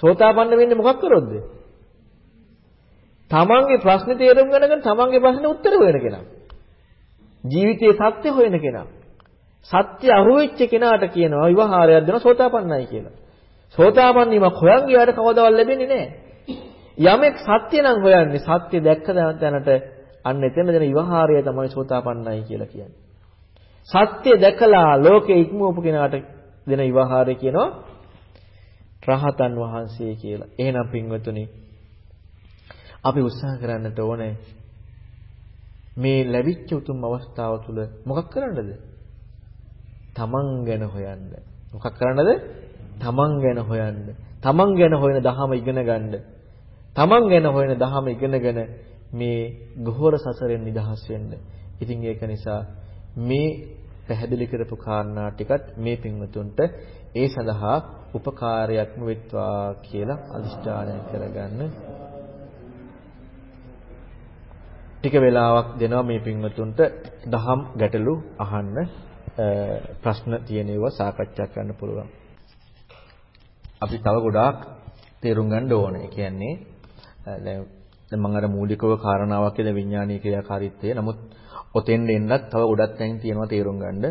සෝතාපන්න වෙන්නේ මොකක් කරොත්ද? තමන්ගේ ප්‍රශ්නේ තේරුම් ගන්නගෙන තමන්ගේ ප්‍රශ්නේ උත්තර හොයන කෙනා. ජීවිතයේ සත්‍ය හොයන කෙනා. සත්‍ය අහුවෙච්ච කෙනාට කියනවා විවහාරයක් දෙනවා සෝතාපන්නයි කියලා. සෝතාපන්න වීමක් හොයන් ගියාට කවදාවත් ලැබෙන්නේ නැහැ. යමෙක් සත්‍ය නම් හොයන්නේ සත්‍ය දැක්ක දැනට අන්න එතන දෙන විවහාරය තමයි සෝතාපන්නයි කියලා කියන්නේ. සත්‍ය දැකලා ලෝකේ ඉක්මවපු කෙනාට දෙන විවහාරය කියනවා රහතන් වහන්සේ කියලා. එහෙනම් පින්වතුනි අපි උත්සාහ කරන්නට ඕනේ මේ ලැබිච්ච උතුම් අවස්ථාව තුළ මොකක් කරන්නද? තමන් ගැන හොයන්න. මොකක් කරන්නද? තමන් ගැන හොයන්න. තමන් ගැන හොයන දහම ඉගෙන ගන්න. තමන් ගැන හොයන දහම ඉගෙනගෙන මේ ගොහොර සසරෙන් නිදහස් වෙන්න. ඉතින් ඒක නිසා මේ පැහැදිලි කරපු කාරණා ටිකත් මේ පින්වතුන්ට ඒ සඳහා උපකාරයක්ම වෙත්වා කියලා අදිෂ්ඨානය කරගන්න. ටික වෙලාවක් දෙනවා මේ පින්වතුන්ට දහම් ගැටලු අහන්න. ප්‍රශ්න තියෙන ඒවා සාකච්ඡා කරන්න පුළුවන්. අපි තව ගොඩාක් තේරුම් ගන්න ඕනේ. ඒ කියන්නේ දැන් මම අර මූලිකව කාරණාවක් කියලා විඥානීය ක්‍රියාකාරීත්වය. නමුත් ඔතෙන් එන්නත් තව ගොඩක් තැන් තියෙනවා තේරුම් ගන්න.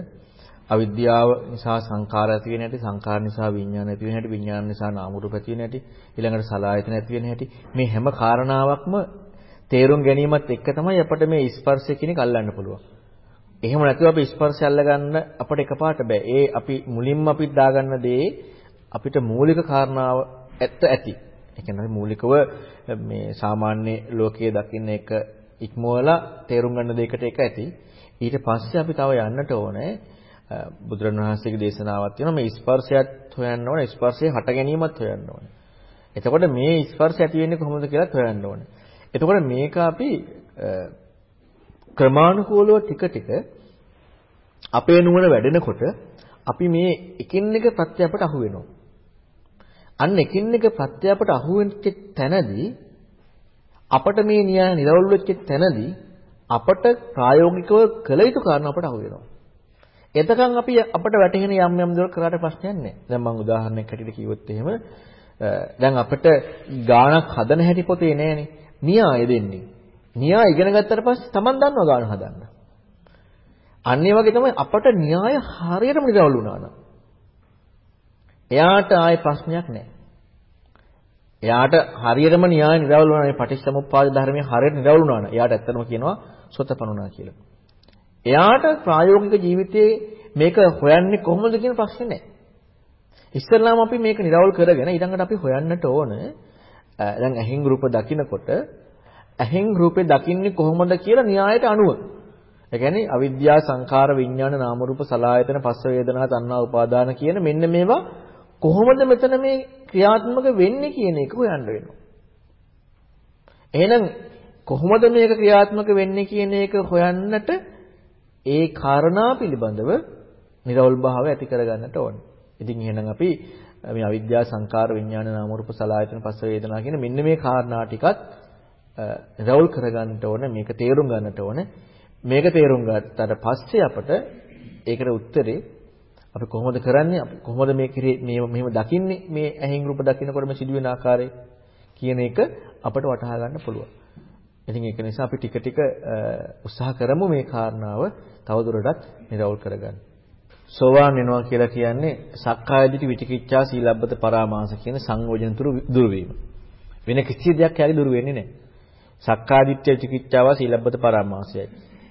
අවිද්‍යාව නිසා සංඛාර ඇති වෙන හැටි, සංඛාර නිසා විඥාන ඇති වෙන හැටි, විඥාන නිසා නාම රූප ඇති වෙන හැටි, ඊළඟට සලආයතන ඇති වෙන හැටි. මේ හැම කාරණාවක්ම තේරුම් ගැනීමත් එක්ක තමයි අපිට මේ ස්පර්ශය කියන එක අල්ලන්න පුළුවන්. එහෙම නැතුව අපි ස්පර්ශය අල්ලගන්න අපිට එකපාරට බෑ. ඒ අපි මුලින්ම අපි දාගන්න දේ අපිට මූලික කාරණාව ඇත්ත ඇති. ඒ කියන්නේ මූලිකව මේ සාමාන්‍ය ලෝකයේ දකින්න එක ඉක්මවලා තේරුම් ගන්න දෙයකට එක ඇති. ඊට පස්සේ අපි තව යන්නට ඕනේ බුදුරණවහන්සේගේ දේශනාවක් තියෙනවා මේ ස්පර්ශයත් හොයන්න ඕනේ ස්පර්ශයේ හට ගැනීමත් හොයන්න ඕනේ. එතකොට මේ ස්පර්ශය ඇති වෙන්නේ කොහොමද කියලාත් හොයන්න ඕනේ. එතකොට මේක අපි ක්‍රමානුකූලව ටික ටික අපේ නුවණ වැඩෙනකොට අපි මේ එකින් එක ප්‍රත්‍ය අපට අහු වෙනවා. අන්න එකින් එක ප්‍රත්‍ය අපට අහු වෙච්ච තැනදී අපට මේ න්‍යාය නිරවුල් වෙච්ච තැනදී අපට ප්‍රායෝගිකව කළ යුතු කාරණා අපට අහු වෙනවා. එතකන් අපි අපට වැටහෙන යම් යම් දේ කරාට ප්‍රශ්නයක් නැහැ. දැන් මම උදාහරණයක් හැටියට කිව්වොත් එහෙම දැන් අපිට ගාණක් හදන හැටි පොතේ නෑනේ. න්‍යාය දෙන්නේ. න්‍යාය ඉගෙන ගත්තට පස්සේ Taman දන්නවා ගාන හදන්න. අන්න ඒ වගේ තමයි අපට න්‍යාය හරියටම නිරවුල් වුණා නම්. එයාට ආයේ ප්‍රශ්නයක් නැහැ. එයාට හරියටම න්‍යාය නිරවුල් වුණා මේ පටිච්චසමුප්පාද ධර්මයේ හරියට නිරවුල් වුණා නම් එයාට ඇත්තටම කියනවා සොතපනුණා කියලා. එයාට ප්‍රායෝගික ජීවිතයේ මේක හොයන්නේ කොහොමද කියන ප්‍රශ්නේ නැහැ. ඉස්සෙල්ලාම අපි මේක නිරවුල් කරගෙන ඊළඟට අපි හොයන්නට ඕන දැන් ඇහින් රූප දකිනකොට ඇහින් රූපේ දකින්නේ කොහොමද කියලා න්‍යායට අනුව. ඒ කියන්නේ අවිද්‍යාව සංඛාර විඥාන නාම රූප සලආයතන පස්ස වේදනා තණ්හා උපාදාන කියන මෙන්න මේවා කොහොමද මෙතන මේ ක්‍රියාත්මක වෙන්නේ කියන එක හොයන්න වෙනවා. එහෙනම් කොහොමද මේක ක්‍රියාත්මක වෙන්නේ කියන එක හොයන්නට ඒ කාරණා පිළිබඳව නිර්වල් භාවය ඇති කරගන්නට ඕනේ. ඉතින් එහෙනම් අපි මේ අවිද්‍යා සංකාර විඥාන නාම රූප සලආයතන පස්ස වේදනා කියන මෙන්න මේ කාරණා ටිකත් රවුල් කරගන්නට ඕන මේක තේරුම් ගන්නට ඕන මේක තේරුම් ගත්තට පස්සේ අපට ඒකට උත්තරේ අපි කොහොමද කරන්නේ අපි කොහොමද මේ මේ මෙහෙම දකින්නේ මේ ඇහින් රූප දකින්නකොට මේ සිදුවෙන ආකාරය කියන එක අපට වටහා ගන්න පුළුවන්. ඉතින් ඒක නිසා අපි ටික ටික උත්සාහ කරමු මේ කාරණාව තවදුරටත් නිරවුල් කරගන්න. සෝවාන් වෙනවා කියලා කියන්නේ සක්කාය දිටි විචිකිච්ඡා සීලබ්බත පරාමාස කියන සංයෝජන තුරු දුරු වීම. වෙන කිසි දෙයක් යාලි දුරු වෙන්නේ නැහැ. සක්කාය දිට්ඨිය විචිකිච්ඡාව සීලබ්බත පරාමාසයයි.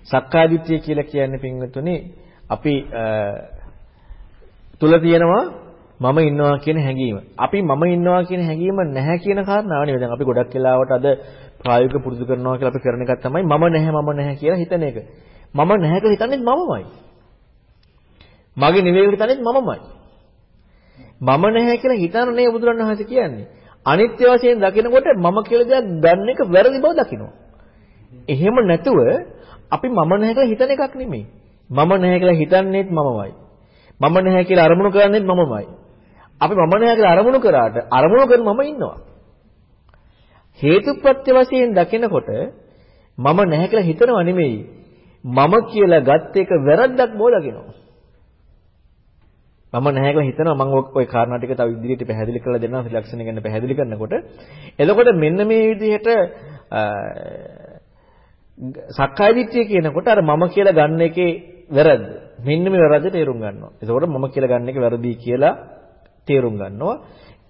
සක්කාය දිට්ඨිය කියලා කියන්නේ පින්වතුනි අපි තුල තියෙනවා මම ඉන්නවා කියන හැඟීම. අපි මම ඉන්නවා කියන හැඟීම නැහැ කියන කාරණාව නෙවෙයි. දැන් අපි ගොඩක් වෙලාවට අද ප්‍රායෝගික පුරුදු කරනවා කියලා අපි කරන එකක් තමයි මම නැහැ මම නැහැ කියලා හිතන එක. මම නැහැ කියලා හිතන්නේ මමමයි. මගේ නෙවෙයි හිතන්නේ මමමයි. මම නැහැ කියලා හිතන නේ බුදුරණවහන්සේ කියන්නේ. අනිත්‍ය වශයෙන් දකිනකොට මම කියලා දෙයක් ගන්න එක වැරදි බව දකිනවා. එහෙම නැතුව අපි මම නැහැ කියලා හිතන එකක් නෙමෙයි. මම නැහැ කියලා හිතන්නේත් මමමයි. මම නැහැ කියලා අරමුණු කරන්නේත් මමමයි. අපි මම නැහැ කියලා අරමුණු කරාට අරමුණු කරන මම ඉන්නවා. හේතුප්‍රත්‍ය වශයෙන් දකිනකොට මම නැහැ කියලා හිතනව නෙමෙයි. මම කියලා ගත් එක වැරද්දක් බව දකිනවා. මම නැහැ කියලා හිතනවා. මම ওই කාරණා ටික තව ඉදිරියට පැහැදිලි කරලා දෙන්නම්. ත්‍රිලක්ෂණ ගැන පැහැදිලි කරනකොට. එතකොට මෙන්න මේ විදිහට සක්කාය දිට්ඨිය කියනකොට අර මම කියලා ගන්න එකේ වැරද්ද. මෙන්න මේ වැරද්ද තේරුම් ගන්නවා. එතකොට මම කියලා ගන්න එක වැරදි කියලා තේරුම් ගන්නවා.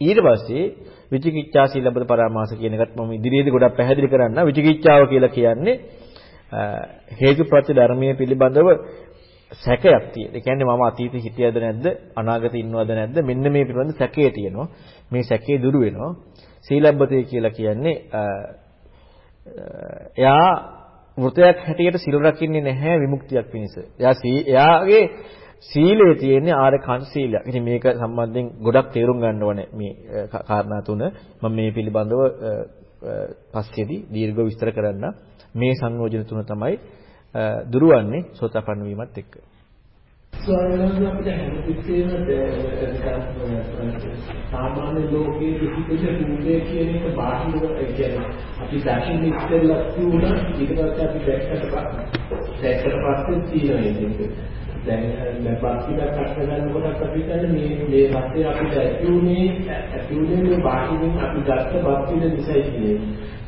ඊට පස්සේ විචිකිච්ඡා සීලබ්බත පරාමාස කියන එකත් මම ඉදිරියේදී ගොඩක් පැහැදිලි කරන්න විචිකිච්ඡාව කියලා කියන්නේ හේතුප්‍රත්‍ය ධර්මයේ පිළිබඳව සැකයක් තියෙන. ඒ කියන්නේ මම අතීතේ හිටියද නැද්ද අනාගතේ ඉන්නවද නැද්ද මෙන්න මේ පිළිබඳ සැකේ තියෙනවා. මේ සැකේ දුරු වෙනවා. සීලබ්බතේ කියලා කියන්නේ එයා වෘතයක් හැටියට සිල් රකින්නේ නැහැ විමුක්තියක් පිණිස. එයා එයාගේ සීලයේ තියෙන්නේ ආරකාන්ත සීලයක්. ඉතින් මේක සම්බන්ධයෙන් ගොඩක් තේරුම් ගන්න ඕනේ මේ කාරණා තුන. මම මේ පිළිබඳව පස්සේදී දීර්ඝව විස්තර කරන්න. මේ සංයෝජන තුන තමයි දුරවන්නේ සෝතාපන්න වීමත් එක්ක. ස්වයං අපිට හැමතිස්සෙම සාමාන්‍ය ලෝකයේ පිටිපිට රූපේ කියන එක බාහිර කියන්නේ අපි දැකින් ඉස්සෙල්ලා තියුණා ඊට පස්සේ අපි දැක්කට පස්සේ දැක්කට පස්සේ තියෙනවා දැන් දැන් බාහිර කට්ට ගන්නකොට අපි කියන්නේ මේ මේ රටේ අපිට ඇතිුනේ ඇතිුනේ මේ බාහිරින් අපි ගත්ත බාහිර නිසා කියන්නේ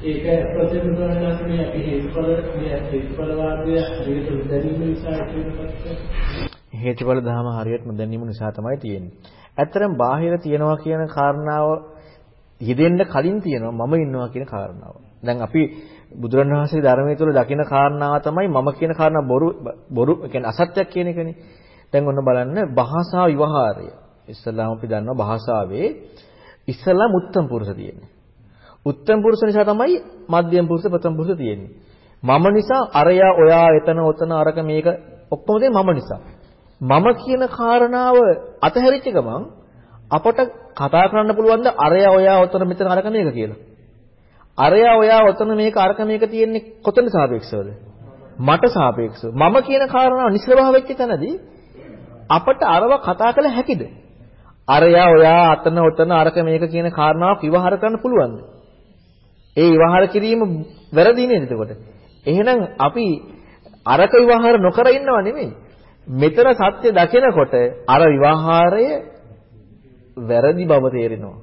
ඒක ප්‍රතිම කරනස් මේ අපි හේතුඵල මේ හේතුඵල වාදය හරියට දැනීම නිසා හේතුඵල ධර්ම හරියට නොදැනීම නිසා තමයි තියෙන්නේ. ඇත්තරම් බාහිර තියනවා කියන කාරණාව යෙදෙන්න කලින් තියෙනවා මම ඉන්නවා කියන කාරණාව. දැන් අපි බුදුරණවහන්සේ ධර්මයේ තුල දකින කාරණාව තමයි මම කියන කාරණා බොරු බොරු කියන්නේ අසත්‍යයක් කියන එකනේ. දැන් ඔන්න බලන්න භාෂා විවහාරය. ඉස්සලාම අපි දන්නවා භාෂාවේ ඉස්සලාම උත්තම පුරුෂ තියෙන්නේ. උත්තම පුරුෂ නිසා තමයි මධ්‍යම පුරුෂ ප්‍රථම පුරුෂ තියෙන්නේ. මම නිසා අරයා ඔයා එතන ඔතන අරක මේක ඔක්කොම මම නිසා. මම කියන කාරණාව අතහැරිච්ච ගමන් අපට කතා කරන්න පුළුවන් ද අරයා ඔයා ඔතන මෙතන අරක මේක කියලා. අරයා ඔයා ඔතන මේක අරක මේක තියෙන්නේ කොතන සාපේක්ෂවද? මට සාපේක්ෂව. මම කියන කාරණාව නිස්සලභාව වෙච්ච තැනදී අපට අරව කතා කළ හැකිද? අරයා ඔයා අතන ඔතන අරක මේක කියන කාරණාවක් විවහාර කරන්න පුළුවන්ද? ඒ විවහාර කිරීම වැරදි නේද එතකොට? එහෙනම් අපි අරක විවහාර නොකර ඉන්නව නෙමෙයි. මෙතන සත්‍ය දකිනකොට අර විවහාරය වැරදි බව තේරෙනවා.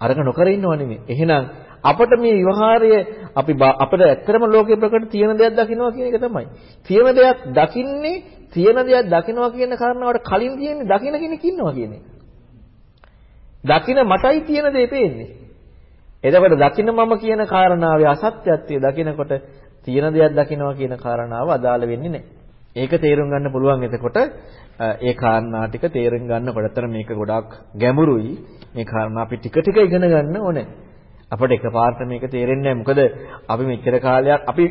අරක නොකර ඉන්නව නෙමෙයි. එහෙනම් අපට මේ විවහාරය අපි අපිට ඇත්තටම ලෝකේ ප්‍රකට තියෙන දෙයක් දකින්නවා කියන එක තමයි. තියෙන දෙයක් දකින්නේ තියෙන දෙයක් දකින්නවා කියන කාරණාවට කලින් තියෙන්නේ දකින්න කෙනෙක් ඉන්නවා කියන එක. දකින්න මටයි තියෙන දේ පේන්නේ. එතකොට දකින්න මම කියන කාරණාවේ අසත්‍යත්වය දකිනකොට තියෙන දෙයක් දකින්නවා කියන කාරණාව අදාළ වෙන්නේ නැහැ. ඒක තේරුම් ගන්න පුළුවන් එතකොට ඒ කාරණා ටික තේරුම් ගන්නකොට අතර මේක ගොඩාක් ගැඹුරුයි. මේ කාරණා අපි ටික ටික ඉගෙන ගන්න ඕනේ. අපිට එකපාරට මේක තේරෙන්නේ නැහැ. මොකද අපි මෙච්චර කාලයක් අපි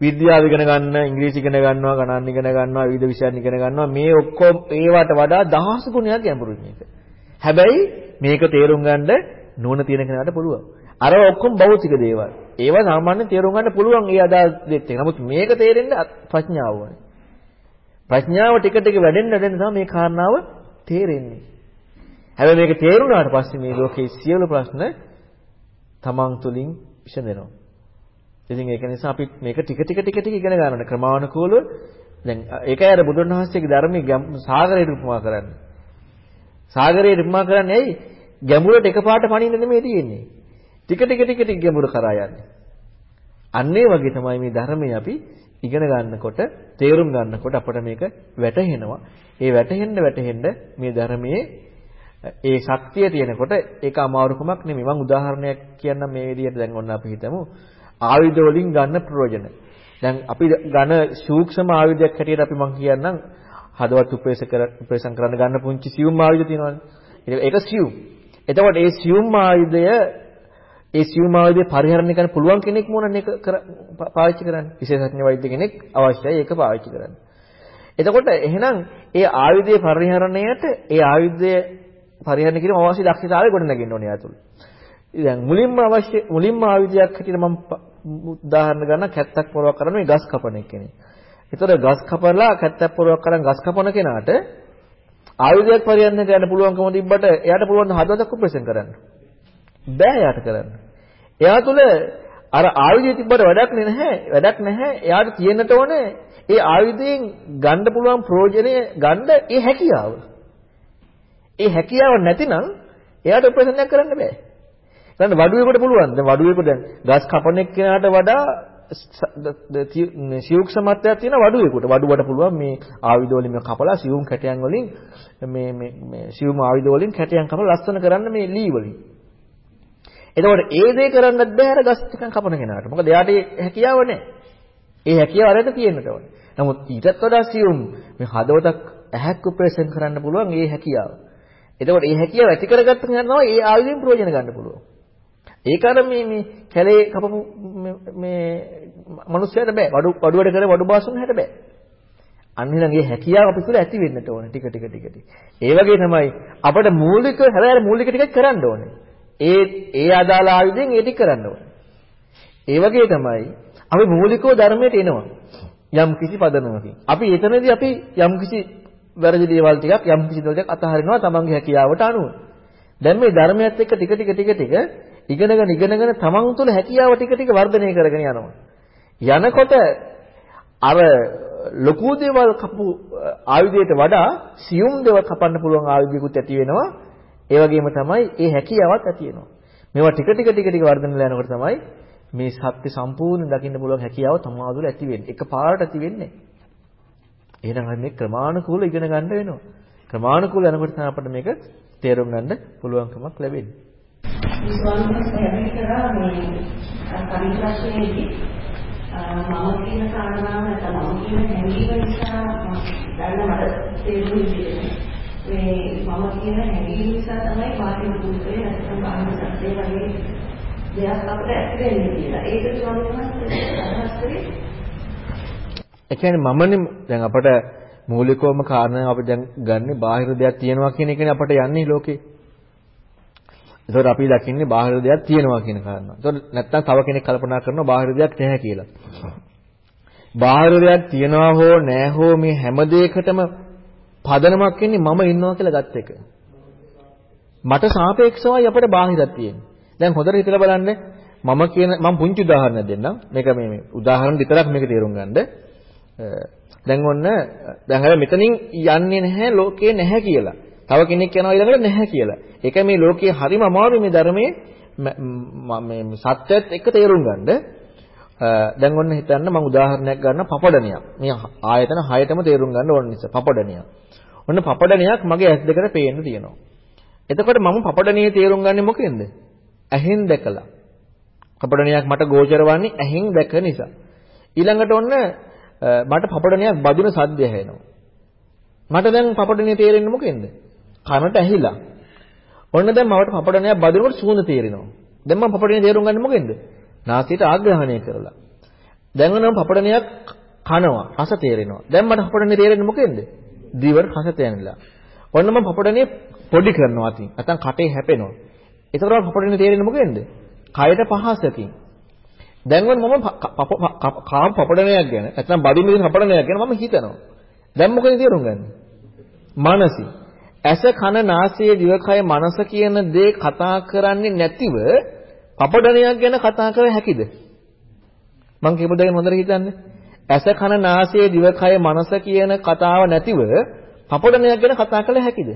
විද්‍යාව ඉගෙන ගන්න, ඉංග්‍රීසි ඉගෙන ගන්නවා, ගණන් ඉගෙන ගන්නවා, විවිධ විෂයන් ඉගෙන ගන්නවා. මේ ඔක්කොම ඒවට වඩා දහස් ගුණයක් ගැඹුරුයි මේක. හැබැයි මේක තේරුම් ගන්න නුවණ තියෙන කෙනාට පුළුවන්. අර ඔක්කොම භෞතික දේවල්. ඒවා සාමාන්‍යයෙන් තේරුම් ගන්න පුළුවන් ඒ අදාළ දෙත් එක. නමුත් මේක තේරෙන්න ප්‍රඥාව ඕනේ. ප්‍රඥාව ටික ටික වැඩෙන්න වැඩෙන්න තමයි මේ කාරණාව තේරෙන්නේ. හැබැයි මේක තේරුණාට පස්සේ මේ ලෝකේ සියලු ප්‍රශ්න තමන් තුළින් විසඳෙනවා. ඉතින් ඒක නිසා අපි මේක ටික ටික ටික ටික ඉගෙන ගන්න ඕනේ ක්‍රමානුකූලව. දැන් ඒකයි අර බුදුන් වහන්සේගේ ධර්මයේ සාගරයට උපමා කරන්නේ. සාගරයට උපමා කරන්නේ ඇයි? ගැඹුරට එකපාරට පණින්න නෙමෙයි තියෙන්නේ. ටික ටික ටික ටික ගැඹුර කරා යන්නේ. අන්න ඒ වගේ තමයි මේ ධර්මයේ අපි ඉගෙන ගන්නකොට තේරුම් ගන්නකොට අපට මේක වැටහෙනවා. ඒ වැටහෙන්න වැටහෙන්න මේ ධර්මයේ ඒ ශක්තිය තියෙනකොට ඒක අමාරුකමක් නෙමෙයි. මම උදාහරණයක් කියන්නම් මේ විදිහට දැන් ඔන්න අපි හිතමු ආයුධ වලින් ගන්න ප්‍රයෝජන. දැන් අපි ඝන සූක්ෂම ආයුධයක් හැටියට අපි මම කියන්නම් හදවත් උපේසම් කරන්න ගන්න පුංචි සියුම් ආයුධ තියෙනවානේ. ඒක සියුම්. එතකොට ඒ සියුම් ආයුධය ඒ සියුම් ආයුධය පරිහරණය කරන්න පුළුවන් කෙනෙක් මොනනේ පාවිච්චි කරන්නේ? විශේෂඥ වෛද්‍ය කෙනෙක් අවශ්‍යයි ඒක පාවිච්චි කරන්න. එතකොට එහෙනම් ඒ ආයුධයේ පරිහරණයට ඒ ආයුධය පරිහරණය කිරීම අවශ්‍ය දක්ෂතාවය ගොඩනගෙන්න ඕනේ යා තුල. දැන් මුලින්ම අවශ්‍ය මුලින්ම ආයුධයක් හැටියට මම උදාහරණ ගන්න කැත්තක් පොරවක් කරන මේ ගස් කපන කෙනෙක්. ඒතර ගස් කපලා කැත්තක් පොරවක් කරන් ගස් කපන කෙනාට ආයුධයක් පරිහරණයට යන්න පුළුවන්කම තිබ්බට එයාට පුළුවන් හදවතක් උප්‍රේෂන් කරන්න. බෑ එයාට කරන්න. එයා තුල අර ආයුධය තිබ්බට වැඩක් නැහැ. වැඩක් නැහැ. එයාට තියෙන්නට ඕනේ ඒ ආයුධයෙන් ගන්න පුළුවන් ප්‍රයෝජනය ගන්න ඒ හැකියාව. ඒ හැකියාව නැතිනම් එයාට උපසන්නයක් කරන්න බෑ. දැන් වඩුවෙකුට පුළුවන්. දැන් වඩුවෙකුට දැන් ගස් කපන එක්කෙනාට වඩා සියුක්ෂමත්වයක් තියෙන වඩුවෙකුට. වඩුවට පුළුවන් මේ ආයුධ වලින් කපලා සියුම් කැටයන් වලින් මේ මේ මේ සියුම් ආයුධ වලින් කැටයන් කපලා ලස්සන කරන්න මේ ලී වලින්. එතකොට ඒ දේ කරන්නත් බෑ අර ගස් ටිකක් කපන කෙනාට. මොකද එයාට ඒ හැකියාව නැහැ. ඒ හැකියාව අරට තියෙන්නට ඕනේ. නමුත් ඊටත් වඩා සියුම් මේ හදවතක් ඇහැක් උපේක්ෂණ කරන්න පුළුවන් ඒ හැකියාව. එතකොට මේ හැකියාව ඇති කරගත්ත කෙනා තමයි ඒ ආයුධයෙන් ප්‍රයෝජන ගන්න පුළුවන්. ඒක අර මේ මේ කැලේ කපපු මේ මිනිස්සුන්ට බෑ. වඩු වඩුවට කර වඩු බාසුන් හැට බෑ. අන්න එහෙනම් මේ හැකියාව අපි තුල ඇති වෙන්නට ඕනේ ටික ටික ටික ටික. ඒ වගේ තමයි අපිට මූලික හැබැයි මූලික ටිකක් කරන්න ඕනේ. ඒ ඒ අදාළ ආයුධයෙන් ඒ ටික කරන්න ඕනේ. ඒ වගේ තමයි අපි මූලිකව ධර්මයට එනවා. යම් කිසි පදනමකින්. අපි එතනදී අපි යම් කිසි වැරදි දේවල් ටිකක් යම් කිසි දේවල්ක් අතහරිනවා තමන්ගේ හැකියාවට අනුව. දැන් මේ ධර්මයත් එක්ක ටික ටික ටික ටික ඉගෙනගෙන ඉගෙනගෙන තමන් තුළ හැකියාව ටික ටික වර්ධනය කරගෙන යනවා. යනකොට අර ලොකු දේවල් කපු ආයුධයට වඩා සියුම් දේවල් කපන්න පුළුවන් ආයුධයකුත් ඇති වෙනවා. ඒ වගේම තමයි ඒ හැකියාවත් ඇති වෙනවා. මේවා ටික ටික ටික ටික වර්ධනය වෙනකොට තමයි මේ සත්‍ය සම්පූර්ණ දකින්න පුළුවන් හැකියාව තමා තුළ ඇති වෙන්නේ. එකපාරට ඇති වෙන්නේ නැහැ. එහෙනම් අපි මේ ක්‍රමානුකූලව ඉගෙන ගන්න වෙනවා. ක්‍රමානුකූලව යනකොට තමයි අපිට මේක තේරුම් ගන්න පුළුවන්කමක් ලැබෙන්නේ. ස්වාමීන් වහන්සේ කරා මේ පරිශ්‍රයේදී මම කියන කාරණාව නැත්නම් මම කියන හැඟීම නිසා දැන් මට තේරුම් මේ මම කියන හැඟීම නිසා තමයි බාහිර භූතේ නැත්නම් බාහිර සත්‍ය වගේ දෙයක් අපිට ඇති වෙන්නේ කියලා. ඒක ස්වාමීන් වහන්සේ අදහස් කරේ ඒ කියන්නේ මමනේ දැන් අපට මූලිකවම කාරණා අපි දැන් ගන්නෙ බාහිර දෙයක් තියෙනවා කියන එකනේ අපට යන්නේ ලෝකේ. ඒතකොට අපි දකින්නේ බාහිර දෙයක් තියෙනවා කියන කාරණා. ඒතකොට නැත්තම් තව කෙනෙක් කල්පනා කරනවා බාහිර දෙයක් නැහැ කියලා. බාහිර දෙයක් තියෙනවා හෝ නැහැ හෝ මේ හැම දෙයකටම පදනමක් ඉන්නේ මම ඉන්නවා කියලා ගත් එක. මට සාපේක්ෂවයි අපිට බාහිරක් තියෙන්නේ. දැන් හොඳට හිතලා බලන්න මම කියන මම පුංචි උදාහරණයක් දෙන්නම්. මේක මේ උදාහරණ විතරක් මේක තේරුම් ගන්න. දැන් ඔන්න දැන් හැබැයි මෙතනින් යන්නේ නැහැ ලෝකේ නැහැ කියලා. තව කෙනෙක් යනවා ඊළඟට නැහැ කියලා. ඒක මේ ලෝකයේ හරිම අමාරු මේ ධර්මයේ මේ සත්‍යයත් එක්ක තේරුම් ගන්න. දැන් ඔන්න හිතන්න මම උදාහරණයක් ගන්න පපඩනියක්. මේ ආයතන හයතම තේරුම් ගන්න ඕන නිසා පපඩනියක්. ඔන්න පපඩනියක් මගේ ඇස් දෙකට පේන්න තියෙනවා. එතකොට මම පපඩනියේ තේරුම් ගන්නේ මොකෙන්ද? ඇහෙන් දැකලා. පපඩනියක් මට ගෝචර වන්නේ ඇහෙන් දැක නිසා. ඊළඟට ඔන්න මට පපඩනියක් බදින සද්දය ඇහෙනවා. මට දැන් පපඩනිය තේරෙන්නේ මොකෙන්ද? කනට ඇහිලා. ඔන්න දැන් මවට පපඩනියක් බදිනකොට සුවඳ තේරෙනවා. දැන් මම පපඩනිය තේරුම් ගන්නේ මොකෙන්ද? නාසයට ආග්‍රහණය කරලා. දැන් ඔන්න පපඩනියක් කනවා රස තේරෙනවා. දැන් මට පපඩනිය තේරෙන්නේ මොකෙන්ද? දිවට රස තේරෙනවා. ඔන්න මම පපඩනිය පොඩි කරනවා අතින්. නැත්නම් කටේ හැපෙනවා. ඒතරම් පපඩනිය තේරෙන්නේ මොකෙන්ද? කයට පහසකින්. දැන් මම කාම පපඩනයක් ගැන නැත්නම් බඩින් දෙන පපඩනයක් ගැන මම හිතනවා. දැන් මොකද තේරුම් ගන්න? මනසි. ඇස කන නාසය දිවකය මනස කියන දේ කතා කරන්නේ නැතිව පපඩනයක් ගැන කතා කර හැකිද? මං කියපු දේ හොඳට හිතන්න. ඇස කන නාසය දිවකය මනස කියන කතාව නැතිව පපඩනයක් ගැන කතා කළ හැකිද?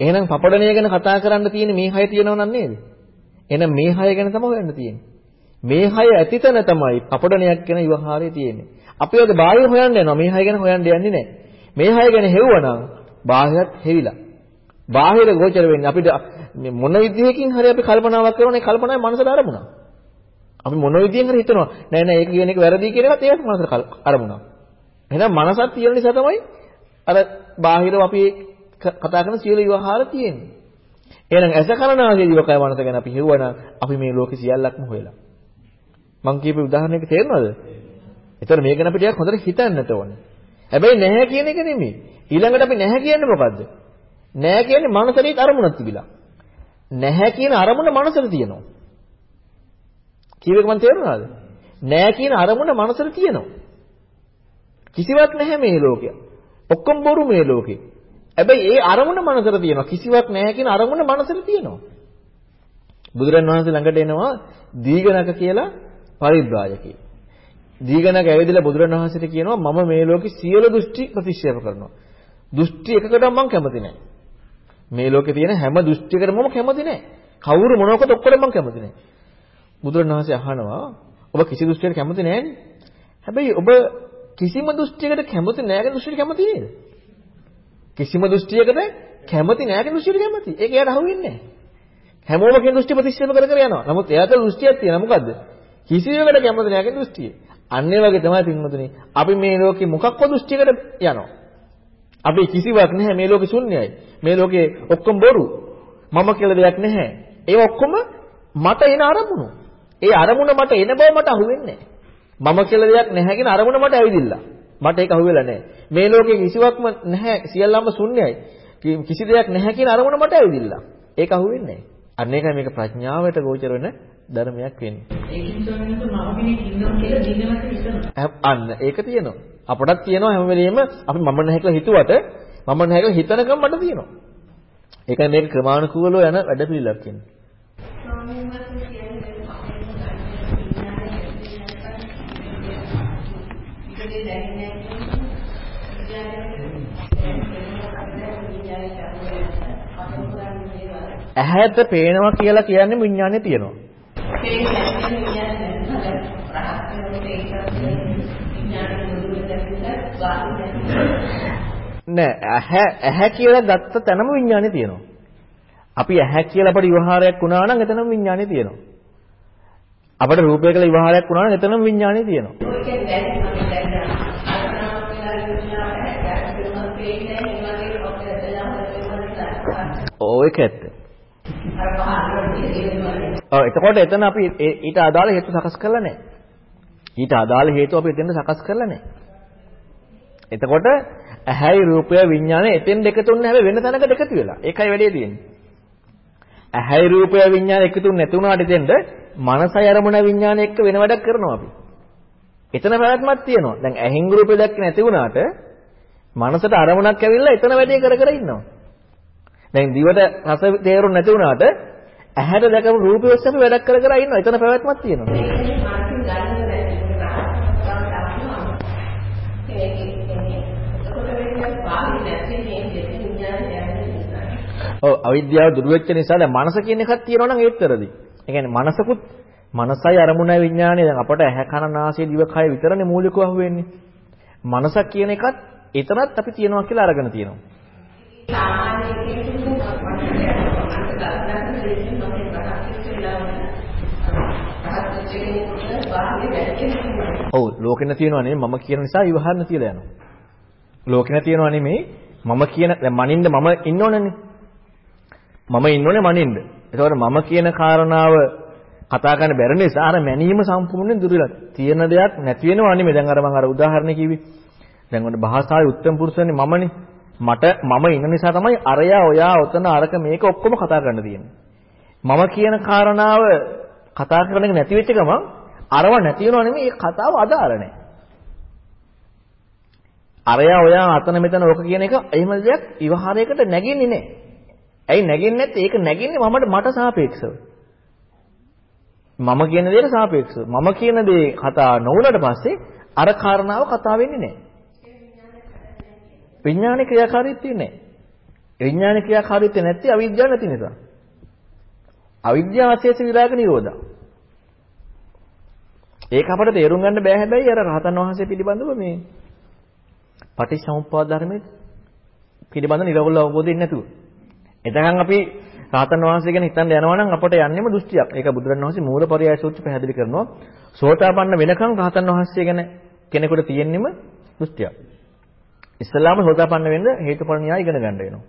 එහෙනම් පපඩනය ගැන කතා කරන්න තියෙන මේ හය තියෙනව නේද? එහෙනම් මේ හය ගැන තමයි හොයන්න තියෙන්නේ. මේ හය ඇතිතන තමයි පපඩනයක් ගැන විවහාරය තියෙන්නේ. අපි ඔය බාහිර හොයන්න යනවා. මේ හය ගැන හොයන්න යන්නේ නැහැ. මේ හය ගැන හෙව්වනම් බාහිරත් හෙවිලා. බාහිර ගෝචර වෙන්නේ අපිට මොන විදිහකින් හරි අපි කල්පනාවක් කරනවා ඒ කල්පනාවේ මනසට අරමුණා. අපි මොන විදිහෙන් හරි හිතනවා නෑ නෑ ඒක කියන එක වැරදි කියන එකත් ඒකට මනසට අරමුණා. එහෙනම් මනසත් තියෙන නිසා තමයි අර බාහිරව අපි කතා කරන සියලු විවහාර තියෙන්නේ. එහෙනම් ඇස කරනාදී දිවකය මනස ගැන අපි හෙව්වනම් අපි මේ ලෝකේ සියල්ලක්ම හොයලා. මං කියපු උදාහරණයක තේරෙනවද? ඒතර මේක ගැන අපි ටිකක් හොඳට හිතන්නට ඕනේ. හැබැයි නැහැ කියන එක නෙමෙයි. ඊළඟට අපි නැහැ කියන්නේ මොකද්ද? නැහැ කියන්නේ මනසට අරමුණක් තිබිලා. නැහැ කියන අරමුණ මනසට තියෙනවා. කීවක මන් තේරුණාද? නැහැ කියන අරමුණ මනසට තියෙනවා. කිසිවක් නැහැ මේ ලෝකේ. ඔක්කොම බොරු මේ ලෝකේ. හැබැයි ඒ අරමුණ මනසට තියෙනවා. කිසිවක් නැහැ කියන අරමුණ මනසට තියෙනවා. බුදුරන් වහන්සේ ළඟට එනවා දීගණක කියලා පරිබ්‍රාජකේ. දීගණක ඇවිදලා බුදුරණවහන්සේට කියනවා මම මේ ලෝකේ සියලු දෘෂ්ටි ප්‍රතික්ෂේප කරනවා. දෘෂ්ටි එකකටම මම කැමති නැහැ. මේ ලෝකේ තියෙන හැම දෘෂ්ටියකටම මම කැමති නැහැ. කවුරු මොනවකට ඔක්කොම මම කැමති නැහැ. බුදුරණවහන්සේ අහනවා ඔබ කිසි දෘෂ්ටියකට කැමති නැහැනේ. හැබැයි ඔබ කිසිම දෘෂ්ටියකට කැමති නැහැ කියන දෘෂ්ටියට කැමති නේද? කිසිම දෘෂ්ටියකට කැමති නැහැ කියන දෘෂ්ටියට කැමති. ඒක එයාට අහුවෙන්නේ නැහැ. හැමෝම කියන දෘෂ්ටි ප්‍රතික්ෂේප කර කර යනවා. නමුත් එයාට දෘෂ්ටියක් තියෙනවා මොකද්ද? කිසියකට කැමති නැහැ කියන දෘෂ්ටිය. අන්න ඒ වගේ තමයි පින්වතුනි. අපි මේ ලෝකේ මොකක්ව දෘෂ්ටියකට යනවා. අපි කිසිවක් නැහැ මේ ලෝකේ ශුන්‍යයි. මේ ලෝකේ ඔක්කොම බොරු. මම කියලා දෙයක් නැහැ. ඒ ඔක්කොම මට එන අරමුණු. ඒ අරමුණ මට එන බව මට අහුවෙන්නේ නැහැ. මම කියලා දෙයක් නැහැ කියන අරමුණ මට ඇවිදිලා. මට ඒක අහුවෙලා නැහැ. මේ ලෝකේ කිසිවක්ම නැහැ සියල්ලම ශුන්‍යයි. කිසි දෙයක් නැහැ කියන අරමුණ මට ඇවිදිලා. ඒක අහුවෙන්නේ නැහැ. අන්න ඒකයි මේක ප්‍රඥාවට ගෝචර වෙන ධර්මයක් වෙන්නේ. අන්න ඒක තියෙනවා. අපටත් තියෙනවා හැම වෙලෙම අපි මම නැහැ කියලා හිතුවට මම නැහැ කියලා හිතනකම් මට තියෙනවා. ඒකයි මේක ක්‍රමානුකූලව යන වැඩපිළිවෙලක් කියන්නේ. ඇහැට පේනවා කියලා කියන්නේ විඥානේ තියෙනවා. නෑ ඇහැ ඇහැ කියලා ගත්ත තැනම විඥානේ තියෙනවා. අපි ඇහැ කියලා අපට විවහාරයක් වුණා නම් එතනම විඥානේ තියෙනවා. අපට රූපය කියලා විවහාරයක් වුණා නම් එතනම විඥානේ තියෙනවා. ඕක ඇත්ත. ඔව් එතකොට එතන අපි ඊට අදාළ හේතු සකස් කරලා නැහැ. ඊට අදාළ හේතු අපි එතෙන්ද සකස් කරලා නැහැ. එතකොට ඇහැයි රූපය විඥානය එතෙන් දෙකතුන් හැබැයි වෙන තැනකට එකතු වෙලා. ඒකයි වැඩේ තියෙන්නේ. ඇහැයි රූපය විඥානය එකතු නැති වුණාට එතෙන්ද මනසයි අරමුණ විඥානය එක්ක වෙන වැඩක් කරනවා අපි. එතන පැවැත්මක් තියෙනවා. දැන් ඇහෙන් රූපය දැක්ක නැති වුණාට මනසට අරමුණක් ඇවිල්ලා එතන වැඩේ කර කර ඉන්නවා. දැන් දිවට රස තේරුම් නැති වුණාට ඇහැට දැකපු රූපය ඔස්සේ අපි වැඩක් කර කර ඉන්නවා. එතන පැවැත්මක් තියෙනවා. ඔව් අවිද්‍යාව දුරු වෙච්ච නිසා දැන් මනස කියන එකක් තියෙනවා නම් ඒත් වැරදි. ඒ කියන්නේ මනසකුත් මනසයි අරමුණයි විඥානය දැන් අපට ඇහැ කන නාසය දිව කය විතරනේ මූලිකව අහුවෙන්නේ. මනස කියන එකත් එතනත් අපි තියනවා කියලා අරගෙන තියෙනවා. සාමාන්‍ය කෙනෙකුට මට ගන්න දෙයක් තමයි බහත් වෙලා රහත් කෙනෙකුට බාහිර වැටෙන්නේ. ඔව් ලෝකෙන තියෙනවා නෙමෙයි මම කියන නිසා ඉවහන්න තියලා යනවා. ලෝකෙන තියෙනවා නෙමෙයි මම කියන දැන් මනින්න මම ඉන්නෝනනේ. මම ඉන්නෝනේ මනින්න. ඒතකොට මම කියන කාරණාව කතා කරන්න බැරි නිසා අර මැනීම සම්පූර්ණයෙන් දුරලා තියෙන දෙයක් නැති වෙනවා නෙමෙයි. දැන් අර මම අර උදාහරණ කිව්වේ. දැන් ඔන්න භාෂාවේ උත්තම පුරුෂයනේ මමනේ. මට මම ඉන්න නිසා තමයි අරයා ඔයා ඔතන අරක මේක ඔක්කොම කතා කරන්න තියෙන්නේ. මම කියන කාරණාව කතා කරන එක නැති වෙච්ච ගමන් අරව නැති වෙනව නෙමෙයි ඒ කතාව අදාළ නැහැ. අරයා ඔයා අතන මෙතන ඕක කියන එක එහෙම දෙයක් විවහාරයකට නැගෙන්නේ නැහැ. ඇයි නැගෙන්නේ නැත්තේ? ඒක නැගෙන්නේ මමට මට සාපේක්ෂව. මම කියන දේට සාපේක්ෂව. මම කියන දේ කතා නොවුනට පස්සේ අර කාරණාව කතා වෙන්නේ නැහැ. විඥානික ක්‍රියාකාරීත්වය නැහැ. විඥානික ක්‍රියාකාරීත්වය නැති අවිද්‍යාව නැති නිසා. අවිද්‍යාව අශේෂ විරාග නිරෝධා. ඒක අපට තේරුම් ගන්න බෑ හැබැයි අර රහතන් වහන්සේ පිළිබඳව මේ පටිච්චසමුප්පාද ධර්මයේ පිළිබඳ නිරවුල් අවබෝධයක් නැතුව. එතකන් අපි රහතන් වහන්සේ ගැන හිතන්න යනවා නම් අපට යන්නෙම දෘෂ්ටියක්. ඒක බුදුරණන් වහන්සේ මූලපරයය සූත්‍රය පැහැදිලි කරනවා. සෝතාපන්න වෙනකන් රහතන් වහන්සේ ගැන කෙනෙකුට තියෙන්නෙම දෘෂ්ටියක්. ඉස්සලාම සෝතාපන්න වෙන්න හේතුඵල න්‍යාය ඉගෙන ගන්න වෙනවා.